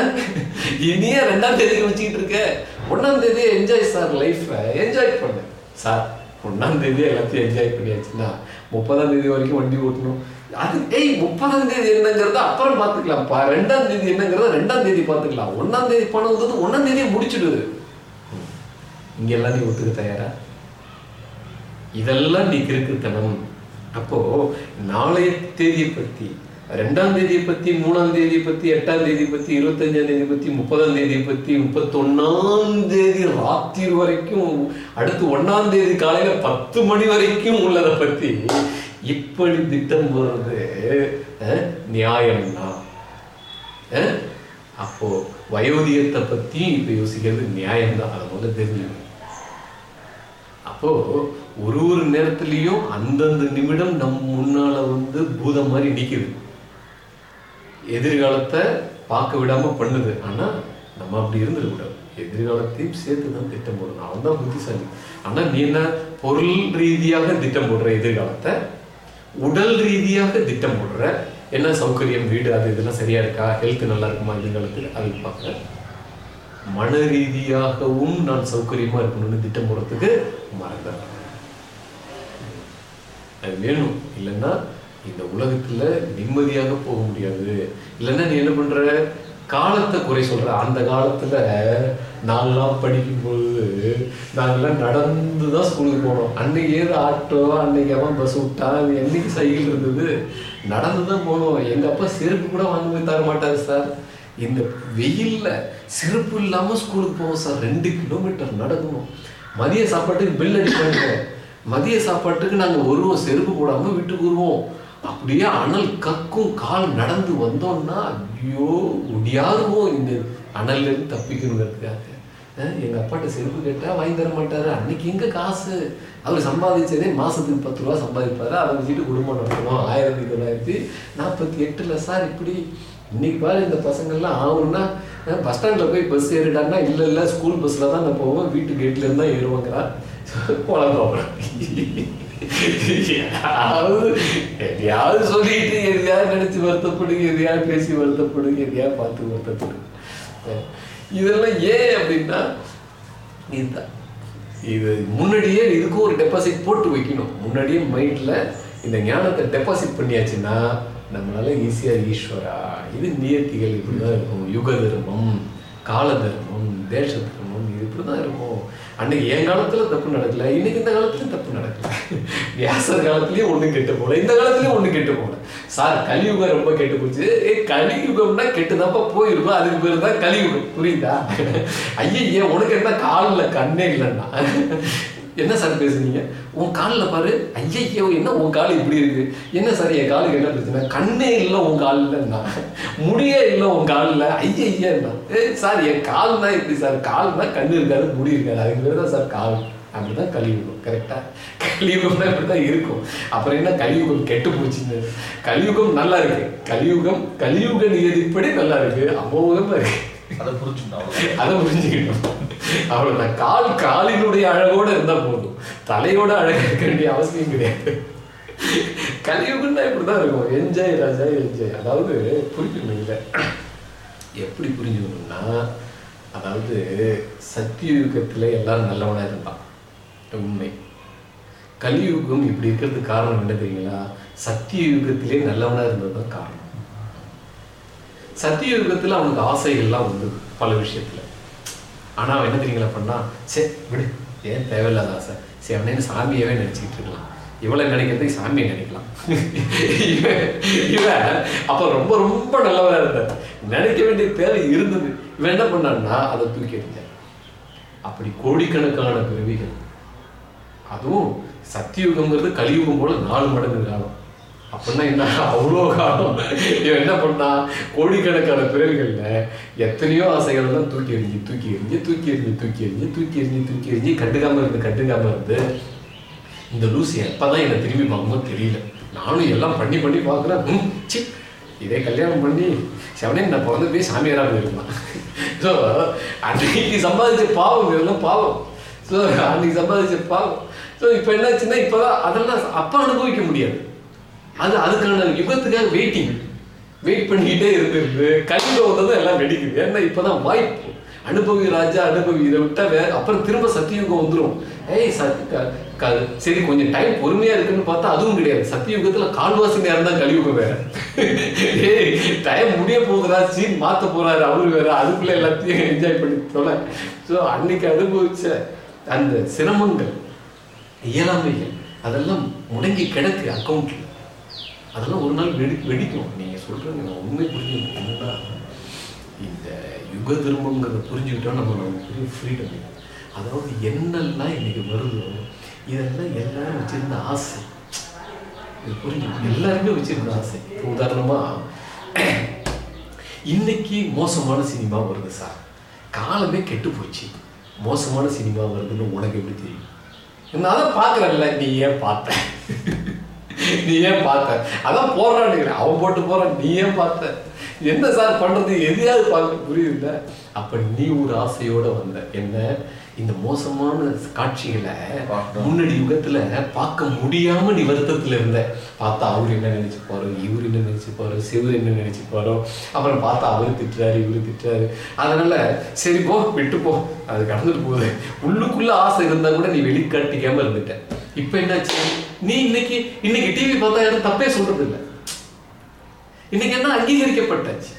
இனியே ரெண்டாம் தேதிக்கு வச்சுக்கிட்டு இருக்க. ஒன்னாம் தேதி என்ஜாய் சார் லைஃப்பை என்ஜாய் பண்ணு. சார் ஒன்னாம் தேதி எல்லாத்தையும் என்ஜாய் பண்ணியாச்சுன்னா முப்பதாம் தேதி வரைக்கும் வண்டி ஓட்டணும். அது ஏய் முப்பதாம் தேதி என்னங்கிறத அப்புறம் பார்த்துக்கலாம்ப்பா. ரெண்டாம் தேதி என்னங்கிறத ரெண்டாம் தேதி பார்த்துக்கலாம். ஒன்னாம் தேதி பணம் வந்து ஒன்னாம் தேதியை முடிச்சிடுது. இங்கெல்லாம் நீ ஒத்துக்க தயாரா? இதெல்லாம் நீ கிறுக்குத்தனம் அப்போ நாளைய தேதியை பத்தி ரெண்டாம் தேதியை பத்தி மூணாம் தேதியை பத்தி எட்டாம் தேதி பத்தி இருபத்தஞ்சாம் தேதி பத்தி முப்பதாம் தேதியை பத்தி முப்பத்தொன்னாம் தேதி ராத்திரி வரைக்கும் அடுத்து ஒன்னாம் தேதி காலையில பத்து மணி வரைக்கும் உள்ளதை பத்தி இப்படி திட்டம் போறது அஹ், நியாயம்னா? அஹ், அப்போ வயோதிகத்தை பத்தி இப்ப யோசிக்கிறது நியாயம்தான். அதை முதல்ல தெரிஞ்சுக்கணும். அப்போ ஒரு ஒரு நேரத்துலயும் அந்தந்த நிமிடம் நம் முன்னால வந்து பூதம் மாதிரி நிக்குது. எதிர்காலத்தை பார்க்க விடாம பண்ணுது. ஆனா நம்ம அப்படி இருந்துடக்கூடாது எதிர்காலத்தையும் சேர்த்து தான் திட்டம் போடணும். அவன் தான் புத்திசாலி. ஆனா நீ என்ன பொருள் ரீதியாக திட்டம் போடுற எதிர்காலத்தை? உடல் ரீதியாக திட்டம் போடுற. என்ன சௌகரியம் வீடு அது இதெல்லாம் சரியா இருக்கா? ஹெல்த் நல்லா இருக்குமா? எதிர்காலத்தில்? அது பார்க்குற மன ரீதியாகவும் நான் சௌகரியமா இருக்கணும்னு திட்டம் போடுறதுக்கு மறந்துடுறேன் அது வேணும். இல்லைன்னா இந்த உலகத்துல நிம்மதியாக போக முடியாது. இல்லைன்னா நீ என்ன பண்ற? காலத்தை குறை சொல்ற. அந்த காலத்துல நாங்கெல்லாம் படிக்கும்போது நாங்கெல்லாம் நடந்து தான் ஸ்கூலுக்கு போனோம். அன்னைக்கு ஏது ஆட்டோ அன்னைக்கு அவன் பஸ் விட்டான் அது என்னைக்கு சைக்கிள் இருந்தது? நடந்து தான் போனோம். எங்க அப்பா செருப்பு கூட வாங்கி போய் தர மாட்டாரு சார். இந்த வெயிலில் செருப்பு இல்லாமல் ஸ்கூலுக்கு போவோம் சார். ரெண்டு கிலோமீட்டர் நடக்கணும். மதிய சாப்பாட்டுக்கு பில் அடிப்பாங்க மதிய சாப்பாட்டுக்கு நாங்கள் வருவோம் செருப்பு போடாமல் வீட்டுக்கு வருவோம். அப்படியே அனல் கக்கும் கால் நடந்து வந்தோம்னா ஐயோ முடியாதுவோம் இந்த அனல்லேருந்து தப்பிக்கணுங்கிறதுக்காக. எங்கள் அப்பாட்ட செருப்பு கேட்டால் வாங்கி தர மாட்டார். அன்னைக்கு எங்கே காசு? அவர் சம்பாதிச்சதே மாதத்துக்கு பத்து ரூபா சம்பாதிப்பார். அதை வச்சுட்டு குடும்பம் நடத்தணும் ஆயிரத்தி தொள்ளாயிரத்தி நாற்பத்தி எட்டில் சார் இப்படி இன்னைக்கு பாரு இந்த பசங்கள்லாம் ஆகும்னா பஸ் ஸ்டாண்டில் போய் பஸ் ஏறிட்டாங்கன்னா இல்லை இல்லை ஸ்கூல் பஸ்ஸில் தான் நான் போவோம் வீட்டு கேட்லேருந்து தான் ஏறுவாங்கிறா. குழந்தை எதையாவது சொல்லிட்டு எதையாவது நினச்சி வருத்தப்படுங்க எதையாவது பேசி வருத்தப்படுங்க எதையாவது பார்த்து வருத்தப்படுங்க. இதெல்லாம் ஏன் அப்படின்னா இதுதான் இது முன்னாடியே இதுக்கும் ஒரு டெபாசிட் போட்டு வைக்கணும். முன்னாடியே மைண்டில் இந்த ஞானத்தை டெபாசிட் பண்ணியாச்சுன்னா நம்மளால ஈஸியாக ஈஸ்வரா இது நியத்திகள் இப்படிதான் இருக்கும். யுக தர்மம் கால தர்மம் தேச தர்மம் இது இப்படிதான் இருக்கும். அன்னைக்கு என் காலத்தில் தப்பு நடக்கல இன்னைக்கு இந்த காலத்துலையும் தப்பு நடக்கல. வியாசர் காலத்துலேயும் ஒன்றும் கெட்டு போகல இந்த காலத்துலேயும் ஒன்றும் கெட்டு போகல சார் கலியுகம் ரொம்ப கெட்டு போச்சு. ஏ கலியுகம்னா கெட்டுதாப்பா போயிருக்கும். அதுக்கு பேர் தான் கலியுகம். புரியுதா? ஐயா உனக்கு என்ன காலில் கண்ணே இல்லைன்னா? என்ன சார் பேசுனீங்க உன் காலில் பாரு. ஐயையோ என்ன உன் கால் இப்படி இருக்கு? என்ன சார் என் காலுக்கு என்ன பிரச்சனை? கண்ணே இல்லை உன் காலில்னா முடியே இல்லை உன் காலில். ஐயையன்னா ஏ சார் என் கால் தான் இப்படி சார்? கால் தான் கண்ணு இருக்காது முடி இருக்காது. அதுக்கு பேர் தான் சார் கால். அப்படிதான் கலியுகம் கரெக்டா கலியுகம்னா இப்படிதான் இருக்கும். அப்புறம் என்ன? கலியுகம் கெட்டு போச்சுன்னு கலியுகம் நல்லா இருக்கு. கலியுகம் கலியுக நியதிப்படி நல்லா இருக்கு. அமோகமா இருக்கு. அதை புரிஞ்சுக்கணும் அதை புரிஞ்சுக்கணும். அவ்வளவுதான். கால் காலினுடைய அழகோட இருந்தா போதும். தலையோட அழகு இருக்க வேண்டிய அவசியம் கிடையாது. கலியுகம்னா இப்படிதான் இருக்கும். என்ஜாய் ராஜா என்ஜாய். அதாவது புரிஞ்சுக்கணும் இல்லை எப்படி புரிஞ்சுக்கணும்னா அதாவது சத்தியுகத்தில் எல்லாரும் நல்லவனா இருந்தான் உண்மை. கலியுகம் இப்படி இருக்கிறதுக்கு காரணம் என்ன தெரியுங்களா? சத்திய யுகத்திலே நல்லவனா இருந்தது தான் காரணம். சத்தியுகத்தில் அவனுக்கு ஆசைகள்லாம் வந்து பல விஷயத்தில். ஆனால் அவன் என்ன தெரியுங்களா பண்ணா? சரி விடு ஏன் தேவையில்லாத ஆசை? சரி அவனே சாமியவே நினச்சிக்கிட்டு இருக்கலாம். இவளை நினைக்கிறதுக்கு சாமியை நினைக்கலாம். இவன் இவன் ரொம்ப ரொம்ப நல்லவராக இருந்தார் நினைக்க வேண்டிய தேவை இருந்தது. இவன் என்ன பண்ணான்னா அதை தூக்கி எறிஞ்சான். அப்படி கோடிக்கணக்கான பிறவிகள். அதுவும் சத்தியுகங்கிறது கலியுகம் போல நாலு மடங்கு காலம். அப்படின்னா என்ன? அவ்வளோ காலம். இவன் என்ன பண்ணா? கோடிக்கணக்கான பிறர்களில் எத்தனையோ ஆசைகள் தான் தூக்கி எறிஞ்சு தூக்கி எறிஞ்சு தூக்கி எறிஞ்சு தூக்கி எறிஞ்சு தூக்கி எறிஞ்சு தூக்கி எறிஞ்சு கட்டுக்காமல் இருந்து கட்டுக்காமல் இருந்து இந்த லூசி எப்பதான் என்னை திரும்பி பார்க்கும்போது தெரியல. நானும் எல்லாம் பண்ணி பண்ணி பார்க்குறேன். சி இதே கல்யாணம் பண்ணி செவனே நான் பிறந்து போய் சாமியாராக போயிருந்தான் ஸோ அன்னைக்கு சம்பாதிச்ச பாவம் இதெல்லாம் பாவம். ஸோ அன்னைக்கு சம்பாதிச்ச பாவம். ஸோ இப்போ என்னாச்சுன்னா இப்போதான் அதெல்லாம் அப்போ அனுபவிக்க முடியாது. அது அதுக்கான யுகத்துக்காக வெயிட்டிங் வெயிட் பண்ணிக்கிட்டே இருந்திருந்து கையில் வந்ததும் எல்லாம் வெடிக்குது. ஏன்னா இப்போதான் வாய்ப்பு. அனுபவி ராஜா அனுபவி இதை விட்டா வேற அப்புறம் திரும்ப சத்தியுகம் வந்துடும் ஏய் சத் சரி கொஞ்சம் டைம் பொறுமையா இருக்குன்னு பார்த்தா அதுவும் கிடையாது. சத்தியுகத்துல கால்வாசி நேரம் தான் கழிவுகம் வேற. ஏய் டைம் முடிய போகுதா சீன் மாத்த போறாரு அவரு வேற. அதுக்குள்ள எல்லாத்தையும் என்ஜாய் பண்ணி போல ஸோ அன்னைக்கு அனுபவிச்ச அந்த சிரமங்கள் இயலாமைகள் அதெல்லாம் முடங்கி கிடக்கு அக்கௌண்ட்ல அதெல்லாம் ஒரு நாள் வெடி வெடிக்கும். நீங்கள் சொல்கிறது நான் உண்மை புரிஞ்சுக்கணும். என்னன்னா இந்த யுக தர்மங்கிறத புரிஞ்சுக்கிட்டா நம்ம நமக்கு பெரிய ஃப்ரீடம் அதாவது என்னெல்லாம் இன்னைக்கு வருதோ இதெல்லாம் எல்லாரும் வச்சிருந்த ஆசை. இது புரிஞ்சுக்கணும் எல்லாருமே வச்சுருந்த ஆசை. இப்போ உதாரணமாக இன்னைக்கு மோசமான சினிமா வருது சார். காலமே கெட்டு போச்சு. மோசமான சினிமா வருதுன்னு உனக்கு எப்படி தெரியும்? நான் அதை நீ ஏன் பார்த்த? நீ ஏன் பார்த்த. அதான் போடுறான்னு அவன் போட்டு போறான் நீ ஏன் பார்த்த. என்ன சார் பண்றது? எதையாவது பார்க்க. புரியுதுல்ல? அப்ப நீ ஒரு ஆசையோட வந்த. என்ன? இந்த மோசமான காட்சிகளை. முன்னாடி யுகத்துல பார்க்க முடியாம நீ வருத்தத்துல இருந்த. பார்த்தா அவர் என்ன நினைச்சுப்பாரு? இவர் என்ன நினைச்சுப்பாரு? சிவர் என்ன நினைச்சுப்பாரோ? அப்புறம் பார்த்தா அவரு திட்டுறாரு இவரு திட்டுறாரு. அதனால சரி போ விட்டு போ. அது கடந்துட்டு போகுது. உள்ளுக்குள்ள ஆசை இருந்தா கூட நீ வெளிக்காட்டிக்காம இருந்துட்ட. இப்ப என்னாச்சு? நீ இன்னைக்கு இன்னைக்கு டிவி பார்த்தா யாரும் தப்பே சொல்றது இல்லை இன்னைக்கு என்ன அங்கீகரிக்கப்பட்டாச்சு?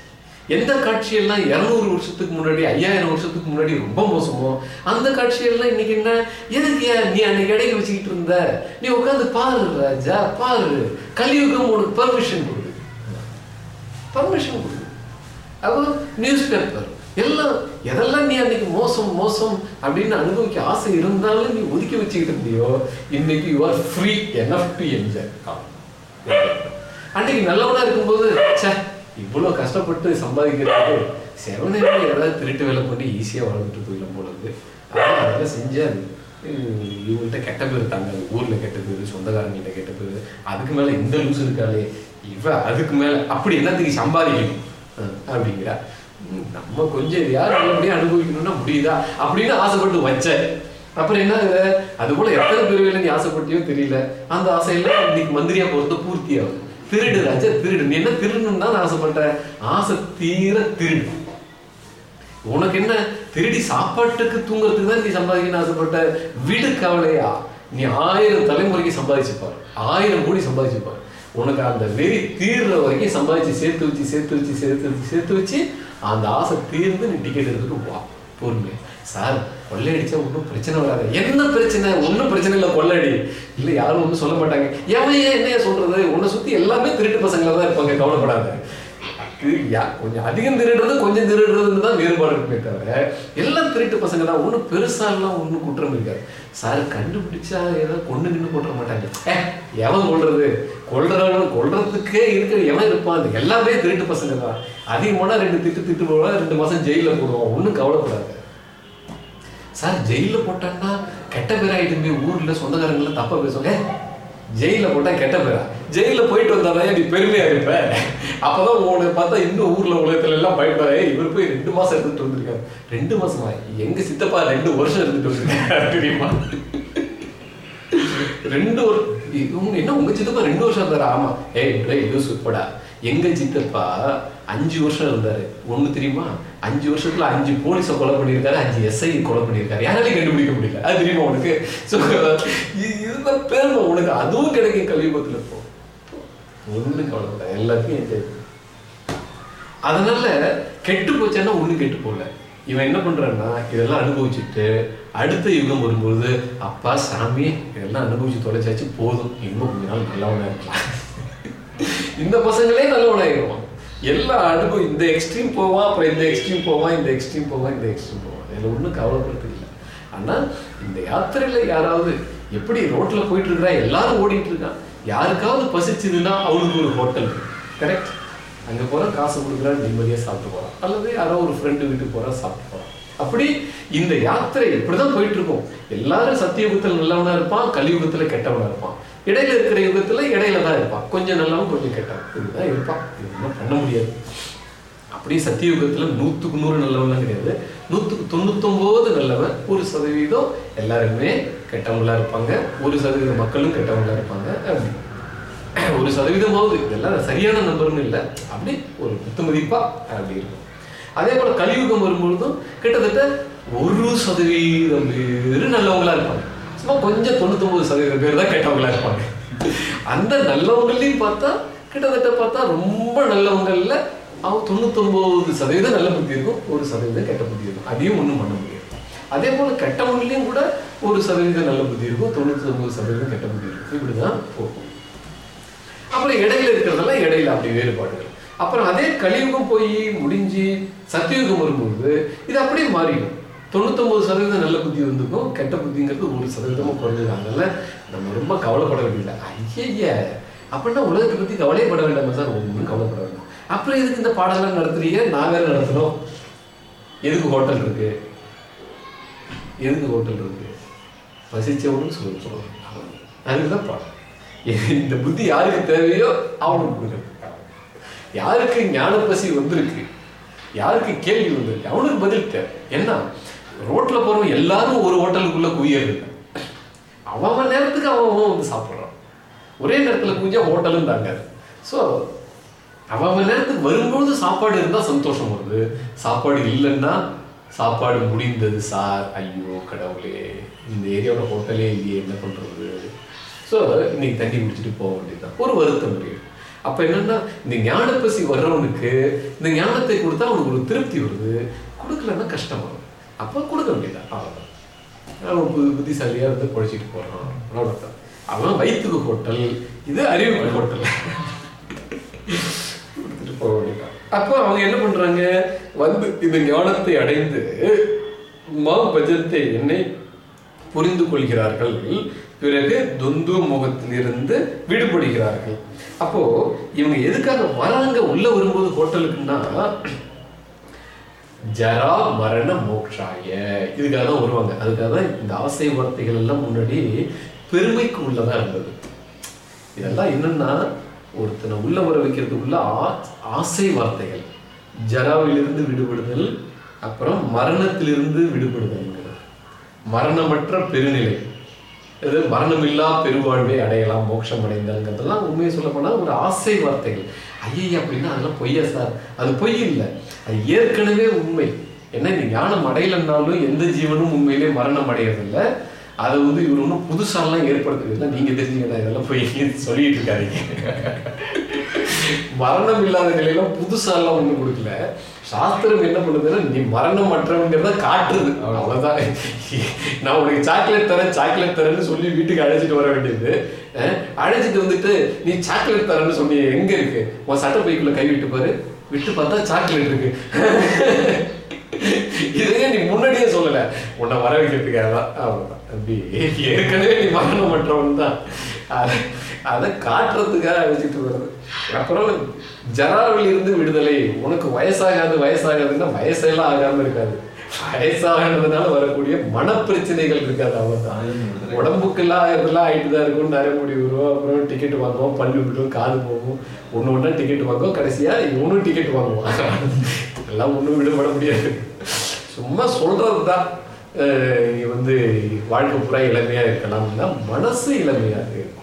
எந்த காட்சியெல்லாம் இருநூறு வருஷத்துக்கு முன்னாடி ஐயாயிரம் வருஷத்துக்கு முன்னாடி ரொம்ப மோசமோ? அந்த காட்சியெல்லாம் இன்னைக்கு என்ன? எதுக்கு ஏன் நீ அன்னைக்கு இடையில வச்சுக்கிட்டு இருந்த? நீ உட்காந்து பாரு ராஜா பாரு. கலியுகம் உனக்கு பர்மிஷன் கொடு. பர்மிஷன் கொடு. அப்போ நியூஸ் பேப்பர் எல்லாம் எதெல்லாம் நீ அன்னைக்கு மோசம் மோசம் அப்படின்னு அனுபவிக்க ஆசை இருந்தாலும் நீ ஒதுக்கி வச்சுக்கிட்டு இருந்தியோ இன்னைக்கு you are free enough to enjoy அன்னைக்கு நல்லவனா இருக்கும்போது ச்சே இவ்வளோ கஷ்டப்பட்டு சம்பாதிக்கிறது செவனே ஏதாவது திருட்டு வேலை பண்ணி ஈஸியாக வாழ்ந்துட்டு போயிடலாம் போல இருக்கு ஆனால் அதெல்லாம் செஞ்சால் ஹம், இவங்கள்ட்ட கெட்ட பேர் தாங்க ஊரில் கெட்ட பேர் சொந்தக்காரங்கள்ட்ட கெட்ட பேர் அதுக்கு மேலே இந்த லூஸ் இருக்காளே இவ அதுக்கு மேலே அப்படி என்னத்துக்கு சம்பாதிக்கணும்? அப்படிங்கிறா. நம்ம கொஞ்சம் யார் நல்லபடியாக அனுபவிக்கணும்னா முடியுதா? அப்படின்னு ஆசைப்பட்டு வச்சேன். அப்புறம் என்ன அது போல எத்தனை பேர்களை நீ ஆசைப்பட்டியோ தெரியல. அந்த ஆசையெல்லாம் இன்னைக்கு மந்திரியா போறது பூர்த்தி ஆகும் திருடு ராஜா திருடு. நீ என்ன திருடணும்னு தான் ஆசைப்பட்டேன். ஆசை தீர திருடு. உனக்கு என்ன? திருடி சாப்பாட்டுக்கு தூங்குறதுக்கு தான் நீ சம்பாதிக்கணும்னு ஆசைப்பட்ட வீடு கவலையா? நீ ஆயிரம் தலைமுறைக்கு சம்பாதிச்சுப்பார். ஆயிரம் கோடி சம்பாதிச்சுப்பார். உனக்கு அந்த வெறி தீர்ற வரைக்கும் சம்பாதிச்சு சேர்த்து வச்சு சேர்த்து வச்சு சேர்த்து வச்சு சேர்த்து வச்சு அந்த ஆசை தீர்ந்து நீ டிக்கெட் எடுத்துட்டு வா. பொறுமை சார் கொள்ளையடிச்சா ஒன்றும் பிரச்சனை வராது. என்ன பிரச்சனை? ஒன்றும் பிரச்சனை இல்லை கொள்ளையடி இல்லை யாரும் ஒன்றும் சொல்ல மாட்டாங்க. எவன் ஏன் என்னைய சொல்றது? உன்னை சுற்றி எல்லாமே திருட்டு பசங்களை தான் இருப்பாங்க கவலைப்படாத. யா- கொஞ்சம் அதிகம் திருடுறது கொஞ்சம் திருடுறதுன்னு தான் வேறுபாடு இருக்குமே தவிர எல்லாம் திருட்டு பசங்க தான். ஒன்றும் பெருசாலாம் ஒன்றும் குற்றம் இருக்காது. சார் கண்டுபிடிச்சா ஏதோ கொண்டு நின்று போட்டுற மாட்டாங்க. ஏ எவன் கொள்றது கொள்றவன் கொள்றதுக்கே இருக்கிற எவன் இருப்பான்? எல்லாமே திருட்டு பசங்க தான் அதிகமான ரெண்டு திட்டு திட்டு போடுவா ரெண்டு மாசம் ஜெயில போடுவான் ஒன்றும் கவலைப்படாது. சார் ஜெயில போட்டான்னா கெட்ட பேராயிட்டுமே ஊர்ல சொந்தக்காரங்களை தப்பாக பேசுவாங்க. ஜெயில போட்டா கெட்ட பேரா? ஜெயில போயிட்டு வந்தாதான் நீ பெருமையா இருப்ப. அப்பதான் உனக்கு பார்த்தா இன்னும் ஊர்ல உலகத்துல எல்லாம் பயப்படாத இவர் போய் ரெண்டு மாசம் இருந்துட்டு வந்திருக்காரு. ரெண்டு மாசமா? எங்க சித்தப்பா ரெண்டு வருஷம் இருந்துட்டு வந்திருக்காரு தெரியுமா? ரெண்டு ஒரு என்ன உங்க சித்தப்பா ரெண்டு வருஷம் இருந்தாரு? ஆமா. ஏய் யூஸ் லூஸ் உட்படா எங்க சித்தப்பா அஞ்சு வருஷம் இருந்தாரு. ஒண்ணு தெரியுமா? அஞ்சு வருஷத்துல அஞ்சு போலீஸை கொலை பண்ணியிருக்காரு அஞ்சு எஸ்ஐ கொலை பண்ணியிருக்காரு. யாராலையும் கண்டுபிடிக்க முடியல. அது தெரியுமா உனக்கு? ஸோ இதுதான் பெருமை. உனக்கு அதுவும் கிடைக்கும் கலியுகத்துல இப்போ ஒண்ணு கவலைப்பட எல்லாத்தையும் என்ஜாய் அதனால கெட்டு போச்சேன்னா ஒண்ணு கெட்டு போகல. இவன் என்ன பண்றான்னா இதெல்லாம் அனுபவிச்சுட்டு அடுத்த யுகம் வரும்போது அப்பா சாமி இதெல்லாம் அனுபவிச்சு தொலைச்சாச்சு போதும். இன்னும் கொஞ்ச நாள் நல்லவனா இருக்கலாம். இந்த பசங்களே நல்லவனாயிருவான். எல்லா அடுக்கும் இந்த எக்ஸ்ட்ரீம் போவான் அப்புறம் இந்த எக்ஸ்ட்ரீம் போவான் இந்த எக்ஸ்ட்ரீம் போவான் இந்த எக்ஸ்ட்ரீம் போவான். இதில் ஒன்றும் கவலைப்படுறது இல்லை. ஆனால் இந்த யாத்திரையில் யாராவது எப்படி ரோட்டில் போயிட்டு இருக்கிறா எல்லாரும் ஓடிட்டு இருக்கான் யாருக்காவது பசிச்சதுன்னா அவனுக்கு ஒரு ஹோட்டல் கரெக்ட் அங்கே போகிறான் காசு கொடுக்குறா நிம்மதியாக சாப்பிட்டு போகிறான் அல்லது யாரோ ஒரு ஃப்ரெண்டு வீட்டுக்கு போகிறா சாப்பிட்டு போகிறான் அப்படி இந்த யாத்திரை இப்படிதான் போயிட்டு இருக்கோம் எல்லாரும் சத்தியுகத்தில் நல்லவனா இருப்பான் கலியுகத்தில் கெட்டவனா இருப்பான். இடையில இருக்கிற யுகத்துல இடையில தான் இருப்பான். கொஞ்சம் நல்லவன் கொஞ்சம் கெட்டவன். இதுதான் இருப்பான். இதெல்லாம் பண்ண முடியாது. அப்படியே சத்தியுகத்துல நூத்துக்கு நூறு நல்லவன்லாம் கிடையாது. நூத்துக்கு தொண்ணூத்தொன்பது நல்லவன் ஒரு சதவீதம் எல்லாருமே கெட்டவங்களா இருப்பாங்க. ஒரு சதவீத மக்களும் கெட்டவங்களா இருப்பாங்க. அப்படி. ஒரு சதவீதமாவது. இதெல்லாம் சரியான நம்பர்னு இல்லை. அப்படி ஒரு குத்து மதிப்பா அப்படி இருக்கும். அதே போல கலியுகம் வரும்பொழுதும் கிட்டத்தட்ட ஒரு சதவீதம் பேர் நல்லவங்களா இருப்பாங்க. சும்மா கொஞ்சம் தொண்ணூத்தொம்பது சதவீதம் பேர் தான் கெட்டவங்களா இருப்பாங்க. அந்த நல்லவங்களையும் பார்த்தா கிட்டத்தட்ட பார்த்தா ரொம்ப நல்லவங்கள்ல அவன் தொண்ணூத்தொம்பது சதவீதம் நல்ல புத்தி இருக்கும் ஒரு சதவீதம் கெட்ட புத்தி இருக்கும். அதையும் ஒண்ணும் பண்ண முடியாது. அதே போல கெட்டவங்களையும் கூட ஒரு சதவீதம் நல்ல புத்தி இருக்கும் தொண்ணூத்தி ஒன்பது சதவீதம் கெட்ட புத்தி இருக்கும். இப்படிதான் போகும். அப்புறம் இடையில இருக்கிறதெல்லாம் இடையில அப்படி வேறுபாடுகள். அப்புறம் அதே கலியுகம் போய் முடிஞ்சு சத்தியுகம் வரும்போது இது அப்படியே மாறிடும். தொண்ணூத்தொம்பது சதவீதம் நல்ல புத்தி வந்துக்கும் கெட்ட புத்திங்கிறது ஒரு சதவீதமா குறைஞ்சது. அதனால நம்ம ரொம்ப கவலைப்பட வேண்டியதில்லை. ஐயா அப்படின்னா உலகத்தை பற்றி கவலையே பட சார். ஒன்றும் கவலைப்பட வேண்டாம். அப்புறம் எதுக்கு இந்த பாடலாம் நடத்துறீங்க? நான் வேற நடத்துகிறோம் எதுக்கு ஹோட்டல் இருக்கு? எதுக்கு ஹோட்டல் இருக்கு? பசிச்சவனும் சொல்ல சொல்லுவாங்க அதுதான் பாடம். இந்த புத்தி யாருக்கு தேவையோ அவனுக்கு கொடுக்கணும். யாருக்கு ஞான பசி வந்திருக்கு? யாருக்கு கேள்வி வந்திருக்கு? அவனுக்கு பதில் தேவை. என்ன? ரோட்ல போறவங்க எல்லாரும் ஒரு ஹோட்டலுக்குள்ள குவியறது. அவன் நேரத்துக்கு அவன் அவன் வந்து சாப்பிட்றான். ஒரே நேரத்தில் குவிஞ்சா ஹோட்டலும் தாங்காது. ஸோ அவன் நேரத்துக்கு வரும்பொழுது சாப்பாடு இருந்தால் சந்தோஷம் வருது. சாப்பாடு இல்லைன்னா சாப்பாடு முடிந்தது சார் ஐயோ கடவுளே இந்த ஏரியாவோட ஹோட்டலே இல்லையே என்ன பண்ணுறது ஸோ இன்னைக்கு தண்ணி குடிச்சிட்டு போக வேண்டியதுதான். ஒரு வருத்தம் இருக்கு அப்போ என்னன்னா இந்த ஞானப்பசி வர்றவனுக்கு இந்த ஞானத்தை கொடுத்தா அவனுக்கு ஒரு திருப்தி வருது. கொடுக்கலன்னா கஷ்டம் வரும். அப்போ கொடுக்க வேண்டியதான் அவ்வளோதான் அவன் புது புத்திசாலியா இருந்து பொழைச்சிட்டு போறான் அவ்வளோதான் அவன் வயிற்றுக்கு ஹோட்டல் இது அறிவு ஹோட்டல் கொடுத்துட்டு போக வேண்டியதான் அப்போ அவங்க என்ன பண்றாங்க வந்து இந்த ஞானத்தை அடைந்து மா பஜத்தை என்னை புரிந்து கொள்கிறார்கள் பிறகு துந்து முகத்திலிருந்து விடுபடுகிறார்கள் அப்போ இவங்க எதுக்காக வராங்க உள்ள வரும்போது ஹோட்டலுக்குன்னா ஜரா மரண மோக்ஷாய. இதுக்காக தான் வருவாங்க. அதுக்காக தான் இந்த ஆசை வார்த்தைகள் எல்லாம் முன்னாடி பெருமைக்கு உள்ளதா இருந்தது. இதெல்லாம் என்னன்னா ஒருத்தனை உள்ள வர வைக்கிறதுக்குள்ள ஆ- ஆசை வார்த்தைகள். ஜராவிலிருந்து விடுபடுதல் அப்புறம் மரணத்திலிருந்து விடுபடுதல்ங்கிறது. மரணமற்ற பெருநிலை. இது மரணமில்லா பெருவாழ்வை அடையலாம் மோட்சம் அடைந்தல்ங்கிறதெல்லாம் உண்மையை சொல்ல ஒரு ஆசை வார்த்தைகள். ஐயய்ய அப்படின்னா அதெல்லாம் பொய்யா சார்? அது பொய் இல்லை. அது ஏற்கனவே உண்மை. ஏன்னா இந்த ஞானம் அடையலைன்னாலும் எந்த ஜீவனும் உண்மையிலே மரணம் அடையறதில்லை. அதை வந்து இவர் ஒன்றும் புதுசாலாம் ஏற்படுத்துறதில்லை நீங்கள் தெரிஞ்சுக்கடா இதெல்லாம் போய் சொல்லிட்டு இருக்காதீங்க. மரணம் இல்லாத நிலையில புதுசாலாம் ஒன்றும் கொடுக்கல. சாஸ்திரம் என்ன பண்ணுதுன்னா நீ மரணம் மற்றவங்கிறத காட்டுறது. அவ்வளவுதான். நான் உனக்கு சாக்லேட் தரேன் சாக்லேட் தரேன்னு சொல்லி வீட்டுக்கு அழைச்சிட்டு வர வேண்டியது. அழைச்சிட்டு வந்துட்டு நீ சாக்லேட் தரேன்னு சொன்னி எங்க இருக்கு? உன் சட்டை பைக்குள்ள கை விட்டு பாரு. விட்டு பார்த்தா சாக்லேட் இருக்கு. இதையே நீ முன்னாடியே சொல்லல. உன்னை வர வைக்கிறதுக்காக தான். அவ்வளவுதான். ஏற்கனவே நீ மரணம் மற்றவன் தான். அத- காட்டுறதுக்காக அழைச்சிட்டு வருது அப்புறம் ஜராவில் இருந்து விடுதலை. உனக்கு வயசாகாது வயசாகாதுன்னா வயசெல்லாம் ஆகாம இருக்காது. வயசாகிறதுனால வரக்கூடிய மனப்பிரச்சனைகள் இருக்காது அவ்வளவுதான். உடம்புக்கெல்லாம் இதெல்லாம் ஆயிட்டு தான் இருக்கும் நிறைய முடி வரும் அப்புறம் டிக்கெட் வாங்குவோம் பல்லு விடும் காது போகும். ஒன்று ஒன்றா டிக்கெட் வாங்குவோம். கடைசியா இவனும் டிக்கெட் வாங்குவான். எல்லாம் ஒன்றும் விடுபட முடியாது. சும்மா சொல்றது தான் வந்து வாழ்க்கை பூரா இளமையா இருக்கலாம்னா மனசு இளமையாக இருக்கும்.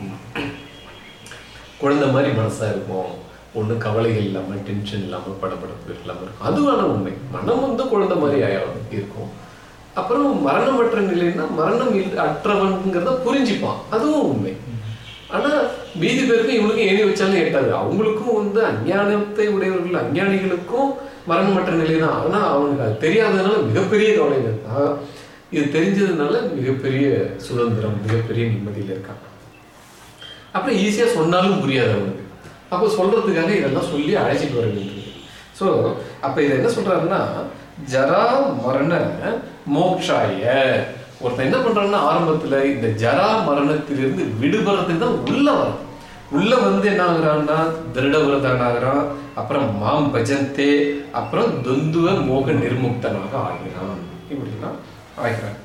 குழந்தை மாதிரி மனசாக இருக்கும் ஒன்றும் கவலைகள் இல்லாமல் டென்ஷன் இல்லாமல் படப்படப்பு இல்லாமல் இருக்கும். அதுவான உண்மை. மனம் வந்து குழந்தை மாதிரி ஆயா- இருக்கும். அப்புறம் மரணமற்ற நிலைன்னா மரணம் இல்ல- அற்றவன்கிறத புரிஞ்சுப்பான். அதுவும் உண்மை. ஆனால் மீதி பேருக்கும் இவனுக்கும் ஏணி வச்சாலும் எட்டாது அவங்களுக்கும் வந்து அஞ்ஞானத்தை உடையவர்கள் அஞ்ஞானிகளுக்கும் மரணமற்ற நிலை தான் ஆனால் அவனுக்கு அது தெரியாததுனால மிகப்பெரிய கவலைகள் தான் இது தெரிஞ்சதுனால மிகப்பெரிய சுதந்திரம் மிகப்பெரிய நிம்மதியில் இருக்கான். அப்புறம் ஈஸியாக சொன்னாலும் புரியாது அவனுக்கு அப்போ சொல்றதுக்காக இதெல்லாம் சொல்லி அழைச்சிட்டு வர வேண்டியிருக்கு ஸோ அப்போ இதை என்ன சொல்றாருன்னா ஜரா மரண மோக்ஷாய. ஒருத்தன் என்ன பண்றான்னா ஆரம்பத்தில் இந்த ஜரா மரணத்திலிருந்து விடுபடுறதுக்கு தான் உள்ள வரும் உள்ள வந்து என்ன ஆகுறான்னா திருடவிரதன் ஆகுறான் அப்புறம் மாம் பஜந்தே அப்புறம் துந்துவ மோக நிர்முக்தனாக ஆகிறான். இப்படிலாம் ஆகிறான்.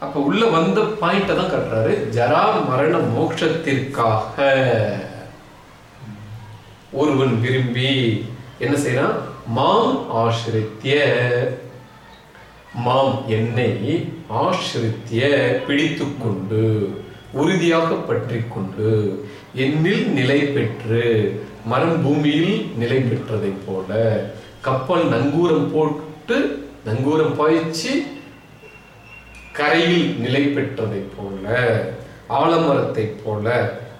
அப்ப உள்ள வந்த பாயிண்ட தான் கட்டுறாரு. ஜரா மரண மோட்சத்திற்காக. ஒருவன் விரும்பி என்ன செய்யறான்? மாம் ஆசிரித்திய. மாம் என்னை ஆசிரித்திய பிடித்துக் கொண்டு உறுதியாக பற்றி கொண்டு என்னில் நிலை பெற்று மரம் பூமியில் நிலை பெற்றதைப் போல கப்பல் நங்கூரம் போட்டு நங்கூரம் பாய்ச்சி கரையில் நிலை பெற்றதை போல ஆலமரத்தை போல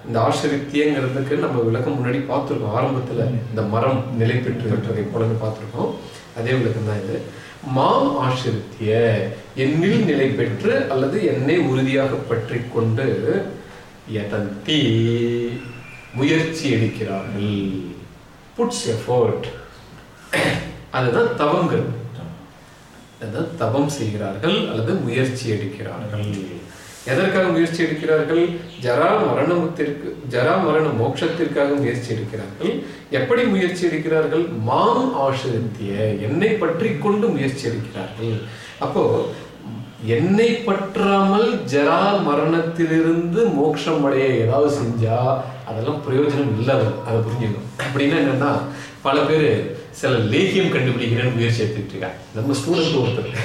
இந்த ஆசிரித்தியங்கிறதுக்கு நம்ம விளக்கம் முன்னாடி பார்த்துருக்கோம். ஆரம்பத்தில் இந்த மரம் நிலை பெற்று விட்டதை போலன்னு பார்த்துருக்கோம். அதே விளக்கம் தான் இது. மாம் ஆசிரித்திய என்னில் நிலை பெற்று அல்லது என்னை உறுதியாக பற்றி கொண்டு எதந்தி முயற்சி எடுக்கிறார்கள். புட்ஸ் எஃபோர்ட் அதுதான் தவங்கிறது அதான் தபம் செய்கிறார்கள் அல்லது முயற்சி எடுக்கிறார்கள்? எதற்காக முயற்சி எடுக்கிறார்கள்? ஜரா மரணத்திற்கு ஜரா மரண மோட்சத்திற்காக முயற்சி எடுக்கிறார்கள். எப்படி முயற்சி எடுக்கிறார்கள்? மாம் ஆசிரித்திய என்னை பற்றி கொண்டு முயற்சி எடுக்கிறார்கள். அப்போ என்னை பற்றாமல் ஜரா மரணத்திலிருந்து மோட்சம் அடைய ஏதாவது செஞ்சா அதெல்லாம் பிரயோஜனம் இல்லாத அதை புரிஞ்சுக்கணும். அப்படின்னா என்னன்னா பல பேர் சில லேகியம் கண்டுபிடிக்கிறேன்னு முயற்சி எடுத்துட்டு இருக்காங்க. நம்ம ஸ்டூடெண்ட் ஒருத்தர்.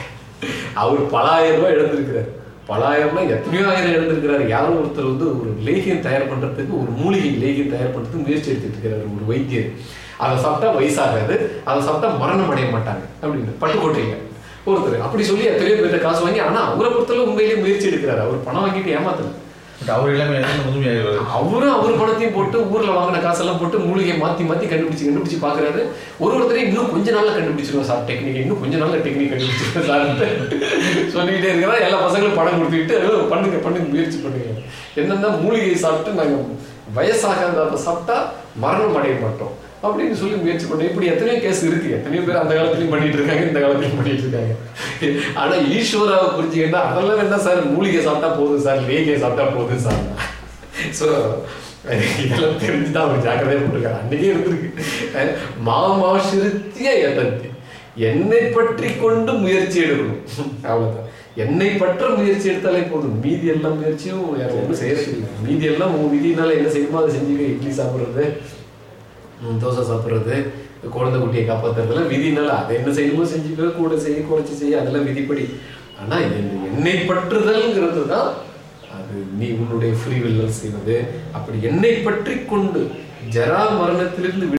அவர் பல ஆயிரம் ரூபாய் இழந்திருக்கிறார். பல ஆயிரம்னா எத்தனையோ ஆயிரம் இழந்திருக்கிறார். யாரோ ஒருத்தர் வந்து ஒரு லேகியம் தயார் பண்றதுக்கு ஒரு மூலிகை லேகியம் தயார் பண்ணுறதுக்கு முயற்சி எடுத்துட்டு இருக்கிறார் ஒரு வைத்தியர். அதை சாப்பிட்டா வயசாகாது. அதை சாப்பிட்டா மரணம் அடைய மாட்டாங்க. அப்படின்னு பட்டுக்கோட்டையில ஒருத்தர் அப்படி சொல்லி எத்தனையோ பேர்கிட்ட காசு வாங்கி ஆனா அவரை பொறுத்தளவு உண்மையிலேயே முயற்சி எடுக்கிறாரு. அவர் பணம் வாங்கிட்டு ஏமாத்தல. அவர் எல்லாமே வந்து அவரும் அவர் பணத்தையும் போட்டு ஊர்ல வாங்கின காசெல்லாம் போட்டு மூலிகையை மாத்தி மாத்தி கண்டுபிடிச்சு கண்டுபிடிச்சு பாக்குறாரு ஒரு ஒருத்தரையும் இன்னும் கொஞ்ச நாள்ல கண்டுபிடிச்சிருவோம் சார். டெக்னிக் இன்னும் கொஞ்ச நாள்ல டெக்னிக் கண்டுபிடிச்சிருக்கோம் சார் சொல்லிக்கிட்டே இருக்கிறா எல்லா பசங்களும் படம் கொடுத்துக்கிட்டு பண்ணுங்க பண்ணுங்க முயற்சி பண்ணுங்க. என்னன்னா மூலிகையை சாப்பிட்டு நாங்க வயசாகாத சாப்பிட்டா மரணம் அடைய மாட்டோம். அப்படின்னு சொல்லி முயற்சி பண்ணோம் இப்படி எத்தனையோ கேஸ் இருக்கு. எத்தனையோ பேர் அந்த காலத்துலயும் பண்ணிட்டு இருக்காங்க இந்த காலத்துலயும் பண்ணிட்டு இருக்காங்க. ஆனா ஈஸ்வராவை புரிஞ்சுக்கிட்டா அதெல்லாம் என்ன சார். மூலிகை சாப்பிட்டா போதும் சார். லேகியை சாப்பிட்டா போதும் சார். ஸோ இதெல்லாம் தெரிஞ்சுதான் அவர் ஜாக்கிரதையா போட்டிருக்காரு. அன்னைக்கே இருந்திருக்கு. மாமா சிறுத்திய எதந்தி என்னை பற்றி கொண்டு முயற்சி எடுக்கணும். அவ்வளவுதான். என்னை பற்ற முயற்சி எடுத்தாலே போதும். மீதி எல்லாம் முயற்சியும் யாரும் ஒன்றும் செய்யறது இல்லை மீதி எல்லாம் உன் விதினால என்ன செய்யுமோ அதை செஞ்சுக்க இட்லி சாப்பிடுறது. தோசை சாப்பிட்றது குழந்தை குட்டியை காப்பாத்துறதுலாம் விதினால அதை என்ன செய்யணுமோ செஞ்சுக்கோ கூட செய்ய குறைச்சி செய்ய அதெல்லாம் விதிப்படி. ஆனா என்னை பற்றுதல்ங்கிறது தான் அது. நீ உன்னுடைய ஃப்ரீ செய்வது. அப்படி என்னை பற்றி கொண்டு ஜரா மரணத்திலிருந்து